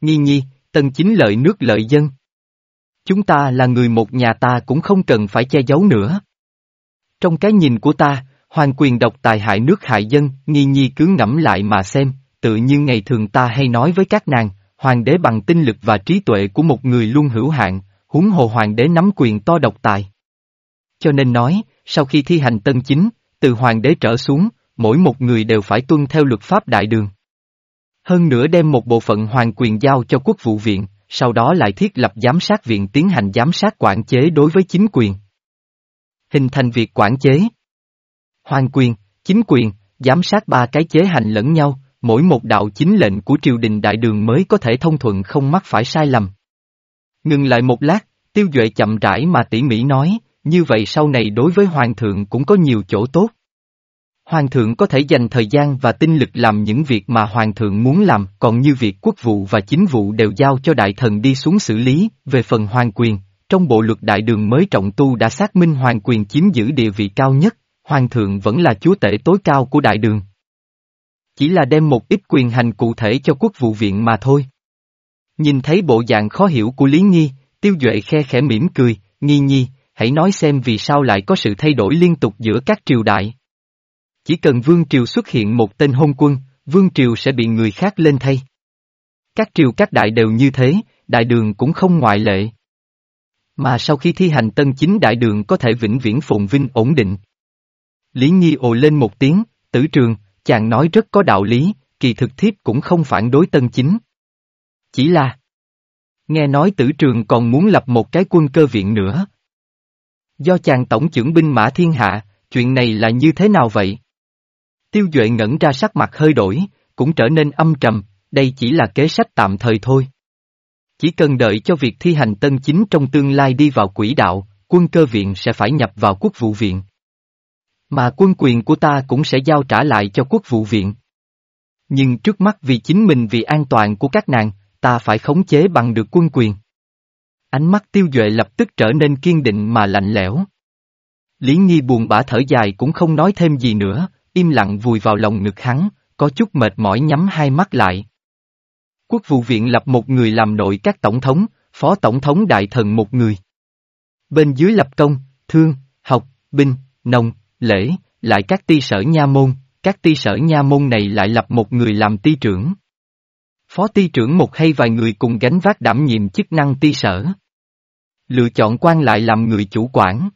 Nghi Nhi, tân chính lợi nước lợi dân. Chúng ta là người một nhà ta cũng không cần phải che giấu nữa. Trong cái nhìn của ta, hoàng quyền độc tài hại nước hại dân, Nghi Nhi cứ ngẫm lại mà xem, tự như ngày thường ta hay nói với các nàng, hoàng đế bằng tinh lực và trí tuệ của một người luôn hữu hạn, huống hồ hoàng đế nắm quyền to độc tài. Cho nên nói, sau khi thi hành tân chính, từ hoàng đế trở xuống, mỗi một người đều phải tuân theo luật pháp đại đường. Hơn nữa đem một bộ phận hoàng quyền giao cho quốc vụ viện, sau đó lại thiết lập giám sát viện tiến hành giám sát quản chế đối với chính quyền. Hình thành việc quản chế. Hoàng quyền, chính quyền, giám sát ba cái chế hành lẫn nhau, mỗi một đạo chính lệnh của triều đình đại đường mới có thể thông thuận không mắc phải sai lầm. Ngừng lại một lát, tiêu duệ chậm rãi mà tỉ mỉ nói, như vậy sau này đối với hoàng thượng cũng có nhiều chỗ tốt. Hoàng thượng có thể dành thời gian và tinh lực làm những việc mà hoàng thượng muốn làm, còn như việc quốc vụ và chính vụ đều giao cho đại thần đi xuống xử lý, về phần hoàng quyền, trong bộ luật đại đường mới trọng tu đã xác minh hoàng quyền chiếm giữ địa vị cao nhất, hoàng thượng vẫn là chúa tể tối cao của đại đường. Chỉ là đem một ít quyền hành cụ thể cho quốc vụ viện mà thôi. Nhìn thấy bộ dạng khó hiểu của Lý Nhi, tiêu duệ khe khẽ mỉm cười, Nhi Nhi, hãy nói xem vì sao lại có sự thay đổi liên tục giữa các triều đại. Chỉ cần vương triều xuất hiện một tên hôn quân, vương triều sẽ bị người khác lên thay. Các triều các đại đều như thế, đại đường cũng không ngoại lệ. Mà sau khi thi hành tân chính đại đường có thể vĩnh viễn phồn vinh ổn định. Lý Nhi ồ lên một tiếng, tử trường, chàng nói rất có đạo lý, kỳ thực thiếp cũng không phản đối tân chính. Chỉ là, nghe nói tử trường còn muốn lập một cái quân cơ viện nữa. Do chàng tổng trưởng binh mã thiên hạ, chuyện này là như thế nào vậy? Tiêu Duệ ngẩn ra sắc mặt hơi đổi, cũng trở nên âm trầm, đây chỉ là kế sách tạm thời thôi. Chỉ cần đợi cho việc thi hành tân chính trong tương lai đi vào quỹ đạo, quân cơ viện sẽ phải nhập vào quốc vụ viện. Mà quân quyền của ta cũng sẽ giao trả lại cho quốc vụ viện. Nhưng trước mắt vì chính mình vì an toàn của các nàng, ta phải khống chế bằng được quân quyền. Ánh mắt tiêu duệ lập tức trở nên kiên định mà lạnh lẽo. Lý Nhi buồn bã thở dài cũng không nói thêm gì nữa, im lặng vùi vào lòng ngực hắn, có chút mệt mỏi nhắm hai mắt lại. Quốc vụ viện lập một người làm nội các tổng thống, phó tổng thống đại thần một người. Bên dưới lập công, thương, học, binh, nông, lễ, lại các ti sở nha môn, các ti sở nha môn này lại lập một người làm ti trưởng. Phó ty trưởng một hay vài người cùng gánh vác đảm nhiệm chức năng ty sở. Lựa chọn quan lại làm người chủ quản.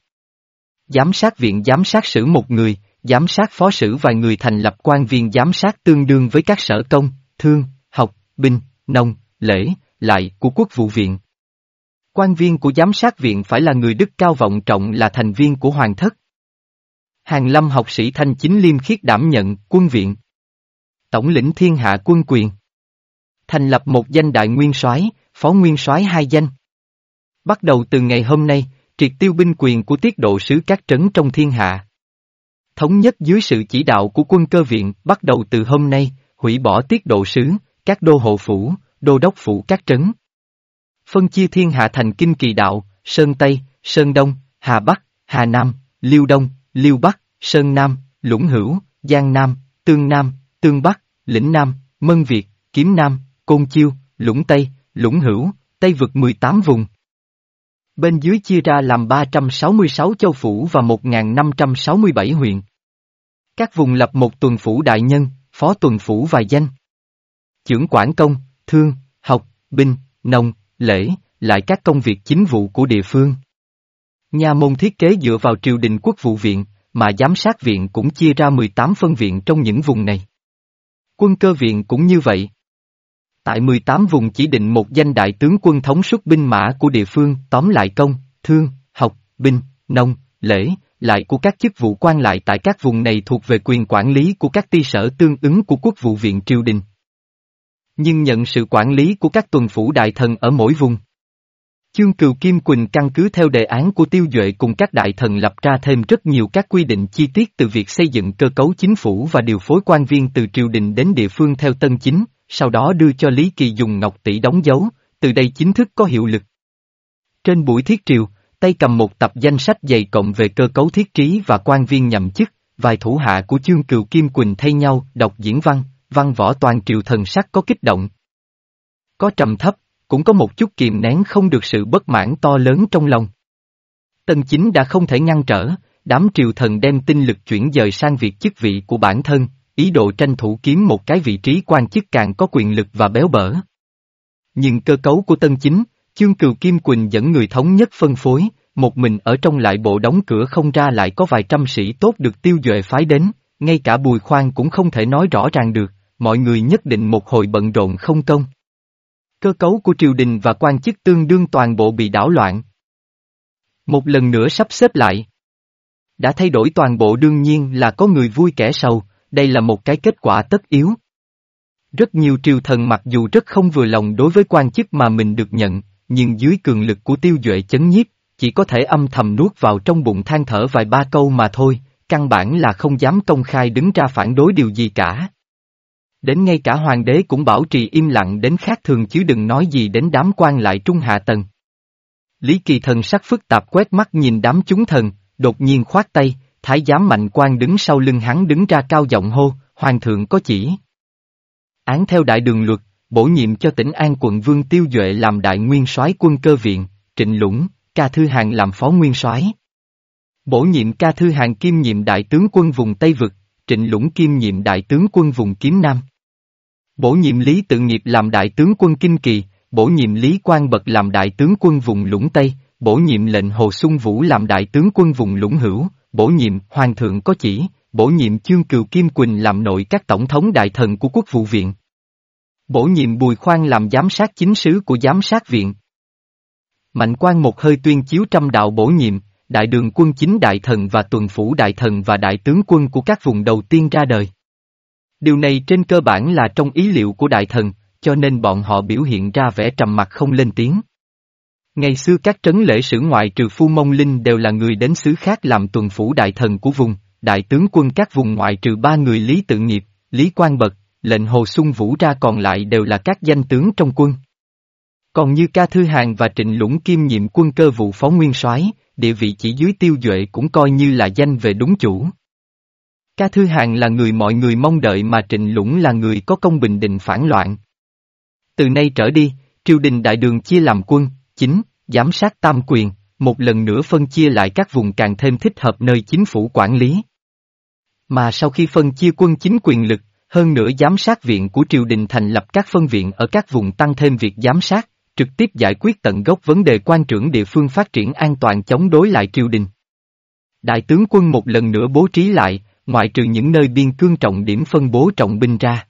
Giám sát viện giám sát sử một người, giám sát phó sử vài người thành lập quan viên giám sát tương đương với các sở công, thương, học, binh, nông, lễ, lại của quốc vụ viện. Quan viên của giám sát viện phải là người đức cao vọng trọng là thành viên của hoàng thất. Hàng lâm học sĩ thanh chính liêm khiết đảm nhận quân viện. Tổng lĩnh thiên hạ quân quyền. Thành lập một danh đại nguyên soái, phó nguyên soái hai danh. Bắt đầu từ ngày hôm nay, triệt tiêu binh quyền của tiết độ sứ các trấn trong thiên hạ. Thống nhất dưới sự chỉ đạo của quân cơ viện, bắt đầu từ hôm nay, hủy bỏ tiết độ sứ, các đô hộ phủ, đô đốc phủ các trấn. Phân chia thiên hạ thành kinh kỳ đạo, Sơn Tây, Sơn Đông, Hà Bắc, Hà Nam, Liêu Đông, Liêu Bắc, Sơn Nam, Lũng Hữu, Giang Nam, Tương Nam, Tương Bắc, Lĩnh Nam, Mân Việt, Kiếm Nam, Côn Chiêu, Lũng Tây, Lũng Hữu, Tây vực 18 vùng. Bên dưới chia ra làm 366 châu phủ và 1.567 huyện. Các vùng lập một tuần phủ đại nhân, phó tuần phủ vài danh. Chưởng quản công, thương, học, binh, nông, lễ, lại các công việc chính vụ của địa phương. Nhà môn thiết kế dựa vào triều đình quốc vụ viện, mà giám sát viện cũng chia ra 18 phân viện trong những vùng này. Quân cơ viện cũng như vậy. Tại 18 vùng chỉ định một danh đại tướng quân thống suất binh mã của địa phương tóm lại công, thương, học, binh, nông, lễ, lại của các chức vụ quan lại tại các vùng này thuộc về quyền quản lý của các ti sở tương ứng của quốc vụ viện triều đình. Nhưng nhận sự quản lý của các tuần phủ đại thần ở mỗi vùng. Chương Cừu Kim Quỳnh căn cứ theo đề án của Tiêu Duệ cùng các đại thần lập ra thêm rất nhiều các quy định chi tiết từ việc xây dựng cơ cấu chính phủ và điều phối quan viên từ triều đình đến địa phương theo tân chính, sau đó đưa cho Lý Kỳ dùng ngọc tỷ đóng dấu, từ đây chính thức có hiệu lực. Trên buổi thiết triều, tay cầm một tập danh sách dày cộng về cơ cấu thiết trí và quan viên nhậm chức, vài thủ hạ của chương cựu Kim Quỳnh thay nhau đọc diễn văn, văn võ toàn triều thần sắc có kích động. Có trầm thấp, cũng có một chút kiềm nén không được sự bất mãn to lớn trong lòng. Tân chính đã không thể ngăn trở, đám triều thần đem tinh lực chuyển dời sang việc chức vị của bản thân, ý đồ tranh thủ kiếm một cái vị trí quan chức càng có quyền lực và béo bở. Nhưng cơ cấu của tân chính, chương cừu Kim Quỳnh dẫn người thống nhất phân phối, một mình ở trong lại bộ đóng cửa không ra lại có vài trăm sĩ tốt được tiêu duệ phái đến, ngay cả bùi khoan cũng không thể nói rõ ràng được, mọi người nhất định một hồi bận rộn không công. Cơ cấu của triều đình và quan chức tương đương toàn bộ bị đảo loạn. Một lần nữa sắp xếp lại. Đã thay đổi toàn bộ đương nhiên là có người vui kẻ sầu, đây là một cái kết quả tất yếu. Rất nhiều triều thần mặc dù rất không vừa lòng đối với quan chức mà mình được nhận, nhưng dưới cường lực của tiêu duệ chấn nhiếp, chỉ có thể âm thầm nuốt vào trong bụng than thở vài ba câu mà thôi, căn bản là không dám công khai đứng ra phản đối điều gì cả. Đến ngay cả hoàng đế cũng bảo trì im lặng đến khác thường chứ đừng nói gì đến đám quan lại trung hạ tầng. Lý kỳ thần sắc phức tạp quét mắt nhìn đám chúng thần, đột nhiên khoát tay, thái giám mạnh quan đứng sau lưng hắn đứng ra cao giọng hô, hoàng thượng có chỉ. Án theo đại đường luật, bổ nhiệm cho tỉnh An quận Vương Tiêu Duệ làm đại nguyên soái quân cơ viện, Trịnh Lũng, Ca Thư Hàng làm phó nguyên soái. Bổ nhiệm Ca Thư Hàng kiêm nhiệm đại tướng quân vùng Tây Vực, Trịnh Lũng kiêm nhiệm đại tướng quân vùng Kiếm Nam. Bổ nhiệm Lý Tự Nghiệp làm đại tướng quân Kinh Kỳ, bổ nhiệm Lý Quang Bật làm đại tướng quân vùng Lũng Tây, bổ nhiệm lệnh Hồ Xuân Vũ làm đại tướng quân vùng Lũng Hữu, bổ nhiệm Hoàng thượng có chỉ, bổ nhiệm Chương Cừu Kim Quỳnh làm nội các tổng thống đại thần của quốc vụ viện. Bổ nhiệm Bùi Khoan làm giám sát chính sứ của giám sát viện. Mạnh quan một hơi tuyên chiếu trăm đạo bổ nhiệm, đại đường quân chính đại thần và tuần phủ đại thần và đại tướng quân của các vùng đầu tiên ra đời. Điều này trên cơ bản là trong ý liệu của đại thần, cho nên bọn họ biểu hiện ra vẻ trầm mặc không lên tiếng. Ngày xưa các trấn lễ sử ngoại trừ Phu Mông Linh đều là người đến xứ khác làm tuần phủ đại thần của vùng, đại tướng quân các vùng ngoại trừ ba người Lý Tự Nghiệp, Lý Quang Bật, lệnh Hồ Xuân Vũ ra còn lại đều là các danh tướng trong quân. Còn như Ca Thư Hàng và Trịnh Lũng kiêm nhiệm quân cơ vụ phó nguyên soái, địa vị chỉ dưới tiêu duệ cũng coi như là danh về đúng chủ. Ca Thư Hàng là người mọi người mong đợi mà Trịnh Lũng là người có công bình định phản loạn. Từ nay trở đi, triều đình đại đường chia làm quân, chính, giám sát tam quyền, một lần nữa phân chia lại các vùng càng thêm thích hợp nơi chính phủ quản lý. Mà sau khi phân chia quân chính quyền lực, hơn nữa giám sát viện của triều đình thành lập các phân viện ở các vùng tăng thêm việc giám sát, trực tiếp giải quyết tận gốc vấn đề quan trưởng địa phương phát triển an toàn chống đối lại triều đình. Đại tướng quân một lần nữa bố trí lại, ngoại trừ những nơi biên cương trọng điểm phân bố trọng binh ra.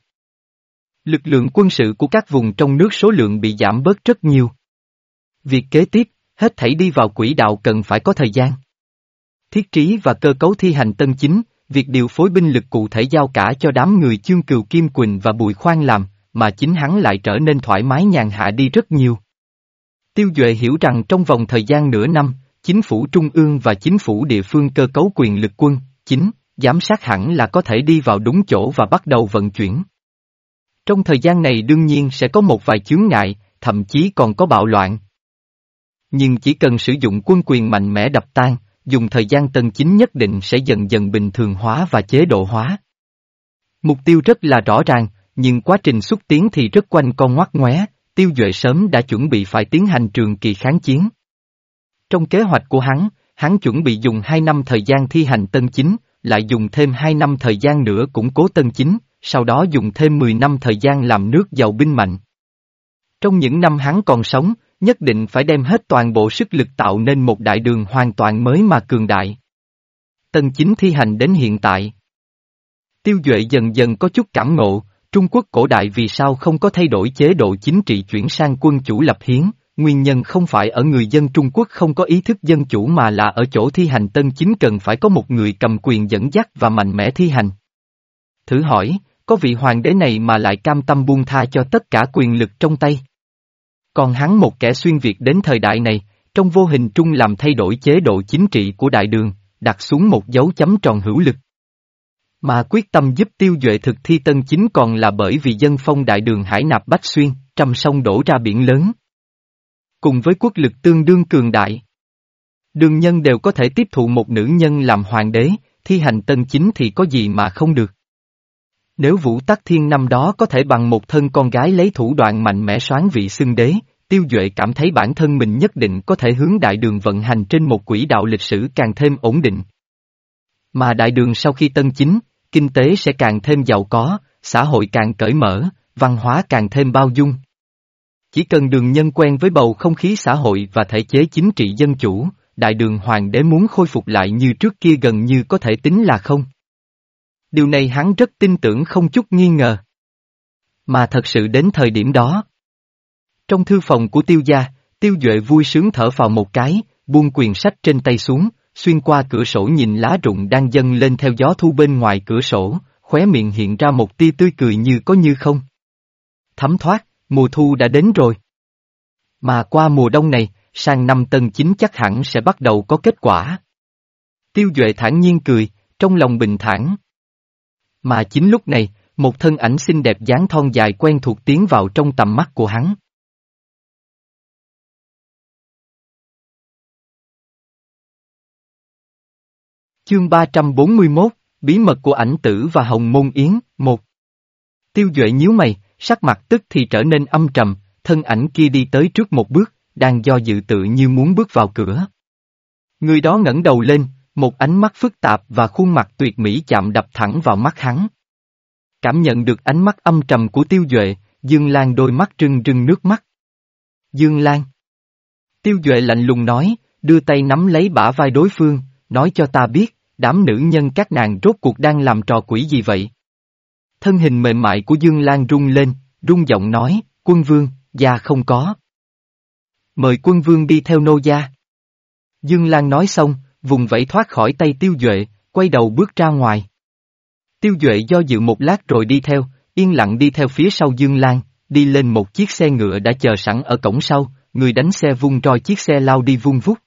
Lực lượng quân sự của các vùng trong nước số lượng bị giảm bớt rất nhiều. Việc kế tiếp, hết thảy đi vào quỹ đạo cần phải có thời gian. Thiết trí và cơ cấu thi hành tân chính, việc điều phối binh lực cụ thể giao cả cho đám người chương cừu Kim Quỳnh và Bùi Khoan làm, mà chính hắn lại trở nên thoải mái nhàn hạ đi rất nhiều. Tiêu Duệ hiểu rằng trong vòng thời gian nửa năm, chính phủ trung ương và chính phủ địa phương cơ cấu quyền lực quân, chính, giám sát hẳn là có thể đi vào đúng chỗ và bắt đầu vận chuyển. Trong thời gian này đương nhiên sẽ có một vài chướng ngại, thậm chí còn có bạo loạn. Nhưng chỉ cần sử dụng quân quyền mạnh mẽ đập tan, dùng thời gian tân chính nhất định sẽ dần dần bình thường hóa và chế độ hóa. Mục tiêu rất là rõ ràng, nhưng quá trình xúc tiến thì rất quanh con ngoắt ngoé, tiêu duệ sớm đã chuẩn bị phải tiến hành trường kỳ kháng chiến. Trong kế hoạch của hắn, hắn chuẩn bị dùng 2 năm thời gian thi hành tân chính, lại dùng thêm 2 năm thời gian nữa củng cố tân chính, sau đó dùng thêm 10 năm thời gian làm nước giàu binh mạnh. Trong những năm hắn còn sống, nhất định phải đem hết toàn bộ sức lực tạo nên một đại đường hoàn toàn mới mà cường đại. Tân chính thi hành đến hiện tại. Tiêu Duệ dần dần có chút cảm ngộ, Trung Quốc cổ đại vì sao không có thay đổi chế độ chính trị chuyển sang quân chủ lập hiến, nguyên nhân không phải ở người dân Trung Quốc không có ý thức dân chủ mà là ở chỗ thi hành tân chính cần phải có một người cầm quyền dẫn dắt và mạnh mẽ thi hành. Thử hỏi, có vị hoàng đế này mà lại cam tâm buông tha cho tất cả quyền lực trong tay. Còn hắn một kẻ xuyên Việt đến thời đại này, trong vô hình trung làm thay đổi chế độ chính trị của đại đường, đặt xuống một dấu chấm tròn hữu lực. Mà quyết tâm giúp tiêu duệ thực thi tân chính còn là bởi vì dân phong đại đường hải nạp bách xuyên, trăm sông đổ ra biển lớn. Cùng với quốc lực tương đương cường đại. Đường nhân đều có thể tiếp thụ một nữ nhân làm hoàng đế, thi hành tân chính thì có gì mà không được. Nếu Vũ Tắc Thiên năm đó có thể bằng một thân con gái lấy thủ đoạn mạnh mẽ soán vị xưng đế, Tiêu Duệ cảm thấy bản thân mình nhất định có thể hướng đại đường vận hành trên một quỹ đạo lịch sử càng thêm ổn định. Mà đại đường sau khi tân chính, kinh tế sẽ càng thêm giàu có, xã hội càng cởi mở, văn hóa càng thêm bao dung. Chỉ cần đường nhân quen với bầu không khí xã hội và thể chế chính trị dân chủ, đại đường hoàng đế muốn khôi phục lại như trước kia gần như có thể tính là không. Điều này hắn rất tin tưởng không chút nghi ngờ. Mà thật sự đến thời điểm đó. Trong thư phòng của tiêu gia, tiêu duệ vui sướng thở vào một cái, buông quyền sách trên tay xuống, xuyên qua cửa sổ nhìn lá rụng đang dâng lên theo gió thu bên ngoài cửa sổ, khóe miệng hiện ra một tia tươi cười như có như không. Thấm thoát, mùa thu đã đến rồi. Mà qua mùa đông này, sang năm tân chính chắc hẳn sẽ bắt đầu có kết quả. Tiêu Duệ thản nhiên cười, trong lòng bình thản. Mà chính lúc này, một thân ảnh xinh đẹp dáng thon dài quen thuộc tiến vào trong tầm mắt của hắn. Chương 341, Bí mật của ảnh tử và Hồng Môn Yến, một Tiêu Duệ nhíu mày, sắc mặt tức thì trở nên âm trầm, thân ảnh kia đi tới trước một bước, đang do dự tự như muốn bước vào cửa. Người đó ngẩng đầu lên, một ánh mắt phức tạp và khuôn mặt tuyệt mỹ chạm đập thẳng vào mắt hắn. Cảm nhận được ánh mắt âm trầm của Tiêu Duệ, Dương Lan đôi mắt trưng trưng nước mắt. Dương Lan. Tiêu Duệ lạnh lùng nói, đưa tay nắm lấy bả vai đối phương, nói cho ta biết, đám nữ nhân các nàng rốt cuộc đang làm trò quỷ gì vậy? Thân hình mềm mại của Dương Lan rung lên, rung giọng nói, quân vương, gia không có. Mời quân vương đi theo nô gia. Dương Lan nói xong, vùng vẫy thoát khỏi tay tiêu duệ, quay đầu bước ra ngoài. Tiêu duệ do dự một lát rồi đi theo, yên lặng đi theo phía sau Dương Lan, đi lên một chiếc xe ngựa đã chờ sẵn ở cổng sau, người đánh xe vung roi chiếc xe lao đi vung vút.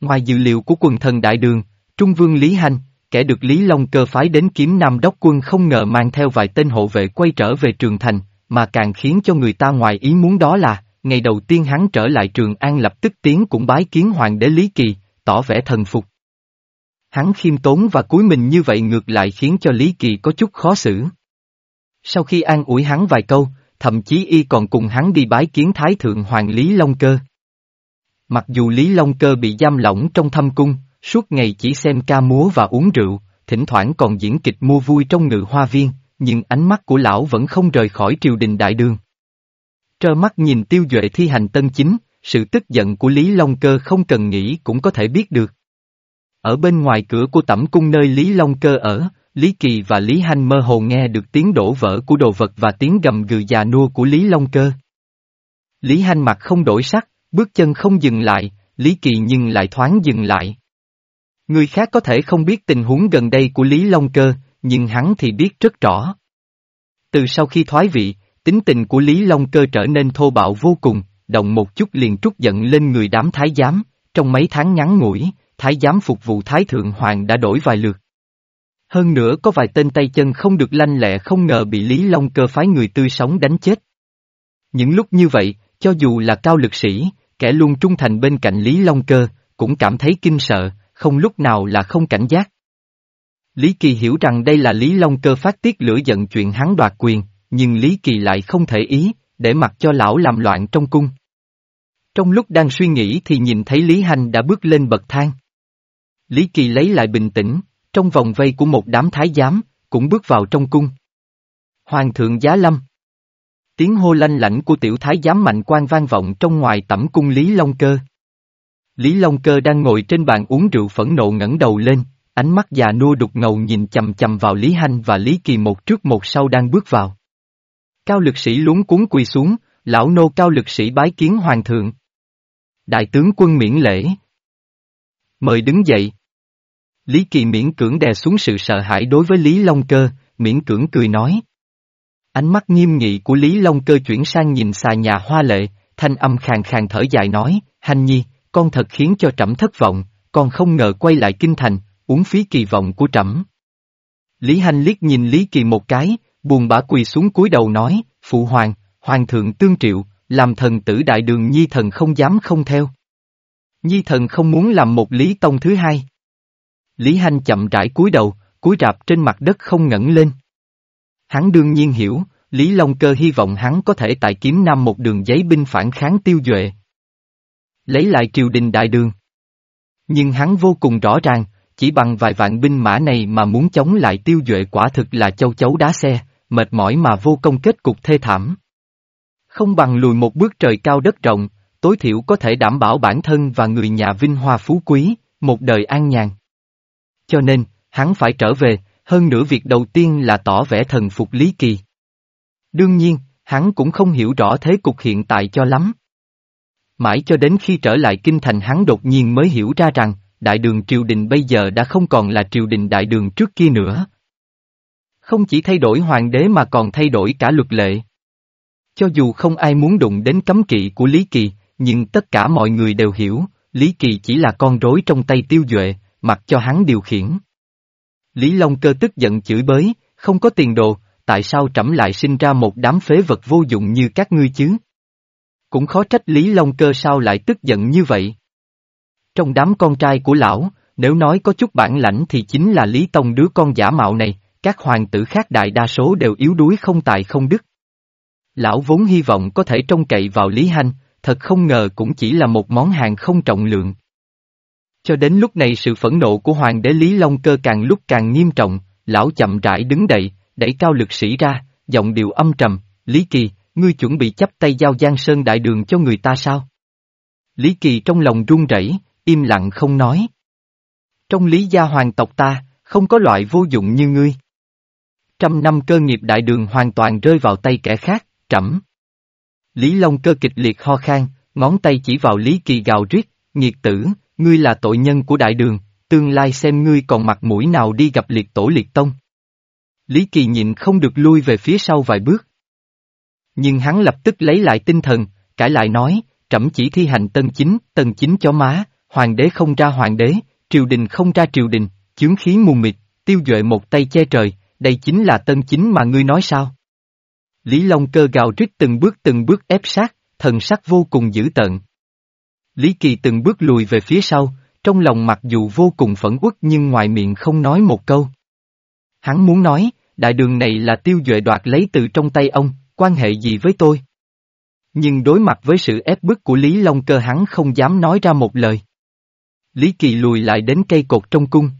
Ngoài dự liệu của quần thần đại đường, Trung vương Lý Hành, kẻ được Lý Long cơ phái đến kiếm Nam đốc quân không ngờ mang theo vài tên hộ vệ quay trở về Trường Thành, mà càng khiến cho người ta ngoài ý muốn đó là, ngày đầu tiên hắn trở lại Trường An lập tức tiến cũng bái kiến Hoàng đế Lý Kỳ, tỏ vẻ thần phục. Hắn khiêm tốn và cúi mình như vậy ngược lại khiến cho Lý Kỳ có chút khó xử. Sau khi an ủi hắn vài câu, thậm chí y còn cùng hắn đi bái kiến Thái Thượng Hoàng Lý Long Cơ. Mặc dù Lý Long Cơ bị giam lỏng trong thâm cung, suốt ngày chỉ xem ca múa và uống rượu, thỉnh thoảng còn diễn kịch mua vui trong ngự hoa viên, nhưng ánh mắt của lão vẫn không rời khỏi triều đình đại đường. Trơ mắt nhìn tiêu duệ thi hành tân chính, sự tức giận của Lý Long Cơ không cần nghĩ cũng có thể biết được. Ở bên ngoài cửa của tẩm cung nơi Lý Long Cơ ở, Lý Kỳ và Lý Hanh mơ hồ nghe được tiếng đổ vỡ của đồ vật và tiếng gầm gừ già nua của Lý Long Cơ. Lý Hanh mặt không đổi sắc, bước chân không dừng lại, Lý Kỳ nhưng lại thoáng dừng lại. Người khác có thể không biết tình huống gần đây của Lý Long Cơ, nhưng hắn thì biết rất rõ. Từ sau khi thoái vị, tính tình của Lý Long Cơ trở nên thô bạo vô cùng, động một chút liền trút giận lên người đám thái giám, trong mấy tháng ngắn ngủi, thái giám phục vụ thái thượng hoàng đã đổi vài lượt. Hơn nữa có vài tên tay chân không được lanh lẹ không ngờ bị Lý Long Cơ phái người tươi sống đánh chết. Những lúc như vậy, cho dù là cao lực sĩ, kẻ luôn trung thành bên cạnh Lý Long Cơ, cũng cảm thấy kinh sợ, không lúc nào là không cảnh giác. Lý Kỳ hiểu rằng đây là Lý Long Cơ phát tiết lửa giận chuyện hắn đoạt quyền, nhưng Lý Kỳ lại không thể ý, để mặc cho lão làm loạn trong cung. Trong lúc đang suy nghĩ thì nhìn thấy Lý Hành đã bước lên bậc thang. Lý Kỳ lấy lại bình tĩnh, trong vòng vây của một đám thái giám, cũng bước vào trong cung. Hoàng thượng giá lâm. Tiếng hô lanh lãnh của tiểu thái giám mạnh quan vang vọng trong ngoài tẩm cung Lý Long Cơ. Lý Long Cơ đang ngồi trên bàn uống rượu phẫn nộ ngẩng đầu lên, ánh mắt già nua đục ngầu nhìn chầm chầm vào Lý Hanh và Lý Kỳ một trước một sau đang bước vào. Cao lực sĩ luống cuốn quỳ xuống, lão nô cao lực sĩ bái kiến hoàng thượng. Đại tướng quân miễn lễ. Mời đứng dậy. Lý Kỳ miễn cưỡng đè xuống sự sợ hãi đối với Lý Long Cơ, miễn cưỡng cười nói. Ánh mắt nghiêm nghị của Lý Long Cơ chuyển sang nhìn xà nhà hoa lệ, thanh âm khàn khàn thở dài nói, Hành nhi, con thật khiến cho trẫm thất vọng, con không ngờ quay lại kinh thành, uống phí kỳ vọng của trẫm. Lý Hành liếc nhìn Lý Kỳ một cái, buồn bã quỳ xuống cúi đầu nói, Phụ Hoàng, Hoàng thượng tương triệu, làm thần tử đại đường Nhi thần không dám không theo. Nhi thần không muốn làm một Lý Tông thứ hai. Lý Hành chậm rãi cúi đầu, cúi rạp trên mặt đất không ngẩng lên. Hắn đương nhiên hiểu, Lý Long Cơ hy vọng hắn có thể tại kiếm nam một đường giấy binh phản kháng tiêu duệ. Lấy lại triều đình đại đường. Nhưng hắn vô cùng rõ ràng, chỉ bằng vài vạn binh mã này mà muốn chống lại tiêu duệ quả thực là châu chấu đá xe, mệt mỏi mà vô công kết cục thê thảm. Không bằng lùi một bước trời cao đất rộng, tối thiểu có thể đảm bảo bản thân và người nhà vinh hoa phú quý, một đời an nhàn. Cho nên, hắn phải trở về, hơn nữa việc đầu tiên là tỏ vẻ thần phục Lý Kỳ. Đương nhiên, hắn cũng không hiểu rõ thế cục hiện tại cho lắm. Mãi cho đến khi trở lại kinh thành hắn đột nhiên mới hiểu ra rằng, đại đường triều đình bây giờ đã không còn là triều đình đại đường trước kia nữa. Không chỉ thay đổi hoàng đế mà còn thay đổi cả luật lệ. Cho dù không ai muốn đụng đến cấm kỵ của Lý Kỳ, nhưng tất cả mọi người đều hiểu, Lý Kỳ chỉ là con rối trong tay tiêu duệ, mặc cho hắn điều khiển. Lý Long cơ tức giận chửi bới, không có tiền đồ, tại sao trẫm lại sinh ra một đám phế vật vô dụng như các ngươi chứ? Cũng khó trách Lý Long cơ sao lại tức giận như vậy. Trong đám con trai của lão, nếu nói có chút bản lãnh thì chính là Lý Tông đứa con giả mạo này, các hoàng tử khác đại đa số đều yếu đuối không tài không đức. Lão vốn hy vọng có thể trông cậy vào Lý Hanh, thật không ngờ cũng chỉ là một món hàng không trọng lượng. Cho đến lúc này sự phẫn nộ của hoàng đế Lý Long Cơ càng lúc càng nghiêm trọng, lão chậm rãi đứng dậy, đẩy cao lực sĩ ra, giọng điệu âm trầm, Lý Kỳ, ngươi chuẩn bị chấp tay giao Giang Sơn đại đường cho người ta sao? Lý Kỳ trong lòng run rẩy, im lặng không nói. Trong lý gia hoàng tộc ta, không có loại vô dụng như ngươi. Trăm năm cơ nghiệp đại đường hoàn toàn rơi vào tay kẻ khác, trẫm. Lý Long cơ kịch liệt ho khan, ngón tay chỉ vào Lý Kỳ gào riết, nghiệt tử, ngươi là tội nhân của đại đường, tương lai xem ngươi còn mặt mũi nào đi gặp liệt tổ liệt tông. Lý Kỳ nhịn không được lui về phía sau vài bước. Nhưng hắn lập tức lấy lại tinh thần, cãi lại nói, trẫm chỉ thi hành tân chính, tân chính cho má, hoàng đế không ra hoàng đế, triều đình không ra triều đình, chướng khí mù mịt, tiêu duệ một tay che trời, đây chính là tân chính mà ngươi nói sao? Lý Long cơ gào rít từng bước từng bước ép sát, thần sắc vô cùng dữ tợn. Lý Kỳ từng bước lùi về phía sau, trong lòng mặc dù vô cùng phẫn uất nhưng ngoài miệng không nói một câu. Hắn muốn nói, đại đường này là tiêu duệ đoạt lấy từ trong tay ông, quan hệ gì với tôi? Nhưng đối mặt với sự ép bức của Lý Long cơ hắn không dám nói ra một lời. Lý Kỳ lùi lại đến cây cột trong cung.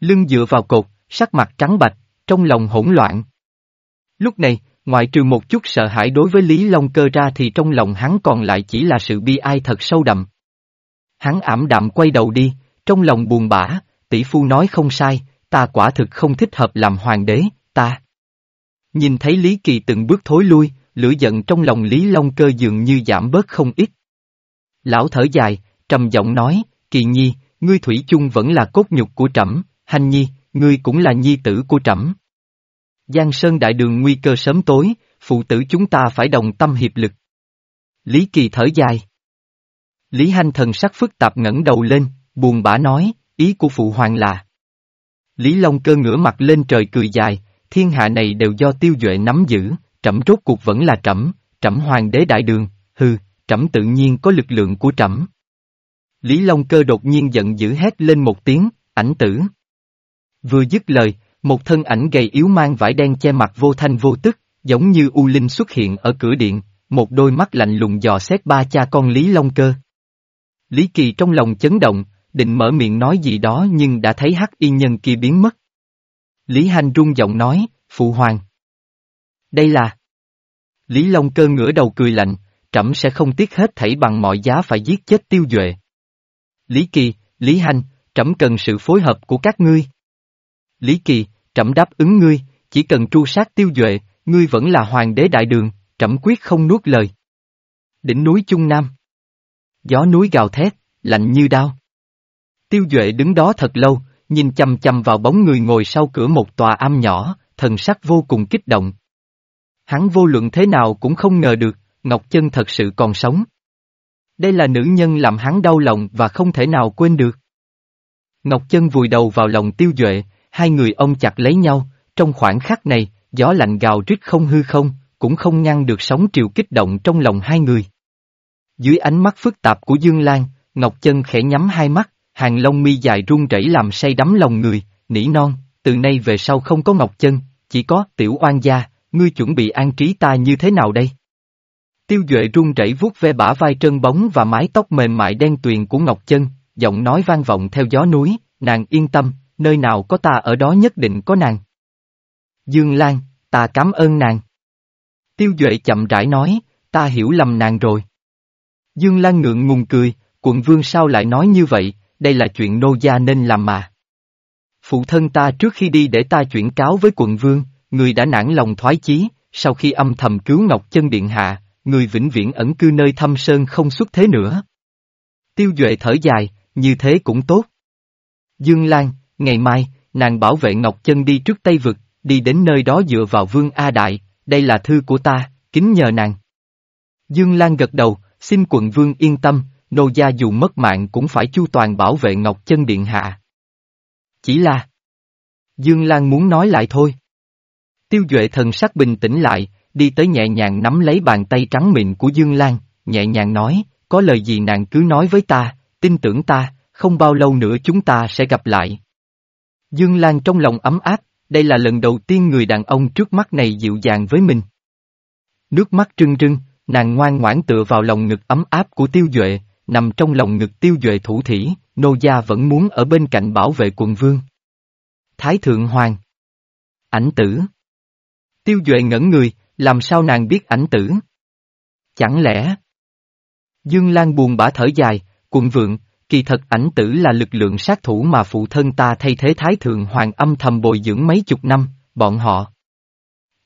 Lưng dựa vào cột, sắc mặt trắng bạch, trong lòng hỗn loạn. Lúc này, ngoại trừ một chút sợ hãi đối với Lý Long cơ ra thì trong lòng hắn còn lại chỉ là sự bi ai thật sâu đậm. Hắn ảm đạm quay đầu đi, trong lòng buồn bã, tỷ phu nói không sai, ta quả thực không thích hợp làm hoàng đế, ta. Nhìn thấy Lý Kỳ từng bước thối lui, lửa giận trong lòng Lý Long cơ dường như giảm bớt không ít. Lão thở dài, trầm giọng nói, Kỳ Nhi, ngươi thủy chung vẫn là cốt nhục của trẫm, Hành Nhi, ngươi cũng là nhi tử của trẫm. Giang Sơn đại đường nguy cơ sớm tối, phụ tử chúng ta phải đồng tâm hiệp lực. Lý Kỳ thở dài. Lý Hanh thần sắc phức tạp ngẩng đầu lên, buồn bã nói, ý của phụ hoàng là. Lý Long cơ ngửa mặt lên trời cười dài, thiên hạ này đều do tiêu duệ nắm giữ, trẫm rốt cuộc vẫn là trẫm, trẫm hoàng đế đại đường, hừ, trẫm tự nhiên có lực lượng của trẫm. Lý Long cơ đột nhiên giận dữ hét lên một tiếng, ảnh tử. Vừa dứt lời, một thân ảnh gầy yếu mang vải đen che mặt vô thanh vô tức, giống như U Linh xuất hiện ở cửa điện, một đôi mắt lạnh lùng dò xét ba cha con Lý Long Cơ. Lý Kỳ trong lòng chấn động, định mở miệng nói gì đó nhưng đã thấy hắc y nhân kia biến mất. Lý Hành rung giọng nói, Phụ Hoàng. Đây là... Lý Long Cơ ngửa đầu cười lạnh, trẫm sẽ không tiếc hết thảy bằng mọi giá phải giết chết tiêu duệ. Lý Kỳ, Lý Hành, trẫm cần sự phối hợp của các ngươi. Lý Kỳ, trẫm đáp ứng ngươi, chỉ cần tru sát tiêu duệ, ngươi vẫn là hoàng đế đại đường, trẫm quyết không nuốt lời. Đỉnh núi Trung Nam. Gió núi gào thét, lạnh như đao. Tiêu duệ đứng đó thật lâu, nhìn chầm chầm vào bóng người ngồi sau cửa một tòa am nhỏ, thần sắc vô cùng kích động. Hắn vô luận thế nào cũng không ngờ được, Ngọc Chân thật sự còn sống. Đây là nữ nhân làm hắn đau lòng và không thể nào quên được. Ngọc Chân vùi đầu vào lòng tiêu duệ, hai người ông chặt lấy nhau, trong khoảnh khắc này, gió lạnh gào rít không hư không, cũng không ngăn được sóng triều kích động trong lòng hai người. Dưới ánh mắt phức tạp của Dương Lan, Ngọc Chân khẽ nhắm hai mắt, hàng lông mi dài run rẩy làm say đắm lòng người, nỉ non, từ nay về sau không có Ngọc Chân, chỉ có tiểu oan gia, ngươi chuẩn bị an trí ta như thế nào đây? Tiêu Duệ run rẩy vuốt ve bả vai trơn bóng và mái tóc mềm mại đen tuyền của Ngọc Chân, giọng nói vang vọng theo gió núi, nàng yên tâm, nơi nào có ta ở đó nhất định có nàng. Dương Lan, ta cảm ơn nàng. Tiêu Duệ chậm rãi nói, ta hiểu lầm nàng rồi. Dương Lan ngượng ngùng cười, quận vương sao lại nói như vậy, đây là chuyện nô gia nên làm mà. Phụ thân ta trước khi đi để ta chuyển cáo với quận vương, người đã nản lòng thoái chí, sau khi âm thầm cứu Ngọc Chân Điện Hạ, người vĩnh viễn ẩn cư nơi thâm sơn không xuất thế nữa. Tiêu Duệ thở dài, như thế cũng tốt. Dương Lan, ngày mai, nàng bảo vệ Ngọc Chân đi trước Tây Vực, đi đến nơi đó dựa vào Vương A Đại, đây là thư của ta, kính nhờ nàng. Dương Lan gật đầu, xin quận Vương yên tâm, nô gia dù mất mạng cũng phải chu toàn bảo vệ Ngọc Chân Điện Hạ. Chỉ là... Dương Lan muốn nói lại thôi. Tiêu Duệ thần sắc bình tĩnh lại, đi tới nhẹ nhàng nắm lấy bàn tay trắng mịn của Dương Lan, nhẹ nhàng nói, có lời gì nàng cứ nói với ta, tin tưởng ta, không bao lâu nữa chúng ta sẽ gặp lại. Dương Lan trong lòng ấm áp, đây là lần đầu tiên người đàn ông trước mắt này dịu dàng với mình. Nước mắt trưng trưng, nàng ngoan ngoãn tựa vào lòng ngực ấm áp của tiêu duệ, nằm trong lòng ngực tiêu duệ thủ thỉ, nô gia vẫn muốn ở bên cạnh bảo vệ quần vương. Thái thượng hoàng. Ảnh tử. Tiêu duệ ngẩn người, làm sao nàng biết ảnh tử? Chẳng lẽ? Dương Lan buồn bã thở dài, quận vượng, kỳ thật ảnh tử là lực lượng sát thủ mà phụ thân ta thay thế Thái Thượng Hoàng âm thầm bồi dưỡng mấy chục năm, bọn họ.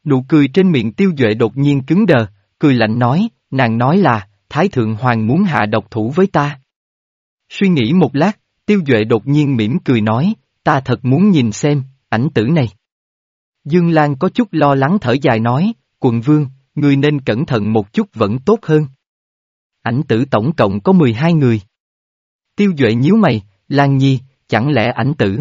Nụ cười trên miệng tiêu duệ đột nhiên cứng đờ, cười lạnh nói, nàng nói là, Thái Thượng Hoàng muốn hạ độc thủ với ta. Suy nghĩ một lát, tiêu duệ đột nhiên mỉm cười nói, ta thật muốn nhìn xem, ảnh tử này. Dương Lan có chút lo lắng thở dài nói, quận vương, người nên cẩn thận một chút vẫn tốt hơn. Ảnh tử tổng cộng có 12 người. Tiêu Duệ nhíu mày, Lan Nhi, chẳng lẽ ảnh tử?